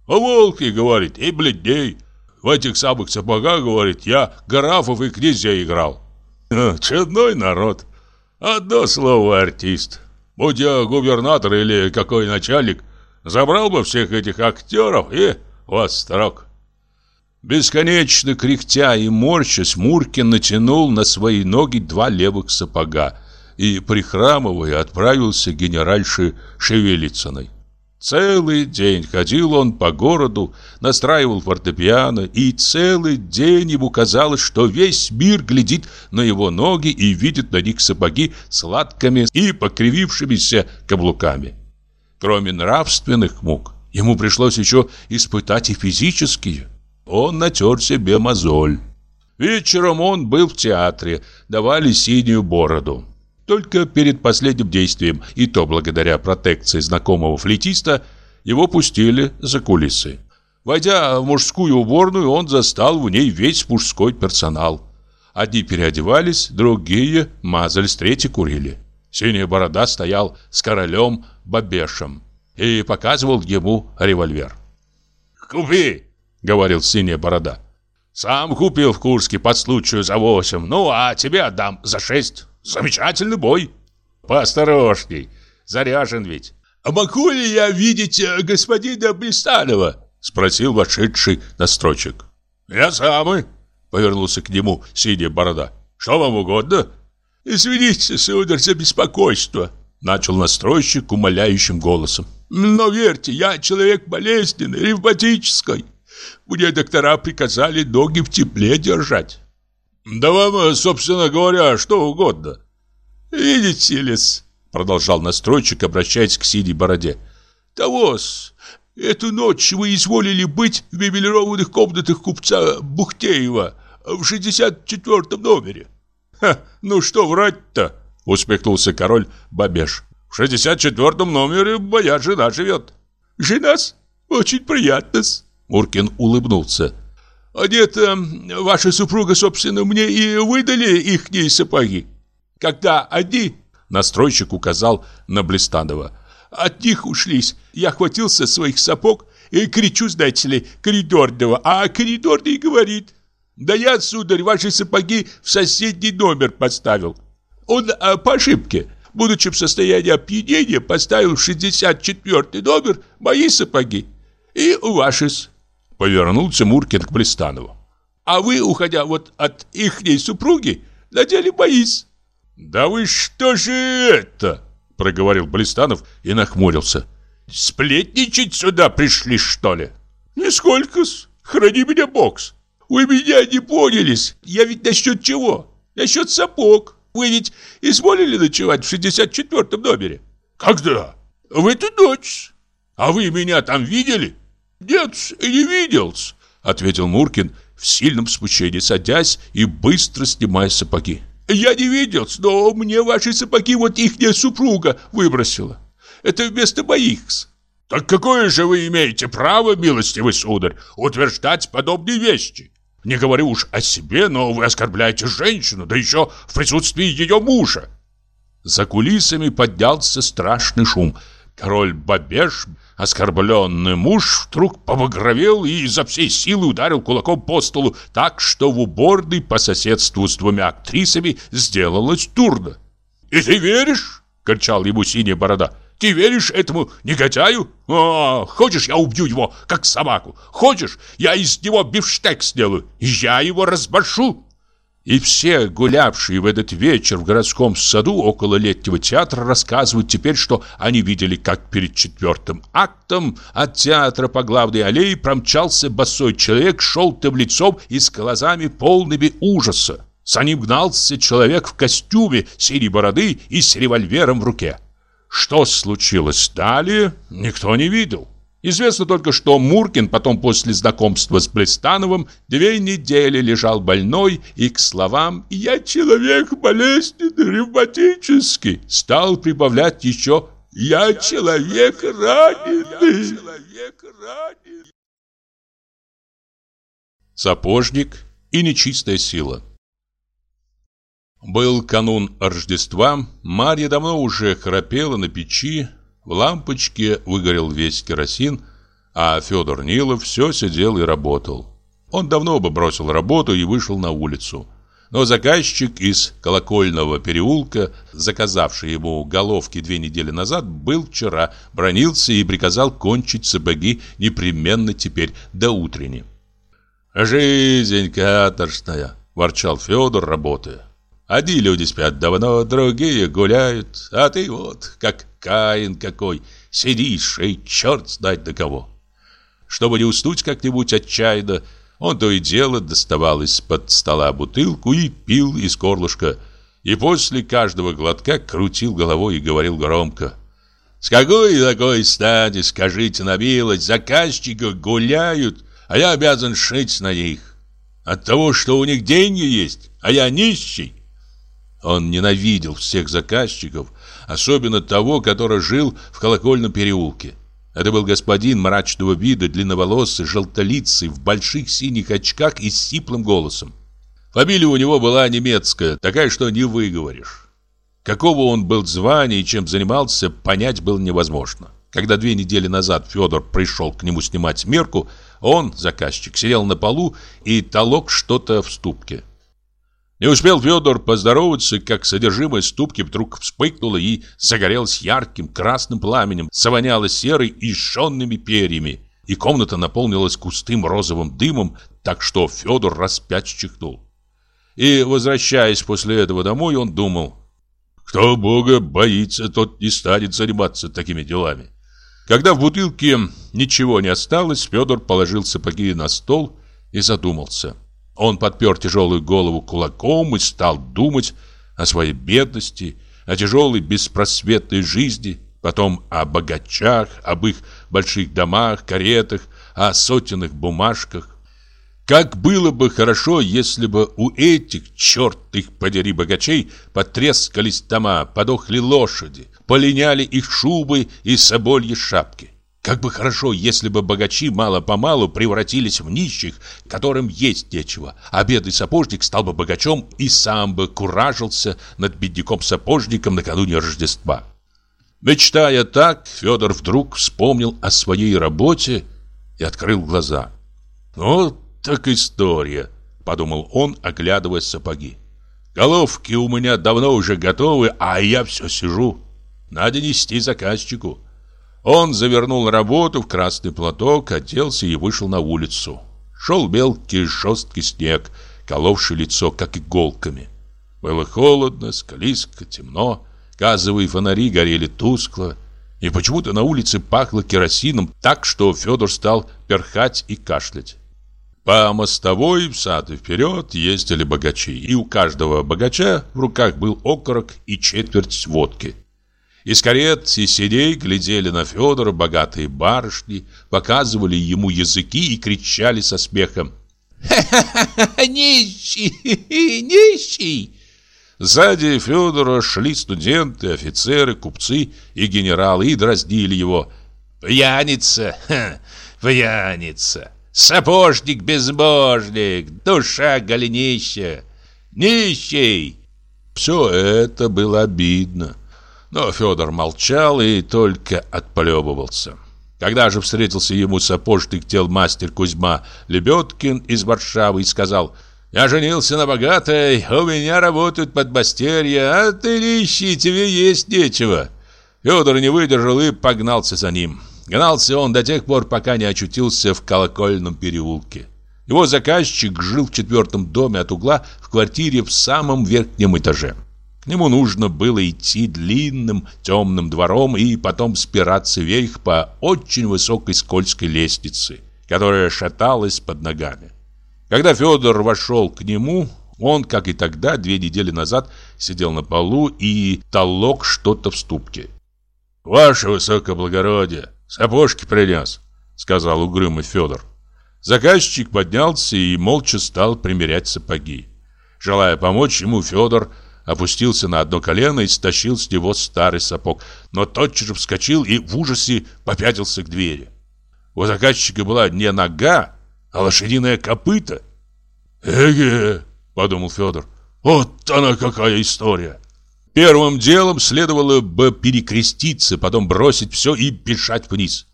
а волки, говорит, и бледней. В этих самых сапогах, говорит, я графов и князей играл. Чудной народ. Одно слово артист. Будь я губернатор или какой начальник, забрал бы всех этих актеров и вот строк. Бесконечно кряхтя и морщась, Муркин натянул на свои ноги два левых сапога и, прихрамывая, отправился к генеральше Шевелицыной. Целый день ходил он по городу, настраивал фортепиано, и целый день ему казалось, что весь мир глядит на его ноги и видит на них сапоги с латками и покривившимися каблуками. Кроме нравственных мук, ему пришлось еще испытать и физические – он натер себе мозоль. Вечером он был в театре, давали синюю бороду. Только перед последним действием, и то благодаря протекции знакомого флейтиста, его пустили за кулисы. Войдя в мужскую уборную, он застал в ней весь мужской персонал. Одни переодевались, другие мазались, третьи курили. Синяя борода стоял с королем Бабешем и показывал ему револьвер. «Купи!» — говорил синяя борода. «Сам купил в Курске под случаю за восемь, ну а тебе отдам за шесть. Замечательный бой. Поосторожней, заряжен ведь». «А могу ли я видеть э, господина Блистанова?» — спросил вошедший настройщик. «Я самый», — повернулся к нему синяя борода. «Что вам угодно?» «Извините, сударь, за беспокойство», — начал настройщик умоляющим голосом. «Но верьте, я человек болезненный, ревматический. Мне доктора приказали ноги в тепле держать». «Да вам, собственно говоря, что угодно». «Видите ли продолжал настройщик, обращаясь к синей бороде. «Того-с, эту ночь вы изволили быть в мебелированных комнатах купца Бухтеева в 64 номере». «Ха, ну что врать-то?» — усмехнулся король Бабеш. «В 64-м номере моя жена живет». «Жена-с? Очень приятно-с». Муркин улыбнулся. «А нет-то ваша супруга, собственно, мне и выдали ихние сапоги. Когда одни...» Настройщик указал на Блистанова. От них ушлись. Я хватился своих сапог и кричу, знаете ли, коридорного. А коридорный говорит, да я, сударь, ваши сапоги в соседний номер поставил. Он а, по ошибке, будучи в состоянии опьянения, поставил в 64 номер мои сапоги и ваши. Повернулся Муркин к Блистанову. А вы, уходя вот от ихней супруги, надели мои. Да вы что же это? Проговорил Блистанов и нахмурился. Сплетничать сюда пришли, что ли? Нисколько-с. Храни меня, бокс. Вы меня не понялись. Я ведь насчет чего? Насчет сапог. Вы ведь изволили ночевать в 64-м номере? Когда? В эту ночь. А вы меня там видели? Нет, не видел, ответил Муркин в сильном смущении, садясь и быстро снимая сапоги. Я не видел, но мне ваши сапоги вот ихняя супруга выбросила. Это вместо моих. Так какое же вы имеете право, милостивый сударь, утверждать подобные вещи? Не говорю уж о себе, но вы оскорбляете женщину, да еще в присутствии ее мужа. За кулисами поднялся страшный шум. Король Бабеш, оскорбленный муж, вдруг побагровел и изо всей силы ударил кулаком по столу, так что в уборной по соседству с двумя актрисами сделалось турно. «И ты веришь?» — кричал ему синяя борода. Ты веришь этому негодяю? А, хочешь, я убью его, как собаку? Хочешь, я из него бифштег сделаю? Я его разбашу!» И все, гулявшие в этот вечер в городском саду около летнего театра, рассказывают теперь, что они видели, как перед четвертым актом от театра по главной аллее промчался босой человек с желтым лицом и с глазами полными ужаса. За ним гнался человек в костюме синей бороды и с револьвером в руке. Что случилось далее, никто не видел. Известно только, что Муркин потом после знакомства с Блистановым две недели лежал больной и к словам «я человек болезненный, ревматический» стал прибавлять еще «я человек раненый». Сапожник и нечистая сила был канун Рождества, Марья давно уже храпела на печи, в лампочке выгорел весь керосин, а Федор Нилов все сидел и работал. Он давно бы бросил работу и вышел на улицу. Но заказчик из колокольного переулка, заказавший ему головки две недели назад, был вчера, бронился и приказал кончить сапоги непременно теперь до утренней. «Жизнь каторжная», – ворчал Федор, работая. Одни люди спят давно, другие гуляют, а ты вот, как Каин какой, сидишь и черт знает до кого. Чтобы не уснуть как-нибудь отчаянно, он то и дело доставал из-под стола бутылку и пил из горлышка, и после каждого глотка крутил головой и говорил громко. «С какой такой стати, скажите на милость, заказчики гуляют, а я обязан шить на них? От того, что у них деньги есть, а я нищий?» Он ненавидел всех заказчиков, особенно того, который жил в колокольном переулке. Это был господин мрачного вида, длинноволосый, желтолицый, в больших синих очках и с сиплым голосом. Фамилия у него была немецкая, такая, что не выговоришь. Какого он был звания и чем занимался, понять было невозможно. Когда две недели назад Федор пришел к нему снимать мерку, он, заказчик, сидел на полу и толок что-то в ступке. Не успел Федор поздороваться, как содержимое ступки вдруг вспыхнуло и загорелось ярким красным пламенем, завоняло серой и жженными перьями, и комната наполнилась густым розовым дымом, так что Федор раз пять чихнул. И, возвращаясь после этого домой, он думал, кто Бога боится, тот не станет заниматься такими делами. Когда в бутылке ничего не осталось, Федор положил сапоги на стол и задумался – он подпер тяжелую голову кулаком и стал думать о своей бедности, о тяжелой беспросветной жизни, потом о богачах, об их больших домах, каретах, о сотенных бумажках. Как было бы хорошо, если бы у этих, черт их подери, богачей, потрескались дома, подохли лошади, полиняли их шубы и собольи шапки. Как бы хорошо, если бы богачи мало-помалу превратились в нищих, которым есть нечего, а бедный сапожник стал бы богачом и сам бы куражился над бедняком-сапожником накануне Рождества. Мечтая так, Федор вдруг вспомнил о своей работе и открыл глаза. «Вот так история», — подумал он, оглядывая сапоги. «Головки у меня давно уже готовы, а я все сижу. Надо нести заказчику». Он завернул работу в красный платок, оделся и вышел на улицу. Шел мелкий жесткий снег, коловший лицо, как иголками. Было холодно, скалиско, темно. Газовые фонари горели тускло. И почему-то на улице пахло керосином так, что Федор стал перхать и кашлять. По мостовой в сад и вперед ездили богачи, и у каждого богача в руках был окорок и четверть водки. Из карет и сидей глядели на Федора богатые барышни, показывали ему языки и кричали со смехом. «Ха-ха-ха! Нищий! Нищий!» Сзади Федора шли студенты, офицеры, купцы и генералы и дразнили его. «Пьяница! Ха, пьяница! Сапожник-безбожник! Душа голенища! Нищий!» Все это было обидно. Но Федор молчал и только отплевывался. Когда же встретился ему сапожник тел мастер Кузьма Лебедкин из Варшавы и сказал «Я женился на богатой, у меня работают подмастерья, а ты нищий, тебе есть нечего». Федор не выдержал и погнался за ним. Гнался он до тех пор, пока не очутился в колокольном переулке. Его заказчик жил в четвертом доме от угла в квартире в самом верхнем этаже нему нужно было идти длинным темным двором и потом спираться вверх по очень высокой скользкой лестнице, которая шаталась под ногами. Когда Федор вошел к нему, он, как и тогда, две недели назад, сидел на полу и толок что-то в ступке. «Ваше высокоблагородие, сапожки принес», — сказал угрюмый Федор. Заказчик поднялся и молча стал примерять сапоги. Желая помочь ему, Федор опустился на одно колено и стащил с него старый сапог, но тотчас же вскочил и в ужасе попятился к двери. У заказчика была не нога, а лошадиная копыта. «Эге!» — подумал Федор. «Вот она какая история!» Первым делом следовало бы перекреститься, потом бросить все и бежать вниз.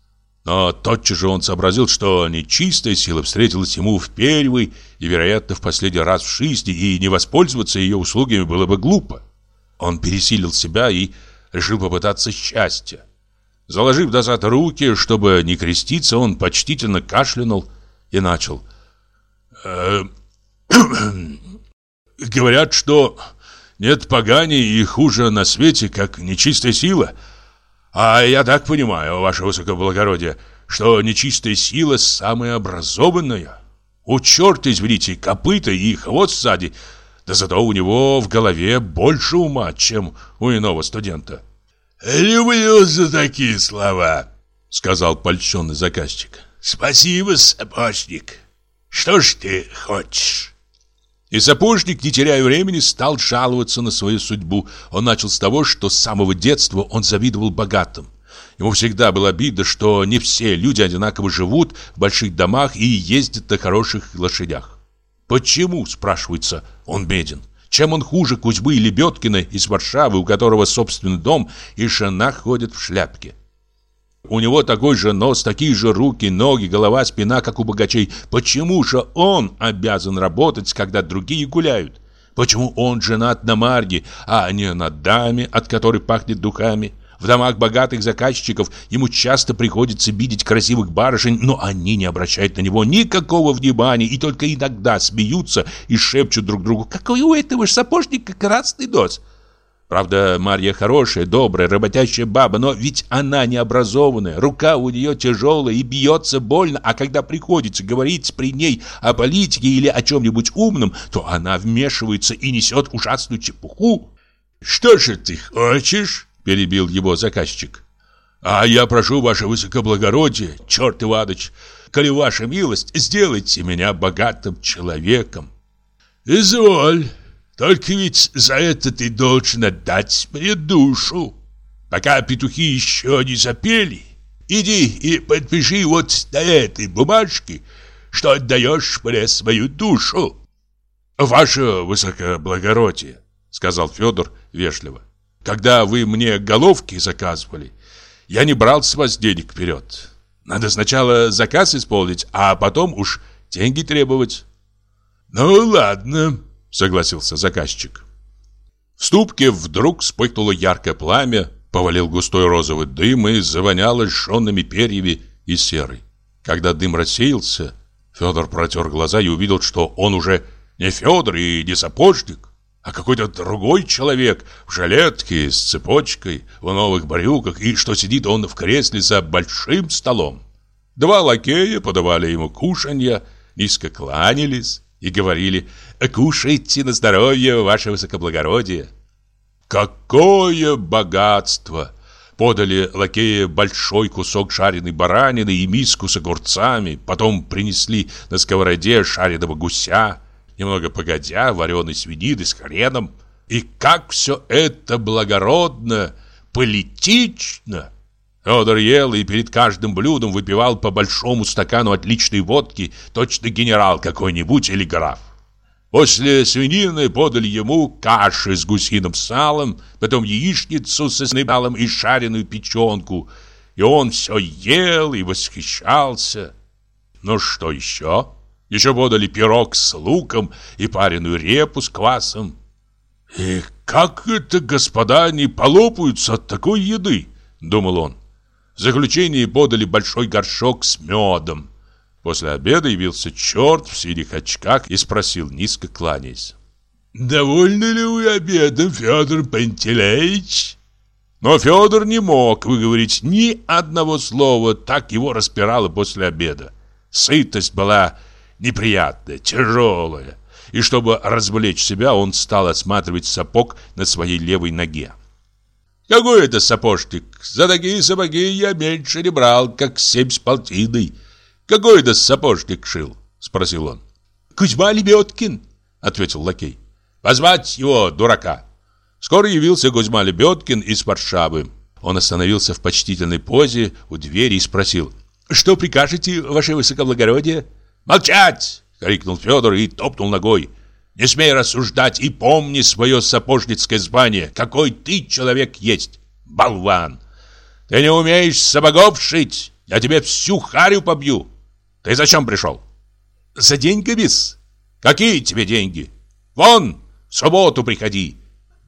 Но тотчас же он сообразил, что нечистая сила встретилась ему в первый и, вероятно, в последний раз в жизни, и не воспользоваться ее услугами было бы глупо. Он пересилил себя и решил попытаться счастья. Заложив назад руки, чтобы не креститься, он почтительно кашлянул и начал. «Э, «Говорят, что нет поганей и хуже на свете, как нечистая сила». А я так понимаю, ваше высокоблагородие, что нечистая сила самая образованная. У черта, извините, копыта и хвост сзади, да зато у него в голове больше ума, чем у иного студента. «Люблю за такие слова», — сказал польщенный заказчик. «Спасибо, сапожник. Что ж ты хочешь?» И сапожник, не теряя времени, стал жаловаться на свою судьбу. Он начал с того, что с самого детства он завидовал богатым. Ему всегда было обидно, что не все люди одинаково живут в больших домах и ездят на хороших лошадях. Почему, спрашивается, он беден? Чем он хуже Кузьмы Лебедкина из Варшавы, у которого собственный дом и жена ходит в шляпке? У него такой же нос, такие же руки, ноги, голова, спина, как у богачей. Почему же он обязан работать, когда другие гуляют? Почему он женат на Марге, а не на даме, от которой пахнет духами? В домах богатых заказчиков ему часто приходится видеть красивых барышень, но они не обращают на него никакого внимания и только иногда смеются и шепчут друг другу «Какой у этого сапожника красный нос!» Правда, Марья хорошая, добрая, работящая баба, но ведь она необразованная, рука у нее тяжелая и бьется больно, а когда приходится говорить при ней о политике или о чем-нибудь умном, то она вмешивается и несет ужасную чепуху. «Что же ты хочешь?» – перебил его заказчик. «А я прошу ваше высокоблагородие, черт Иваныч, коли ваша милость, сделайте меня богатым человеком». «Изволь». Только ведь за это ты должен отдать мне душу. Пока петухи еще не запели, иди и подпиши вот на этой бумажке, что отдаешь мне свою душу. Ваше высокоблагородие, сказал Федор вежливо. Когда вы мне головки заказывали, я не брал с вас денег вперед. Надо сначала заказ исполнить, а потом уж деньги требовать. Ну ладно, согласился заказчик. В ступке вдруг вспыхнуло яркое пламя, повалил густой розовый дым и завоняло жженными перьями и серой. Когда дым рассеялся, Федор протер глаза и увидел, что он уже не Федор и не сапожник, а какой-то другой человек в жилетке с цепочкой, в новых брюках, и что сидит он в кресле за большим столом. Два лакея подавали ему кушанья, низко кланялись и говорили Кушайте на здоровье, ваше высокоблагородие. Какое богатство! Подали лакея большой кусок жареной баранины и миску с огурцами. Потом принесли на сковороде жареного гуся. Немного погодя, вареной свинины с хреном. И как все это благородно, политично! Федор ел и перед каждым блюдом выпивал по большому стакану отличной водки, точно генерал какой-нибудь или граф. После свинины подали ему каши с гусиным салом, потом яичницу со сныбалом и шареную печенку. И он все ел и восхищался. Ну что еще? Еще подали пирог с луком и пареную репу с квасом. «И как это, господа, не полопаются от такой еды?» — думал он. В заключение подали большой горшок с медом. После обеда явился черт в синих очках и спросил, низко кланяясь. «Довольны ли вы обедом, Федор Пантелеич?» Но Федор не мог выговорить ни одного слова, так его распирало после обеда. Сытость была неприятная, тяжелая, и чтобы развлечь себя, он стал осматривать сапог на своей левой ноге. «Какой это сапожник? За такие сапоги я меньше не брал, как семь с полтиной». «Какой это сапожник шил?» — спросил он. «Кузьма Лебедкин», — ответил лакей. «Позвать его, дурака!» Скоро явился Кузьма Лебедкин из Варшавы. Он остановился в почтительной позе у двери и спросил. «Что прикажете, ваше высокоблагородие?» «Молчать!» — крикнул Федор и топнул ногой. «Не смей рассуждать и помни свое сапожницкое звание, какой ты человек есть, болван! Ты не умеешь сапогов шить, я тебе всю харю побью!» Ты зачем пришел? За деньгами -с. Какие тебе деньги? Вон, в субботу приходи.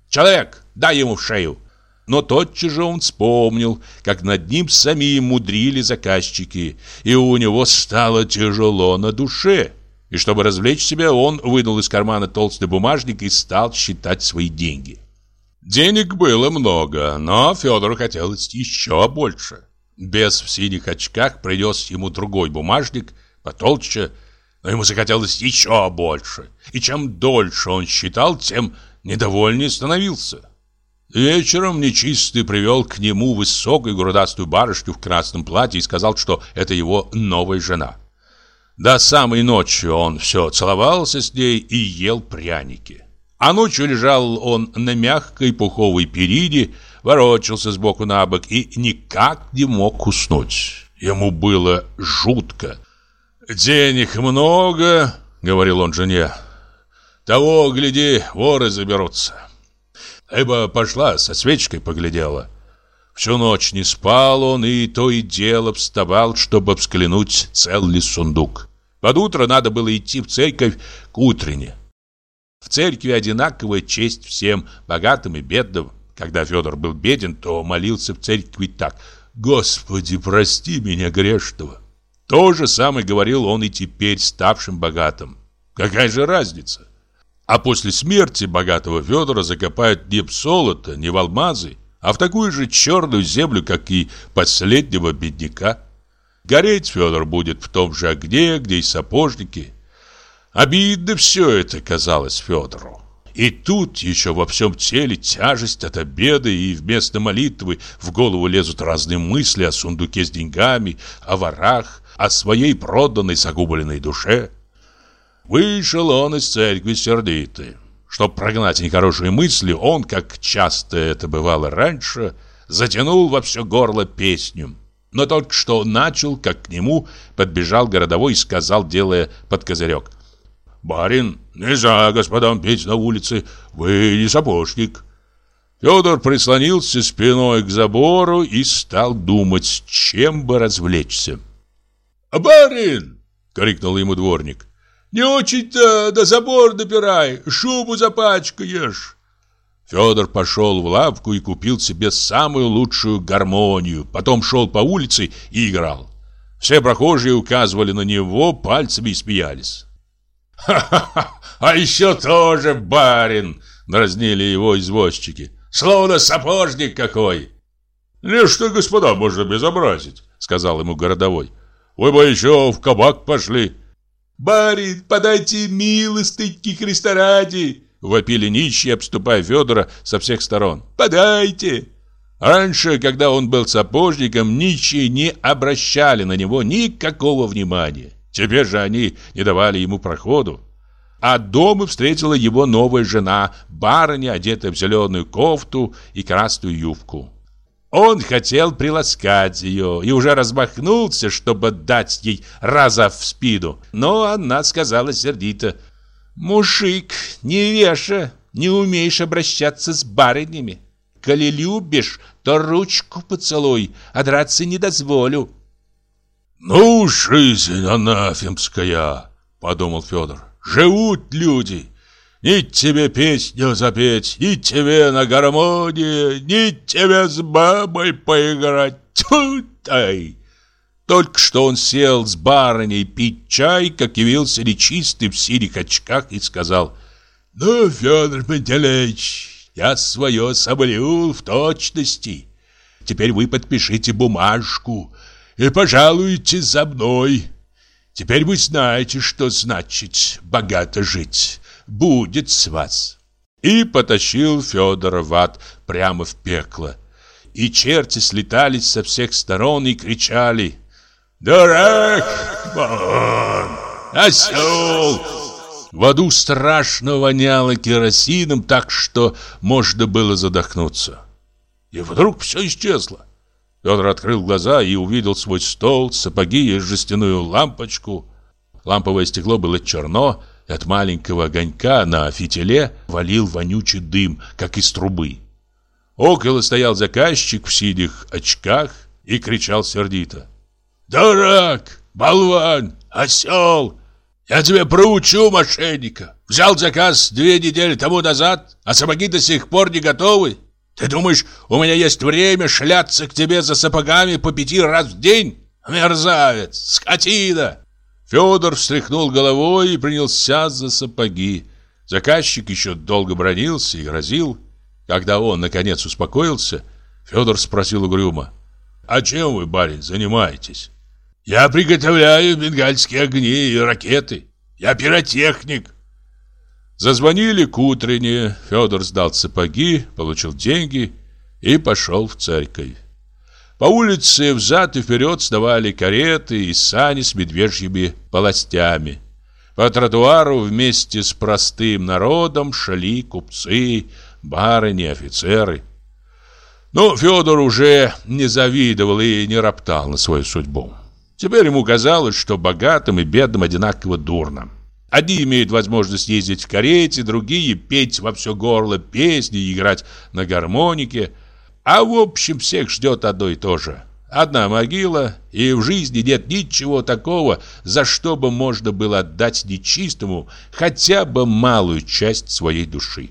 Человек, дай ему в шею. Но тотчас же он вспомнил, как над ним самим мудрили заказчики, и у него стало тяжело на душе. И чтобы развлечь себя, он вынул из кармана толстый бумажник и стал считать свои деньги. Денег было много, но Федору хотелось еще больше. Без в синих очках принес ему другой бумажник, потолще, но ему захотелось еще больше. И чем дольше он считал, тем недовольнее становился. Вечером нечистый привел к нему высокую грудастую барышню в красном платье и сказал, что это его новая жена. До самой ночи он все целовался с ней и ел пряники. А ночью лежал он на мягкой пуховой перине, ворочался сбоку на бок и никак не мог уснуть. Ему было жутко. «Денег много», — говорил он жене. «Того, гляди, воры заберутся». Эба пошла со свечкой поглядела. Всю ночь не спал он и то и дело вставал, чтобы взглянуть, цел ли сундук. Под утро надо было идти в церковь к утренне. В церкви одинаковая честь всем, богатым и бедным. Когда Федор был беден, то молился в церкви так «Господи, прости меня грешного». То же самое говорил он и теперь ставшим богатым. Какая же разница? А после смерти богатого Федора закопают не в золото, не в алмазы, а в такую же черную землю, как и последнего бедняка. Гореть Федор будет в том же огне, где и сапожники. Обидно все это казалось Федору. И тут еще во всем теле тяжесть от обеда, и вместо молитвы в голову лезут разные мысли о сундуке с деньгами, о ворах, о своей проданной загубленной душе. Вышел он из церкви сердитый. Чтоб прогнать нехорошие мысли, он, как часто это бывало раньше, затянул во все горло песню. Но только что начал, как к нему подбежал городовой и сказал, делая под козырек. «Барин, нельзя господам петь на улице, вы не сапожник». Федор прислонился спиной к забору и стал думать, чем бы развлечься. «Барин!» — крикнул ему дворник. Не очень-то до забор допирай, шубу запачкаешь. Федор пошел в лавку и купил себе самую лучшую гармонию. Потом шел по улице и играл. Все прохожие указывали на него пальцами и смеялись. «Ха-ха-ха! А еще тоже барин!» — дразнили его извозчики. «Словно сапожник какой!» «Не что, господа, можно безобразить», — сказал ему городовой. «Вы бы еще в кабак пошли». «Барин, подайте милостыньки Христа ради!» Вопили нищие, обступая Федора со всех сторон. «Подайте!» Раньше, когда он был сапожником, нищие не обращали на него никакого внимания. Теперь же они не давали ему проходу. А дома встретила его новая жена, барыня, одетая в зеленую кофту и красную юбку. Он хотел приласкать ее и уже размахнулся, чтобы дать ей раза в спину. Но она сказала сердито. «Мужик, не веша, не умеешь обращаться с барынями. Коли любишь, то ручку поцелуй, а драться не дозволю». «Ну, жизнь анафемская!» — подумал Федор. «Живут люди!» Ни тебе песню запеть, ни тебе на гармонии, ни тебе с бабой поиграть. Тьфу тай! Только что он сел с барыней пить чай, как явился нечистый в синих очках и сказал, «Ну, Федор Пантелеич, я свое соблюл в точности. Теперь вы подпишите бумажку и пожалуйте за мной. Теперь вы знаете, что значит богато жить» будет с вас. И потащил Федора в ад прямо в пекло. И черти слетались со всех сторон и кричали «Дурак! Вон! Осел!» В аду страшно воняло керосином, так что можно было задохнуться. И вдруг все исчезло. Федор открыл глаза и увидел свой стол, сапоги и жестяную лампочку. Ламповое стекло было черно, от маленького огонька на фитиле валил вонючий дым, как из трубы. Около стоял заказчик в синих очках и кричал сердито. «Дурак! Болван! Осел! Я тебя проучу, мошенника! Взял заказ две недели тому назад, а сапоги до сих пор не готовы? Ты думаешь, у меня есть время шляться к тебе за сапогами по пяти раз в день? Мерзавец! Скотина!» Федор встряхнул головой и принялся за сапоги. Заказчик еще долго бронился и грозил. Когда он, наконец, успокоился, Федор спросил угрюмо. «А чем вы, барин, занимаетесь?» «Я приготовляю бенгальские огни и ракеты. Я пиротехник». Зазвонили к утренне. Федор сдал сапоги, получил деньги и пошел в церковь. По улице взад и вперед сновали кареты и сани с медвежьими полостями. По тротуару вместе с простым народом шли купцы, барыни, офицеры. Но Федор уже не завидовал и не роптал на свою судьбу. Теперь ему казалось, что богатым и бедным одинаково дурно. Одни имеют возможность ездить в карете, другие петь во все горло песни играть на гармонике. А в общем всех ждет одно и то же. Одна могила, и в жизни нет ничего такого, за что бы можно было отдать нечистому хотя бы малую часть своей души.